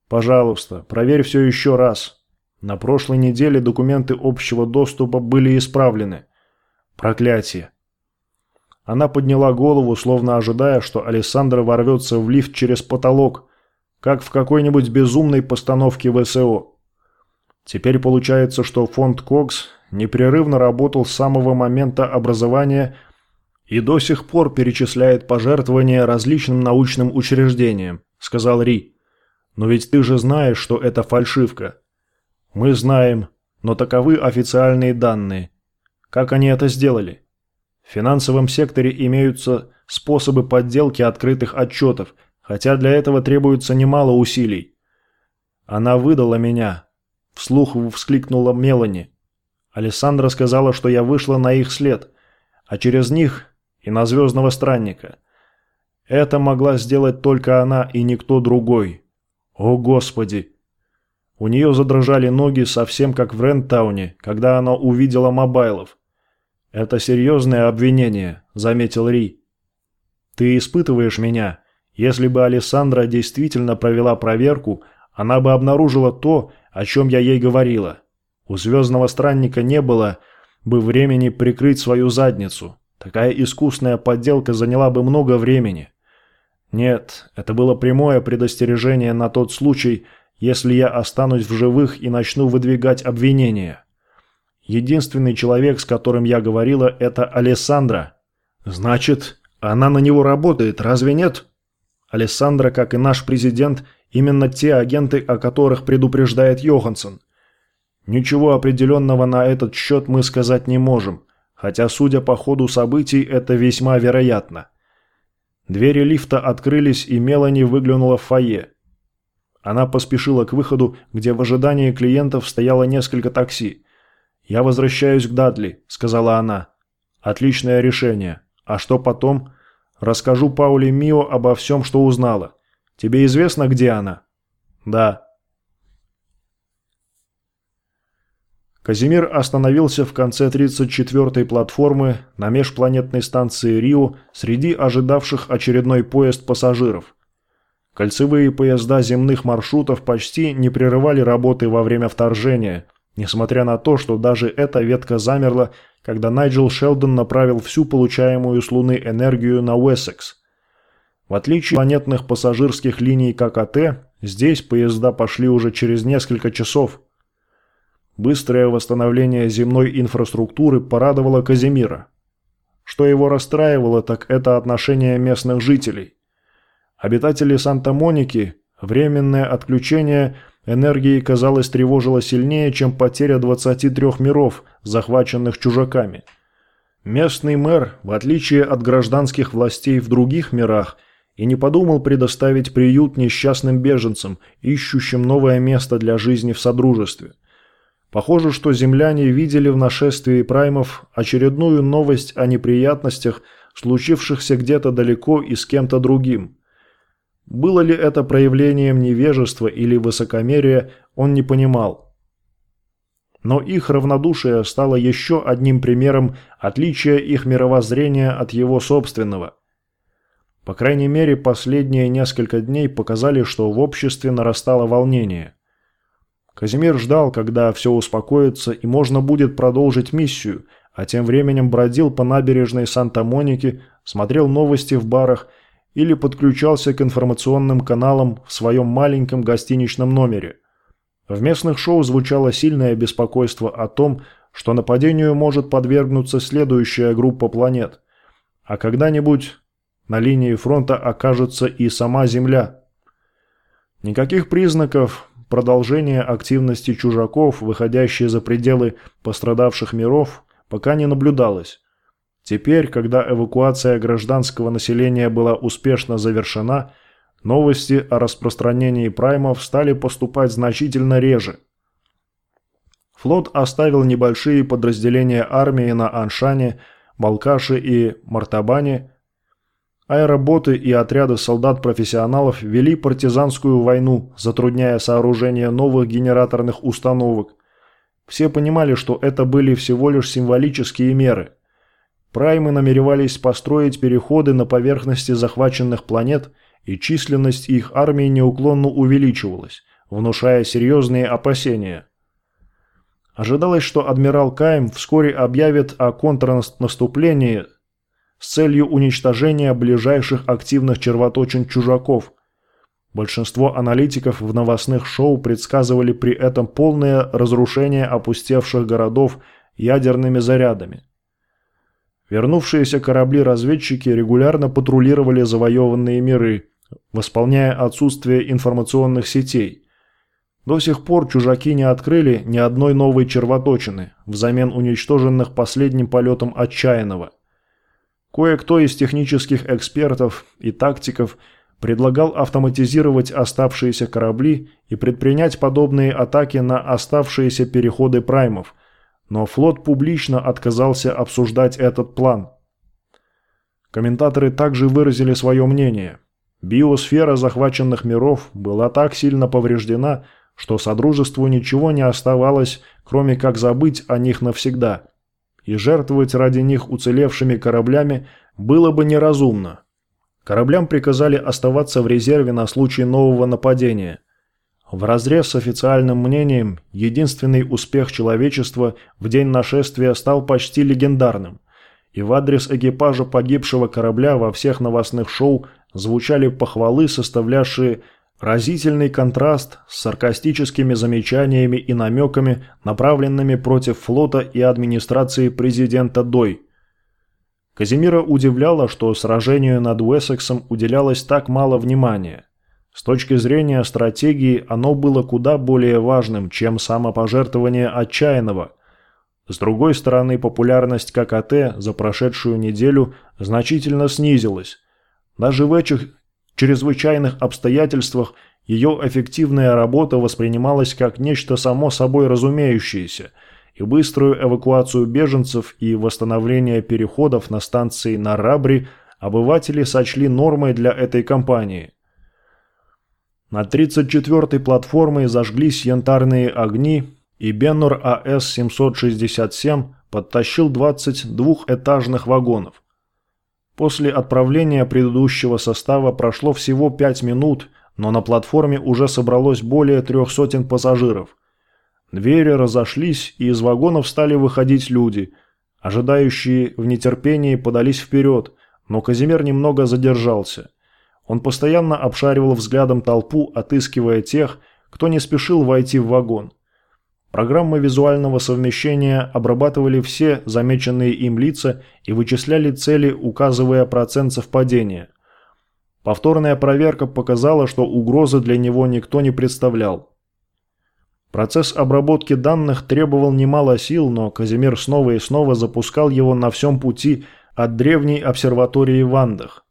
Пожалуйста, проверь все еще раз. На прошлой неделе документы общего доступа были исправлены. Проклятие. Она подняла голову, словно ожидая, что Александра ворвется в лифт через потолок – как в какой-нибудь безумной постановке ВСО. Теперь получается, что фонд Кокс непрерывно работал с самого момента образования и до сих пор перечисляет пожертвования различным научным учреждениям», – сказал Ри. «Но ведь ты же знаешь, что это фальшивка». «Мы знаем, но таковы официальные данные. Как они это сделали?» В финансовом секторе имеются способы подделки открытых отчетов, хотя для этого требуется немало усилий. Она выдала меня. Вслух вскликнула Мелани. Александра сказала, что я вышла на их след, а через них и на Звездного Странника. Это могла сделать только она и никто другой. О, Господи! У нее задрожали ноги совсем как в Рентауне, когда она увидела мобайлов. «Это серьезное обвинение», — заметил Ри. «Ты испытываешь меня. Если бы Александра действительно провела проверку, она бы обнаружила то, о чем я ей говорила. У Звездного Странника не было бы времени прикрыть свою задницу. Такая искусная подделка заняла бы много времени. Нет, это было прямое предостережение на тот случай, если я останусь в живых и начну выдвигать обвинения. Единственный человек, с которым я говорила, это Алессандра. Значит, она на него работает, разве нет? Алессандра, как и наш президент, именно те агенты, о которых предупреждает Йоханссон. Ничего определенного на этот счет мы сказать не можем, хотя, судя по ходу событий, это весьма вероятно. Двери лифта открылись, и Мелани выглянула в фойе. Она поспешила к выходу, где в ожидании клиентов стояло несколько такси. «Я возвращаюсь к Дадли», — сказала она. «Отличное решение. А что потом?» «Расскажу Пауле Мио обо всем, что узнала. Тебе известно, где она?» «Да». Казимир остановился в конце 34-й платформы на межпланетной станции Рио среди ожидавших очередной поезд пассажиров. Кольцевые поезда земных маршрутов почти не прерывали работы во время вторжения, Несмотря на то, что даже эта ветка замерла, когда Найджел Шелдон направил всю получаемую с Луны энергию на Уэссекс. В отличие от планетных пассажирских линий ККТ, здесь поезда пошли уже через несколько часов. Быстрое восстановление земной инфраструктуры порадовало Казимира. Что его расстраивало, так это отношение местных жителей. Обитатели Санта-Моники, временное отключение – Энергии, казалось, тревожило сильнее, чем потеря 23 миров, захваченных чужаками. Местный мэр, в отличие от гражданских властей в других мирах, и не подумал предоставить приют несчастным беженцам, ищущим новое место для жизни в Содружестве. Похоже, что земляне видели в нашествии праймов очередную новость о неприятностях, случившихся где-то далеко и с кем-то другим. Было ли это проявлением невежества или высокомерия, он не понимал. Но их равнодушие стало еще одним примером отличия их мировоззрения от его собственного. По крайней мере, последние несколько дней показали, что в обществе нарастало волнение. Казимир ждал, когда все успокоится и можно будет продолжить миссию, а тем временем бродил по набережной Санта-Моники, смотрел новости в барах – или подключался к информационным каналам в своем маленьком гостиничном номере. В местных шоу звучало сильное беспокойство о том, что нападению может подвергнуться следующая группа планет, а когда-нибудь на линии фронта окажется и сама Земля. Никаких признаков продолжения активности чужаков, выходящей за пределы пострадавших миров, пока не наблюдалось. Теперь, когда эвакуация гражданского населения была успешно завершена, новости о распространении праймов стали поступать значительно реже. Флот оставил небольшие подразделения армии на Аншане, Балкаше и Мартабане. Аэроботы и отряды солдат-профессионалов вели партизанскую войну, затрудняя сооружение новых генераторных установок. Все понимали, что это были всего лишь символические меры – Праймы намеревались построить переходы на поверхности захваченных планет, и численность их армии неуклонно увеличивалась, внушая серьезные опасения. Ожидалось, что адмирал Кайм вскоре объявит о контрнаступлении с целью уничтожения ближайших активных червоточин чужаков. Большинство аналитиков в новостных шоу предсказывали при этом полное разрушение опустевших городов ядерными зарядами. Вернувшиеся корабли-разведчики регулярно патрулировали завоеванные миры, восполняя отсутствие информационных сетей. До сих пор чужаки не открыли ни одной новой червоточины, взамен уничтоженных последним полетом отчаянного. Кое-кто из технических экспертов и тактиков предлагал автоматизировать оставшиеся корабли и предпринять подобные атаки на оставшиеся переходы праймов, но флот публично отказался обсуждать этот план. Комментаторы также выразили свое мнение. Биосфера захваченных миров была так сильно повреждена, что Содружеству ничего не оставалось, кроме как забыть о них навсегда. И жертвовать ради них уцелевшими кораблями было бы неразумно. Кораблям приказали оставаться в резерве на случай нового нападения. Вразрез с официальным мнением, единственный успех человечества в день нашествия стал почти легендарным, и в адрес экипажа погибшего корабля во всех новостных шоу звучали похвалы, составлявшие Разительный контраст с саркастическими замечаниями и намеками, направленными против флота и администрации президента Дой. Казимира удивляло, что сражению над Уэссексом уделялось так мало внимания. С точки зрения стратегии оно было куда более важным, чем самопожертвование отчаянного. С другой стороны, популярность ККТ за прошедшую неделю значительно снизилась. Даже в этих чрезвычайных обстоятельствах ее эффективная работа воспринималась как нечто само собой разумеющееся, и быструю эвакуацию беженцев и восстановление переходов на станции на Рабри обыватели сочли нормой для этой компании. На 34-й платформе зажглись янтарные огни, и Беннор АС-767 подтащил 20 двухэтажных вагонов. После отправления предыдущего состава прошло всего 5 минут, но на платформе уже собралось более трех сотен пассажиров. Двери разошлись, и из вагонов стали выходить люди. Ожидающие в нетерпении подались вперед, но Казимир немного задержался. Он постоянно обшаривал взглядом толпу, отыскивая тех, кто не спешил войти в вагон. Программы визуального совмещения обрабатывали все замеченные им лица и вычисляли цели, указывая процент совпадения. Повторная проверка показала, что угрозы для него никто не представлял. Процесс обработки данных требовал немало сил, но Казимир снова и снова запускал его на всем пути от древней обсерватории в Андах.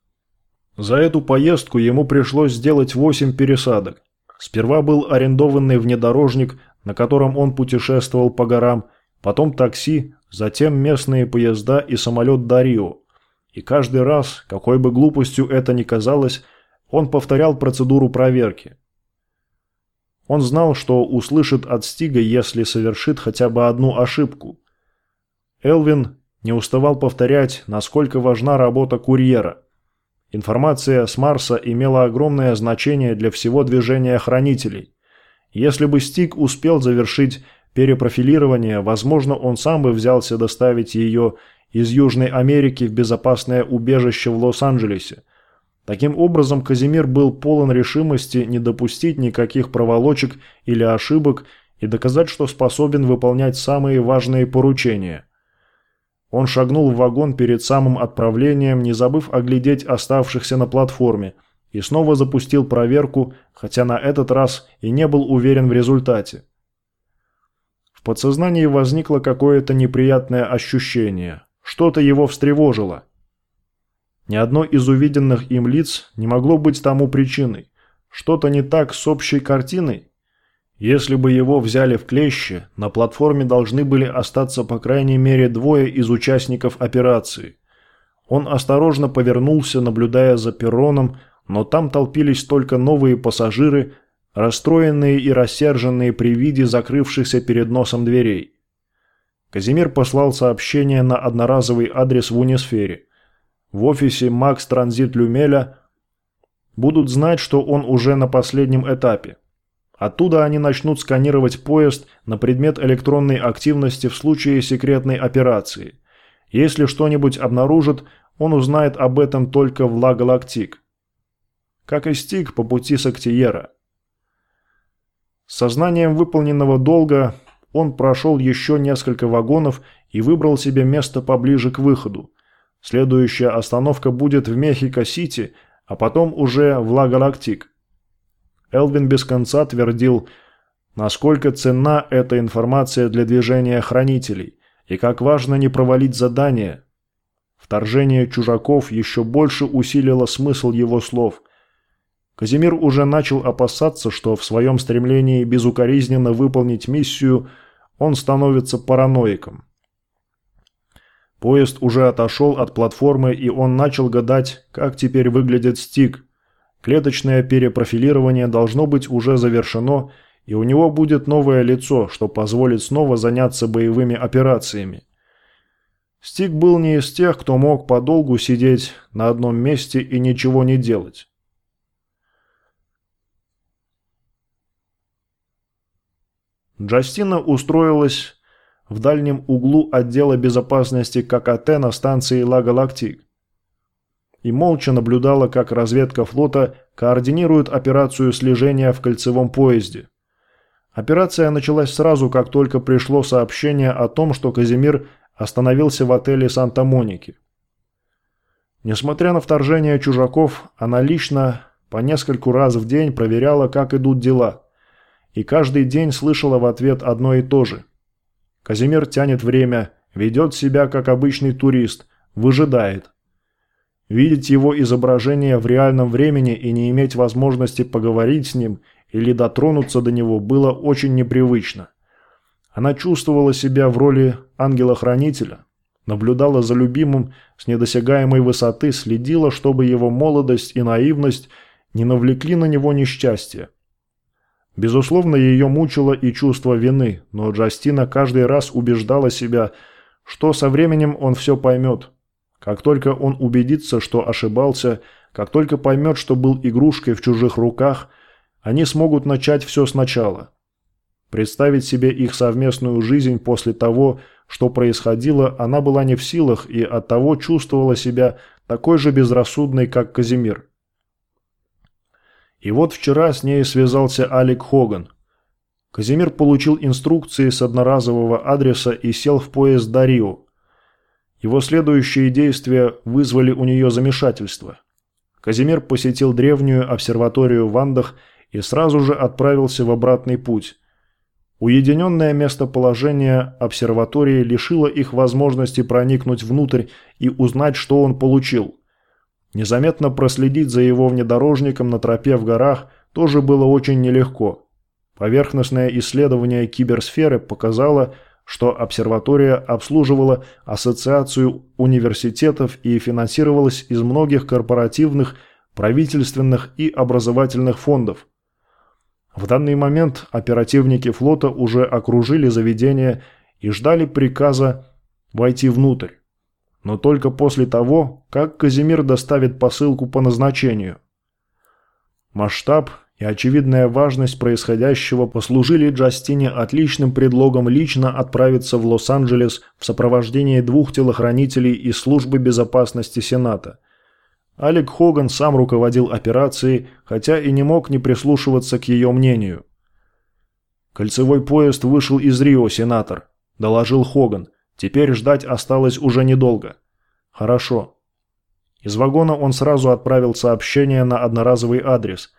За эту поездку ему пришлось сделать 8 пересадок. Сперва был арендованный внедорожник на котором он путешествовал по горам, потом такси, затем местные поезда и самолет до Рио. И каждый раз, какой бы глупостью это ни казалось, он повторял процедуру проверки. Он знал, что услышит от Стига, если совершит хотя бы одну ошибку. Элвин не уставал повторять, насколько важна работа курьера. Информация с Марса имела огромное значение для всего движения хранителей. Если бы Стик успел завершить перепрофилирование, возможно, он сам бы взялся доставить ее из Южной Америки в безопасное убежище в Лос-Анджелесе. Таким образом, Казимир был полон решимости не допустить никаких проволочек или ошибок и доказать, что способен выполнять самые важные поручения. Он шагнул в вагон перед самым отправлением, не забыв оглядеть оставшихся на платформе – и снова запустил проверку, хотя на этот раз и не был уверен в результате. В подсознании возникло какое-то неприятное ощущение. Что-то его встревожило. Ни одно из увиденных им лиц не могло быть тому причиной. Что-то не так с общей картиной? Если бы его взяли в клещи, на платформе должны были остаться по крайней мере двое из участников операции. Он осторожно повернулся, наблюдая за перроном, но там толпились только новые пассажиры, расстроенные и рассерженные при виде закрывшихся перед носом дверей. Казимир послал сообщение на одноразовый адрес в Унисфере. В офисе Макс Транзит Люмеля будут знать, что он уже на последнем этапе. Оттуда они начнут сканировать поезд на предмет электронной активности в случае секретной операции. Если что-нибудь обнаружат, он узнает об этом только в Ла Галактик как и Стиг по пути с Актиера. С сознанием выполненного долга он прошел еще несколько вагонов и выбрал себе место поближе к выходу. Следующая остановка будет в Мехико-Сити, а потом уже в Ла-Галактик. Элвин без конца твердил, насколько ценна эта информация для движения хранителей, и как важно не провалить задание. Вторжение чужаков еще больше усилило смысл его слов. Казимир уже начал опасаться, что в своем стремлении безукоризненно выполнить миссию он становится параноиком. Поезд уже отошел от платформы, и он начал гадать, как теперь выглядит стик. Клеточное перепрофилирование должно быть уже завершено, и у него будет новое лицо, что позволит снова заняться боевыми операциями. Стик был не из тех, кто мог подолгу сидеть на одном месте и ничего не делать. Джастина устроилась в дальнем углу отдела безопасности ККТ на станции Ла Галактик и молча наблюдала, как разведка флота координирует операцию слежения в кольцевом поезде. Операция началась сразу, как только пришло сообщение о том, что Казимир остановился в отеле Санта-Моники. Несмотря на вторжение чужаков, она лично по нескольку раз в день проверяла, как идут дела, и каждый день слышала в ответ одно и то же – Казимир тянет время, ведет себя как обычный турист, выжидает. Видеть его изображение в реальном времени и не иметь возможности поговорить с ним или дотронуться до него было очень непривычно. Она чувствовала себя в роли ангела-хранителя, наблюдала за любимым с недосягаемой высоты, следила, чтобы его молодость и наивность не навлекли на него несчастье. Безусловно, ее мучило и чувство вины, но Джастина каждый раз убеждала себя, что со временем он все поймет. Как только он убедится, что ошибался, как только поймет, что был игрушкой в чужих руках, они смогут начать все сначала. Представить себе их совместную жизнь после того, что происходило, она была не в силах и оттого чувствовала себя такой же безрассудной, как Казимир. И вот вчера с ней связался Алик Хоган. Казимир получил инструкции с одноразового адреса и сел в поезд до Рио. Его следующие действия вызвали у нее замешательство. Казимир посетил древнюю обсерваторию в Андах и сразу же отправился в обратный путь. Уединенное местоположение обсерватории лишило их возможности проникнуть внутрь и узнать, что он получил – Незаметно проследить за его внедорожником на тропе в горах тоже было очень нелегко. Поверхностное исследование киберсферы показало, что обсерватория обслуживала ассоциацию университетов и финансировалась из многих корпоративных, правительственных и образовательных фондов. В данный момент оперативники флота уже окружили заведение и ждали приказа войти внутрь но только после того, как Казимир доставит посылку по назначению. Масштаб и очевидная важность происходящего послужили Джастине отличным предлогом лично отправиться в Лос-Анджелес в сопровождении двух телохранителей из службы безопасности Сената. Алек Хоган сам руководил операцией, хотя и не мог не прислушиваться к ее мнению. «Кольцевой поезд вышел из Рио, сенатор», – доложил Хоган. Теперь ждать осталось уже недолго. Хорошо. Из вагона он сразу отправил сообщение на одноразовый адрес.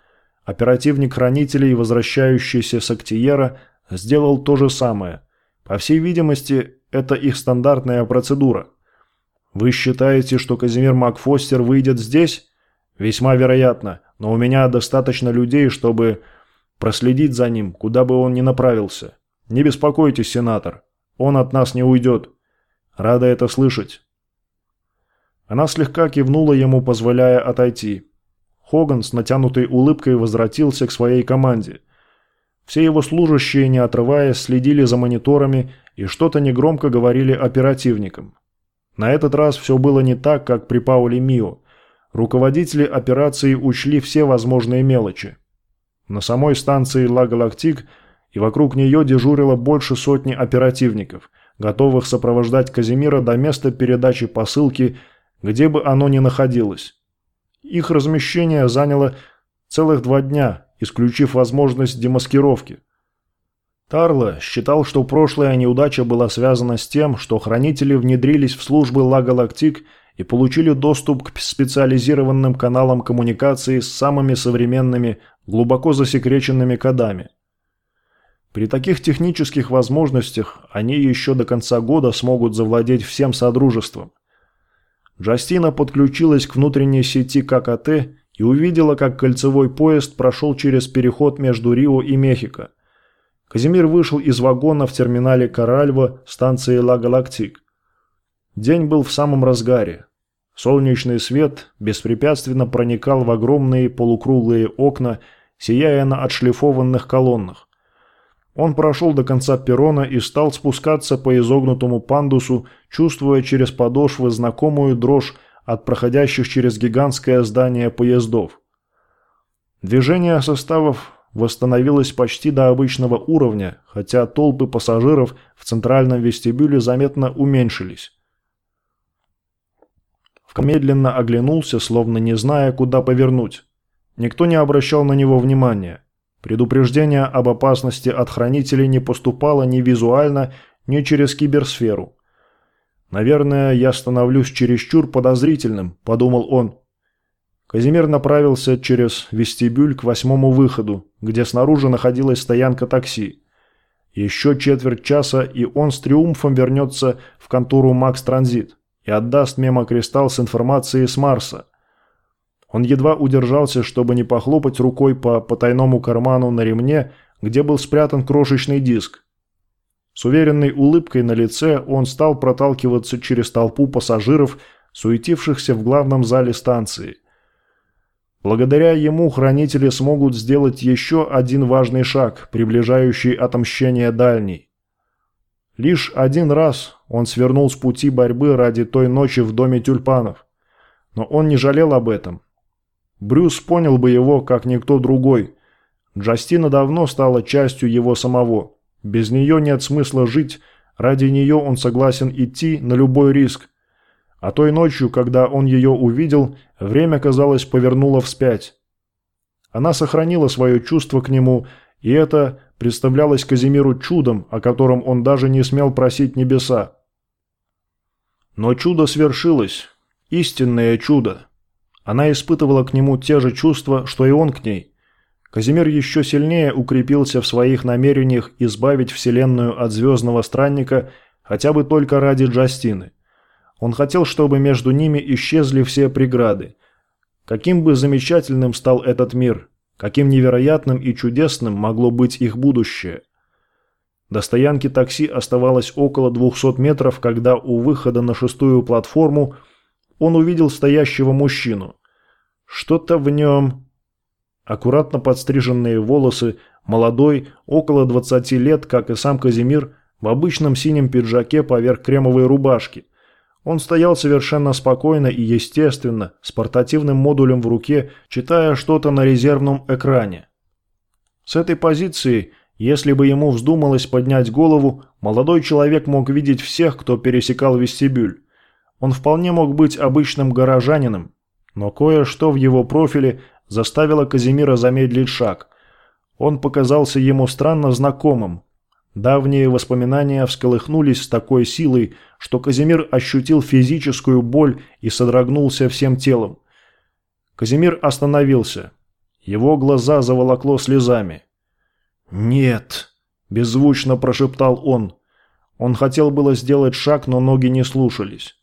Оперативник хранителей, возвращающийся с Актиера, сделал то же самое. По всей видимости, это их стандартная процедура. Вы считаете, что Казимир Макфостер выйдет здесь? Весьма вероятно, но у меня достаточно людей, чтобы проследить за ним, куда бы он ни направился. Не беспокойтесь, сенатор. Он от нас не уйдет. Рада это слышать. Она слегка кивнула ему, позволяя отойти. Хоган с натянутой улыбкой возвратился к своей команде. Все его служащие, не отрываясь, следили за мониторами и что-то негромко говорили оперативникам. На этот раз все было не так, как при Пауле Мио. Руководители операции учли все возможные мелочи. На самой станции Ла Галактик – и вокруг нее дежурило больше сотни оперативников, готовых сопровождать Казимира до места передачи посылки, где бы оно ни находилось. Их размещение заняло целых два дня, исключив возможность демаскировки. Тарло считал, что прошлая неудача была связана с тем, что хранители внедрились в службы Ла Галактик и получили доступ к специализированным каналам коммуникации с самыми современными, глубоко засекреченными кодами. При таких технических возможностях они еще до конца года смогут завладеть всем Содружеством. Джастина подключилась к внутренней сети ККТ и увидела, как кольцевой поезд прошел через переход между Рио и Мехико. Казимир вышел из вагона в терминале Каральва станции Ла Галактик. День был в самом разгаре. Солнечный свет беспрепятственно проникал в огромные полукруглые окна, сияя на отшлифованных колоннах. Он прошел до конца перрона и стал спускаться по изогнутому пандусу, чувствуя через подошвы знакомую дрожь от проходящих через гигантское здание поездов. Движение составов восстановилось почти до обычного уровня, хотя толпы пассажиров в центральном вестибюле заметно уменьшились. Медленно оглянулся, словно не зная, куда повернуть. Никто не обращал на него внимания. Предупреждение об опасности от хранителей не поступало ни визуально, ни через киберсферу. «Наверное, я становлюсь чересчур подозрительным», – подумал он. Казимир направился через вестибюль к восьмому выходу, где снаружи находилась стоянка такси. Еще четверть часа, и он с триумфом вернется в контору «Макс Транзит» и отдаст мемокристалл с информацией с Марса. Он едва удержался, чтобы не похлопать рукой по потайному карману на ремне, где был спрятан крошечный диск. С уверенной улыбкой на лице он стал проталкиваться через толпу пассажиров, суетившихся в главном зале станции. Благодаря ему хранители смогут сделать еще один важный шаг, приближающий отомщение дальней. Лишь один раз он свернул с пути борьбы ради той ночи в доме тюльпанов. Но он не жалел об этом. Брюс понял бы его, как никто другой. Джастина давно стала частью его самого. Без нее нет смысла жить, ради нее он согласен идти на любой риск. А той ночью, когда он ее увидел, время, казалось, повернуло вспять. Она сохранила свое чувство к нему, и это представлялось Казимиру чудом, о котором он даже не смел просить небеса. Но чудо свершилось. Истинное чудо. Она испытывала к нему те же чувства, что и он к ней. Казимир еще сильнее укрепился в своих намерениях избавить Вселенную от Звездного Странника хотя бы только ради Джастины. Он хотел, чтобы между ними исчезли все преграды. Каким бы замечательным стал этот мир, каким невероятным и чудесным могло быть их будущее – до стоянки такси оставалось около 200 метров, когда у выхода на шестую платформу он увидел стоящего мужчину. Что-то в нем... Аккуратно подстриженные волосы, молодой, около 20 лет, как и сам Казимир, в обычном синем пиджаке поверх кремовой рубашки. Он стоял совершенно спокойно и естественно, с портативным модулем в руке, читая что-то на резервном экране. С этой позиции если бы ему вздумалось поднять голову, молодой человек мог видеть всех, кто пересекал вестибюль. Он вполне мог быть обычным горожанином, но кое-что в его профиле заставило Казимира замедлить шаг. Он показался ему странно знакомым. Давние воспоминания всколыхнулись с такой силой, что Казимир ощутил физическую боль и содрогнулся всем телом. Казимир остановился. Его глаза заволокло слезами. «Нет!» – беззвучно прошептал он. Он хотел было сделать шаг, но ноги не слушались.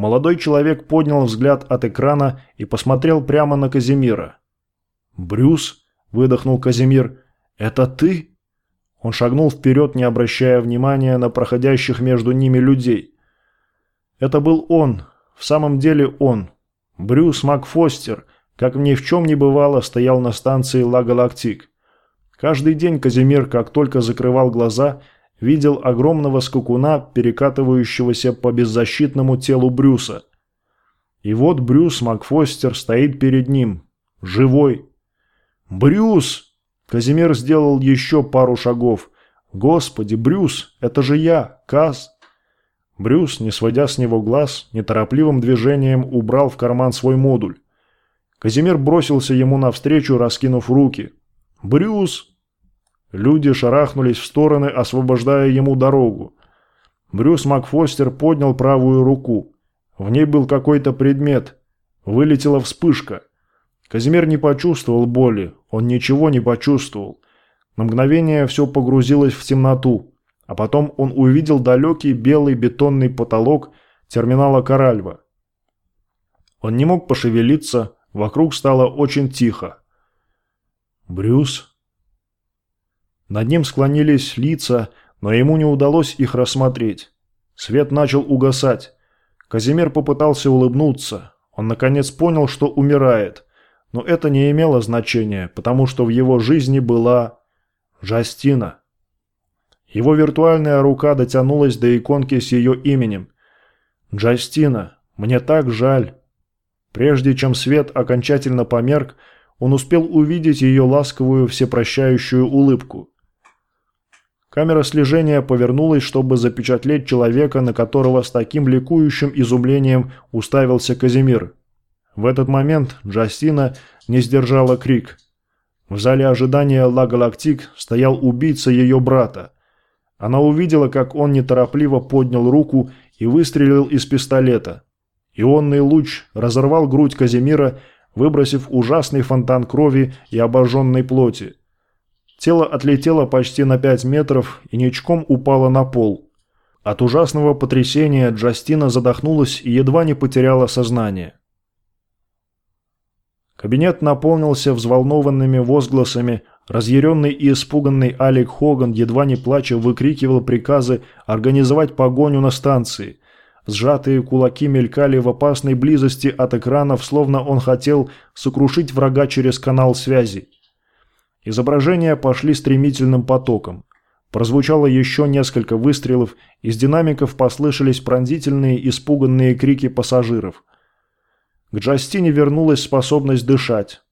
Молодой человек поднял взгляд от экрана и посмотрел прямо на Казимира. «Брюс?» – выдохнул Казимир. «Это ты?» Он шагнул вперед, не обращая внимания на проходящих между ними людей. Это был он, в самом деле он. Брюс Макфостер, как ни в чем не бывало, стоял на станции Ла Галактик. Каждый день Казимир, как только закрывал глаза, видел огромного скакуна, перекатывающегося по беззащитному телу Брюса. И вот Брюс Макфостер стоит перед ним, живой. «Брюс!» Казимир сделал еще пару шагов. «Господи, Брюс, это же я, Каз!» Брюс, не сводя с него глаз, неторопливым движением убрал в карман свой модуль. Казимир бросился ему навстречу, раскинув руки. «Брюс!» Люди шарахнулись в стороны, освобождая ему дорогу. Брюс Макфостер поднял правую руку. В ней был какой-то предмет. Вылетела вспышка. Казимир не почувствовал боли, он ничего не почувствовал. На мгновение все погрузилось в темноту, а потом он увидел далекий белый бетонный потолок терминала Коральва. Он не мог пошевелиться, вокруг стало очень тихо. «Брюс?» Над ним склонились лица, но ему не удалось их рассмотреть. Свет начал угасать. Казимир попытался улыбнуться. Он наконец понял, что умирает. Но это не имело значения, потому что в его жизни была... Жастина. Его виртуальная рука дотянулась до иконки с ее именем. «Джастина, мне так жаль». Прежде чем свет окончательно померк, он успел увидеть ее ласковую всепрощающую улыбку. Камера слежения повернулась, чтобы запечатлеть человека, на которого с таким ликующим изумлением уставился Казимир. В этот момент Джастина не сдержала крик. В зале ожидания Ла Галактик стоял убийца ее брата. Она увидела, как он неторопливо поднял руку и выстрелил из пистолета. Ионный луч разорвал грудь Казимира, выбросив ужасный фонтан крови и обожженной плоти. Тело отлетело почти на 5 метров и ничком упало на пол. От ужасного потрясения Джастина задохнулась и едва не потеряла сознание. Кабинет наполнился взволнованными возгласами. Разъяренный и испуганный Алек Хоган, едва не плача, выкрикивал приказы организовать погоню на станции. Сжатые кулаки мелькали в опасной близости от экранов, словно он хотел сокрушить врага через канал связи. Изображения пошли стремительным потоком. Прозвучало еще несколько выстрелов, из динамиков послышались пронзительные испуганные крики пассажиров. К Джастине вернулась способность дышать.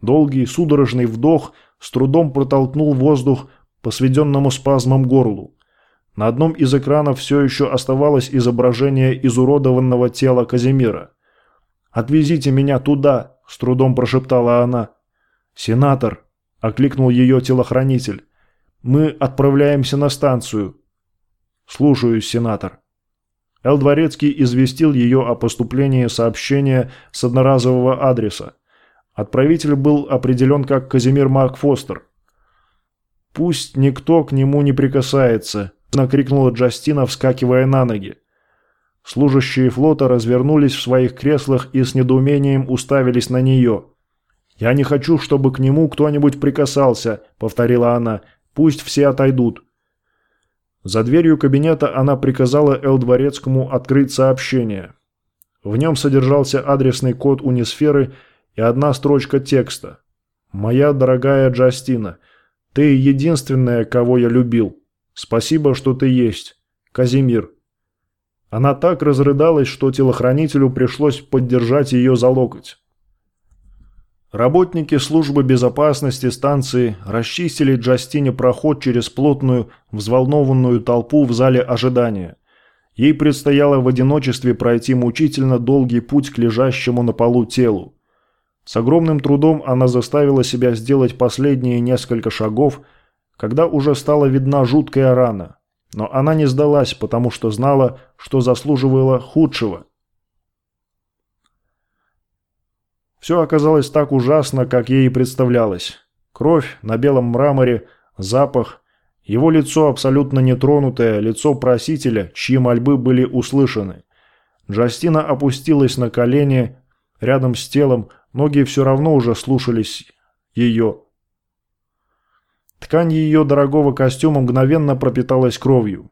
Долгий судорожный вдох с трудом протолкнул воздух по сведенному спазмом горлу. На одном из экранов все еще оставалось изображение изуродованного тела Казимира. «Отвезите меня туда!» – с трудом прошептала она. «Сенатор!» – окликнул ее телохранитель. «Мы отправляемся на станцию». «Слушаюсь, сенатор». Эл Дворецкий известил ее о поступлении сообщения с одноразового адреса. Отправитель был определен как Казимир Марк Фостер. «Пусть никто к нему не прикасается», – накрикнула Джастина, вскакивая на ноги. Служащие флота развернулись в своих креслах и с недоумением уставились на нее. «Я не хочу, чтобы к нему кто-нибудь прикасался», – повторила она. «Пусть все отойдут». За дверью кабинета она приказала Эл Дворецкому открыть сообщение. В нем содержался адресный код унисферы и одна строчка текста. «Моя дорогая Джастина, ты единственная, кого я любил. Спасибо, что ты есть. Казимир». Она так разрыдалась, что телохранителю пришлось поддержать ее за локоть. Работники службы безопасности станции расчистили Джастине проход через плотную, взволнованную толпу в зале ожидания. Ей предстояло в одиночестве пройти мучительно долгий путь к лежащему на полу телу. С огромным трудом она заставила себя сделать последние несколько шагов, когда уже стала видна жуткая рана. Но она не сдалась, потому что знала, что заслуживала худшего. Все оказалось так ужасно, как ей и представлялось. Кровь на белом мраморе, запах, его лицо абсолютно нетронутое, лицо просителя, чьи мольбы были услышаны. Джастина опустилась на колени рядом с телом, ноги все равно уже слушались ее. Ткань ее дорогого костюма мгновенно пропиталась кровью.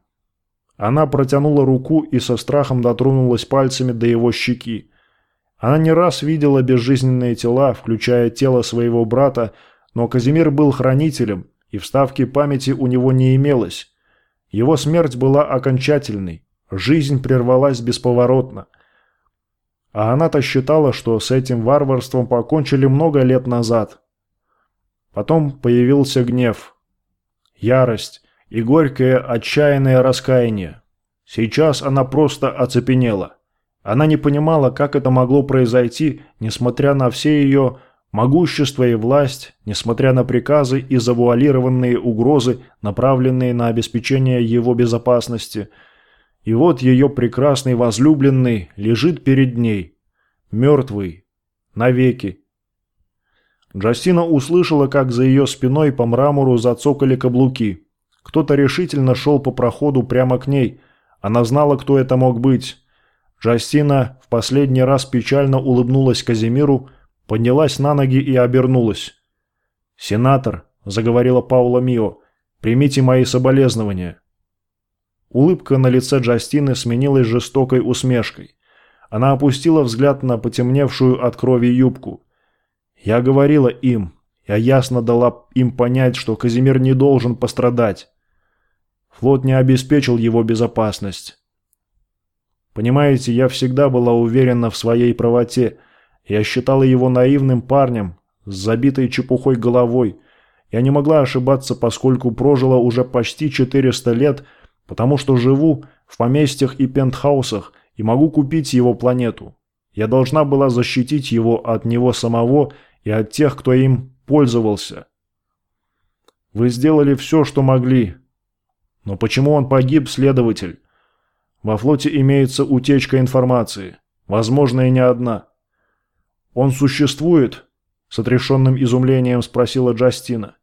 Она протянула руку и со страхом дотронулась пальцами до его щеки. Она не раз видела безжизненные тела, включая тело своего брата, но Казимир был хранителем, и вставки памяти у него не имелось. Его смерть была окончательной, жизнь прервалась бесповоротно. А она-то считала, что с этим варварством покончили много лет назад. Потом появился гнев, ярость и горькое отчаянное раскаяние. Сейчас она просто оцепенела. Она не понимала, как это могло произойти, несмотря на все ее могущество и власть, несмотря на приказы и завуалированные угрозы, направленные на обеспечение его безопасности. И вот ее прекрасный возлюбленный лежит перед ней, мертвый, навеки. Джастина услышала, как за ее спиной по мрамору зацокали каблуки. Кто-то решительно шел по проходу прямо к ней. Она знала, кто это мог быть. Джастина в последний раз печально улыбнулась Казимиру, поднялась на ноги и обернулась. «Сенатор», — заговорила Паула Мио, — «примите мои соболезнования». Улыбка на лице Джастины сменилась жестокой усмешкой. Она опустила взгляд на потемневшую от крови юбку. «Я говорила им. Я ясно дала им понять, что Казимир не должен пострадать. Флот не обеспечил его безопасность. Понимаете, я всегда была уверена в своей правоте. Я считала его наивным парнем, с забитой чепухой головой. Я не могла ошибаться, поскольку прожила уже почти 400 лет, потому что живу в поместьях и пентхаусах и могу купить его планету. Я должна была защитить его от него самого и от тех, кто им пользовался. Вы сделали все, что могли. Но почему он погиб, следователь? Во флоте имеется утечка информации. Возможно, и не одна. Он существует? С отрешенным изумлением спросила Джастина.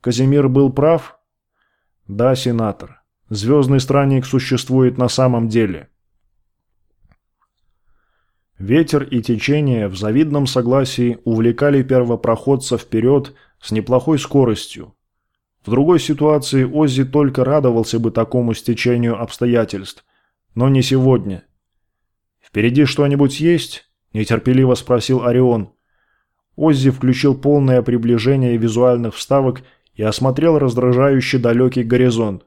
Казимир был прав? Да, сенатор. Звездный странник существует на самом деле. Ветер и течение в завидном согласии увлекали первопроходца вперед с неплохой скоростью. В другой ситуации Оззи только радовался бы такому стечению обстоятельств, но не сегодня. «Впереди что-нибудь есть?» – нетерпеливо спросил Орион. Оззи включил полное приближение визуальных вставок и осмотрел раздражающий далекий горизонт.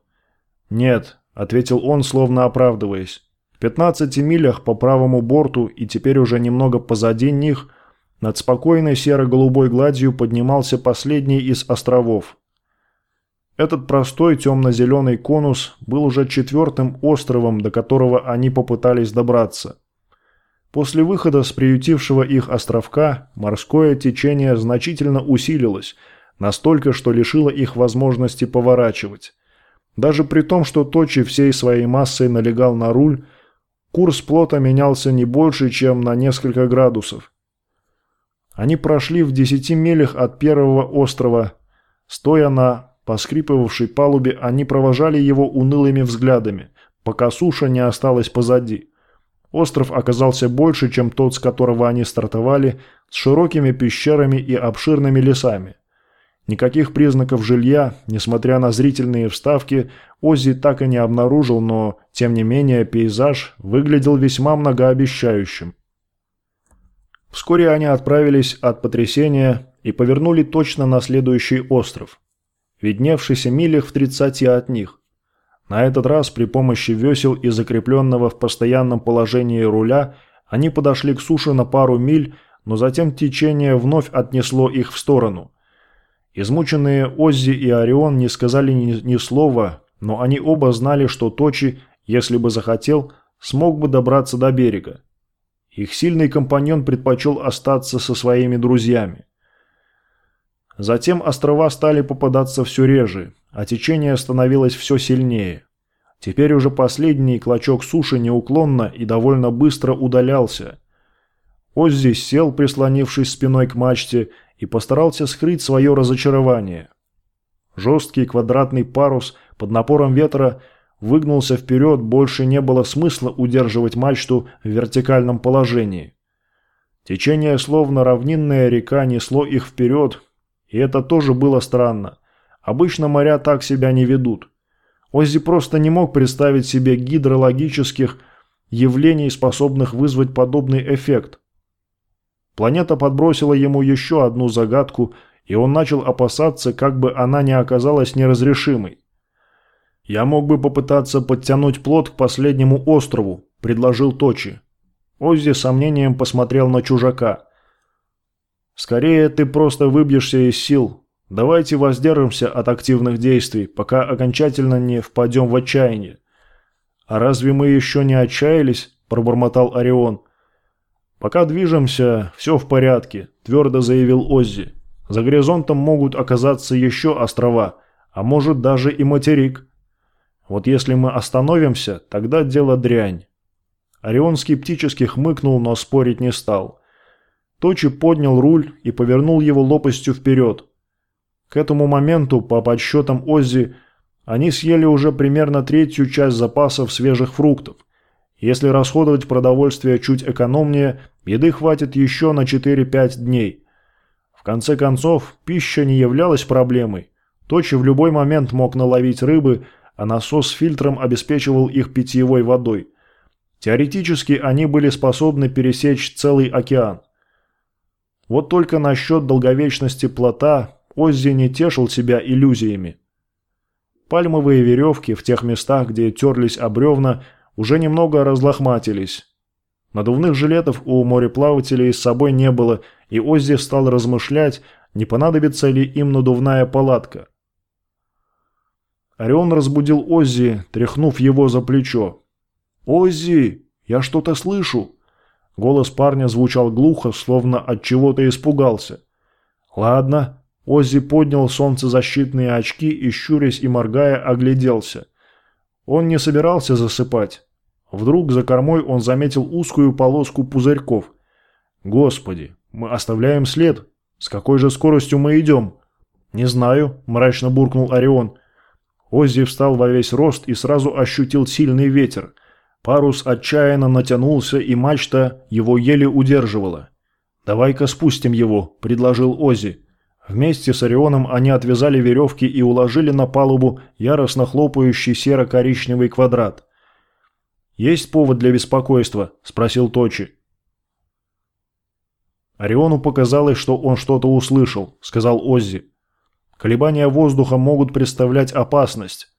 «Нет», – ответил он, словно оправдываясь. В 15 милях по правому борту и теперь уже немного позади них над спокойной серо-голубой гладью поднимался последний из островов – этот простой темно-зеленый конус был уже четвертым островом, до которого они попытались добраться. После выхода с приютившего их островка морское течение значительно усилилось, настолько, что лишило их возможности поворачивать. Даже при том, что Точи всей своей массой налегал на руль, курс плота менялся не больше, чем на несколько градусов. Они прошли в десяти милях от первого острова, стоя на по скрипывавшей палубе они провожали его унылыми взглядами, пока суша не осталась позади. Остров оказался больше, чем тот, с которого они стартовали, с широкими пещерами и обширными лесами. Никаких признаков жилья, несмотря на зрительные вставки, Оззи так и не обнаружил, но, тем не менее, пейзаж выглядел весьма многообещающим. Вскоре они отправились от потрясения и повернули точно на следующий остров видневшийся милях в 30 от них. На этот раз при помощи весел и закрепленного в постоянном положении руля они подошли к суше на пару миль, но затем течение вновь отнесло их в сторону. Измученные Оззи и Орион не сказали ни, ни слова, но они оба знали, что Точи, если бы захотел, смог бы добраться до берега. Их сильный компаньон предпочел остаться со своими друзьями. Затем острова стали попадаться все реже, а течение становилось все сильнее. Теперь уже последний клочок суши неуклонно и довольно быстро удалялся. Оззи сел, прислонившись спиной к мачте, и постарался скрыть свое разочарование. Жесткий квадратный парус под напором ветра выгнулся вперед, больше не было смысла удерживать мачту в вертикальном положении. Течение, словно равнинная река, несло их вперед, и это тоже было странно. Обычно моря так себя не ведут. Оззи просто не мог представить себе гидрологических явлений, способных вызвать подобный эффект. Планета подбросила ему еще одну загадку, и он начал опасаться, как бы она не оказалась неразрешимой. «Я мог бы попытаться подтянуть плот к последнему острову», – предложил Точи. Оззи сомнением посмотрел на чужака – Скорее, ты просто выбьешься из сил. Давайте воздержимся от активных действий, пока окончательно не впадем в отчаяние. А разве мы еще не отчаялись? Пробормотал Орион. Пока движемся, все в порядке, твердо заявил Оззи. За горизонтом могут оказаться еще острова, а может даже и материк. Вот если мы остановимся, тогда дело дрянь. Орион скептически хмыкнул, но спорить не стал. Точи поднял руль и повернул его лопастью вперед. К этому моменту, по подсчетам Оззи, они съели уже примерно третью часть запасов свежих фруктов. Если расходовать продовольствие чуть экономнее, еды хватит еще на 4-5 дней. В конце концов, пища не являлась проблемой. Точи в любой момент мог наловить рыбы, а насос с фильтром обеспечивал их питьевой водой. Теоретически они были способны пересечь целый океан. Вот только насчет долговечности плота Оззи не тешил себя иллюзиями. Пальмовые веревки в тех местах, где терлись об бревна, уже немного разлохматились. Надувных жилетов у мореплавателей с собой не было, и Оззи стал размышлять, не понадобится ли им надувная палатка. Орион разбудил Оззи, тряхнув его за плечо. «Оззи, я что-то слышу!» Голос парня звучал глухо, словно от чего-то испугался. «Ладно». Оззи поднял солнцезащитные очки и, щурясь и моргая, огляделся. Он не собирался засыпать. Вдруг за кормой он заметил узкую полоску пузырьков. «Господи, мы оставляем след. С какой же скоростью мы идем?» «Не знаю», – мрачно буркнул Орион. Оззи встал во весь рост и сразу ощутил сильный ветер. Парус отчаянно натянулся, и мачта его еле удерживала. «Давай-ка спустим его», – предложил Оззи. Вместе с Орионом они отвязали веревки и уложили на палубу яростно хлопающий серо-коричневый квадрат. «Есть повод для беспокойства?» – спросил Точи. Ориону показалось, что он что-то услышал, сказал Оззи. Колебания воздуха могут представлять опасность.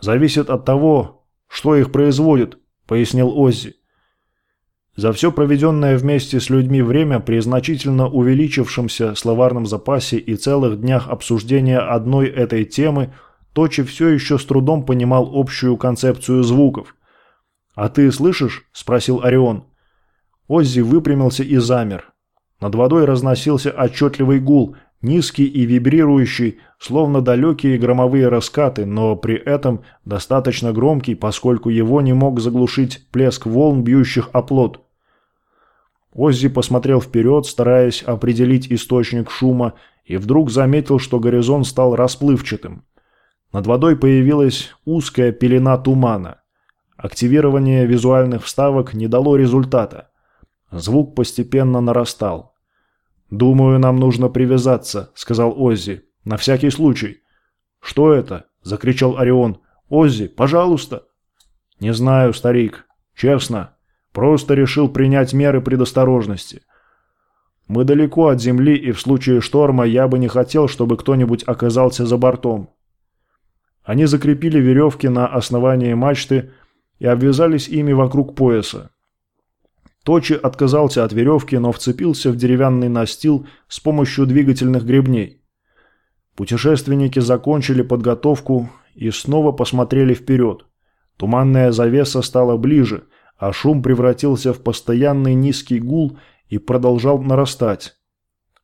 Зависит от того, что их производит, пояснил Оззи. За все проведенное вместе с людьми время при значительно увеличившемся словарном запасе и целых днях обсуждения одной этой темы Точи все еще с трудом понимал общую концепцию звуков. «А ты слышишь?» – спросил Орион. Оззи выпрямился и замер. Над водой разносился отчетливый гул, низкий и вибрирующий, словно далекие громовые раскаты, но при этом достаточно громкий, поскольку его не мог заглушить плеск волн, бьющих о плот. Оззи посмотрел вперед, стараясь определить источник шума, и вдруг заметил, что горизонт стал расплывчатым. Над водой появилась узкая пелена тумана. Активирование визуальных вставок не дало результата. Звук постепенно нарастал. «Думаю, нам нужно привязаться», — сказал Оззи. «На всякий случай». «Что это?» — закричал Орион. «Оззи, пожалуйста». «Не знаю, старик. Честно. Просто решил принять меры предосторожности. Мы далеко от земли, и в случае шторма я бы не хотел, чтобы кто-нибудь оказался за бортом». Они закрепили веревки на основании мачты и обвязались ими вокруг пояса. Точи отказался от веревки, но вцепился в деревянный настил с помощью двигательных гребней. Путешественники закончили подготовку и снова посмотрели вперед. Туманная завеса стала ближе, а шум превратился в постоянный низкий гул и продолжал нарастать.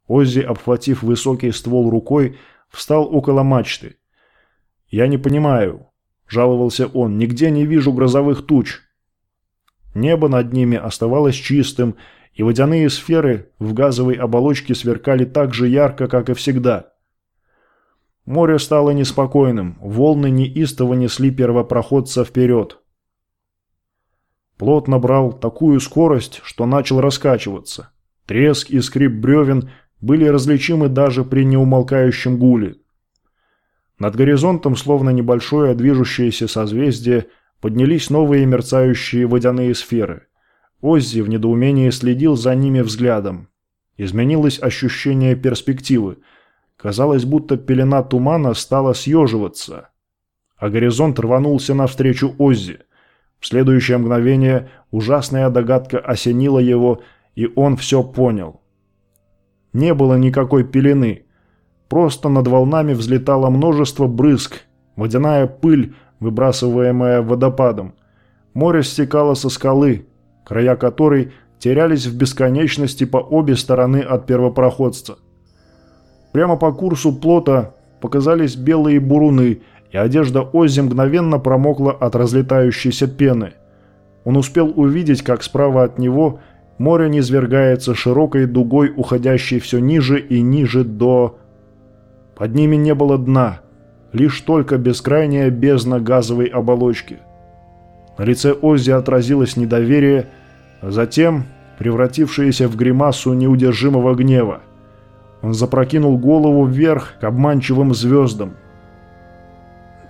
Оззи, обхватив высокий ствол рукой, встал около мачты. «Я не понимаю», – жаловался он, – «нигде не вижу грозовых туч. Небо над ними оставалось чистым, и водяные сферы в газовой оболочке сверкали так же ярко, как и всегда. Море стало неспокойным, волны неистово несли первопроходца вперед. Плот набрал такую скорость, что начал раскачиваться. Треск и скрип бревен были различимы даже при неумолкающем гуле. Над горизонтом, словно небольшое движущееся созвездие, поднялись новые мерцающие водяные сферы. Оззи в недоумении следил за ними взглядом. Изменилось ощущение перспективы. Казалось, будто пелена тумана стала съеживаться. А горизонт рванулся навстречу Оззи. В следующее мгновение ужасная догадка осенила его, и он все понял. Не было никакой пелены. Просто над волнами взлетало множество брызг. Водяная пыль выбрасываемая водопадом. Море стекало со скалы, края которой терялись в бесконечности по обе стороны от первопроходца. Прямо по курсу плота показались белые буруны, и одежда Оззи мгновенно промокла от разлетающейся пены. Он успел увидеть, как справа от него море низвергается широкой дугой, уходящей все ниже и ниже до... Под ними не было дна, лишь только бескрайняя бездна газовой оболочки. На лице Оззи отразилось недоверие, а затем превратившееся в гримасу неудержимого гнева. Он запрокинул голову вверх к обманчивым звездам.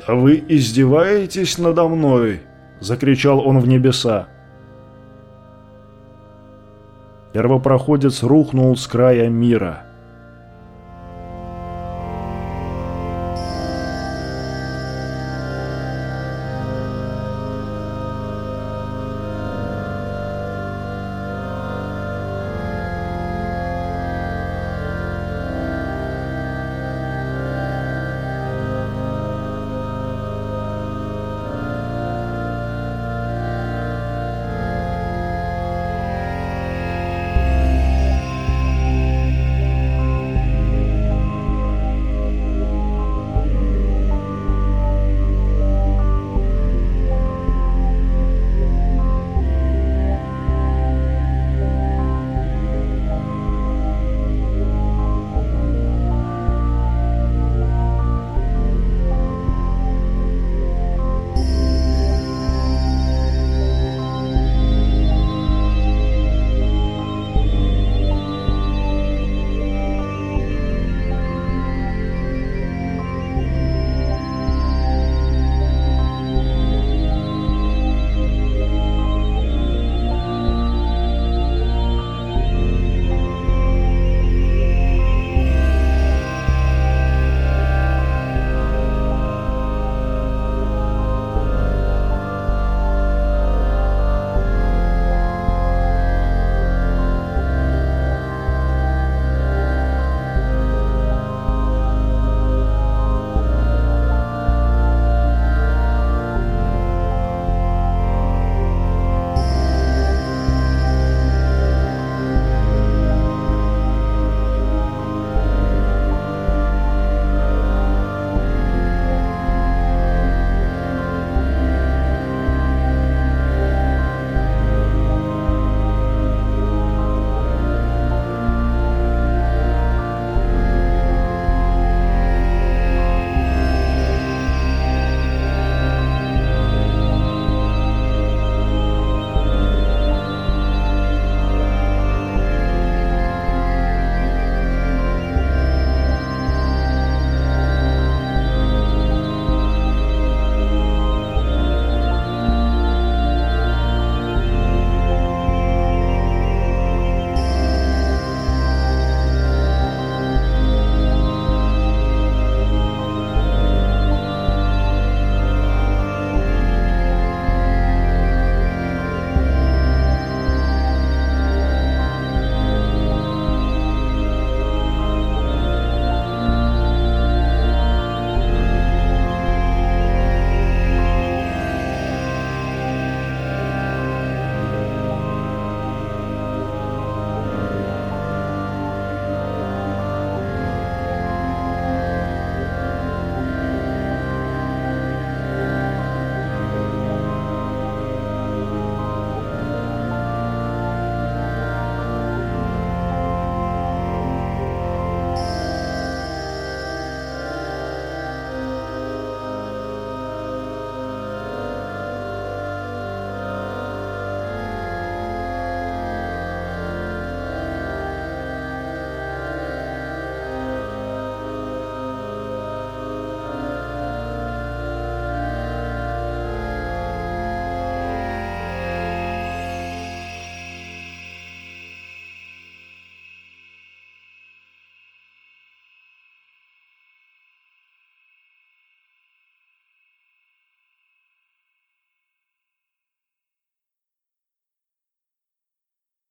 «Да вы издеваетесь надо мной!» – закричал он в небеса. Первопроходец рухнул с края мира –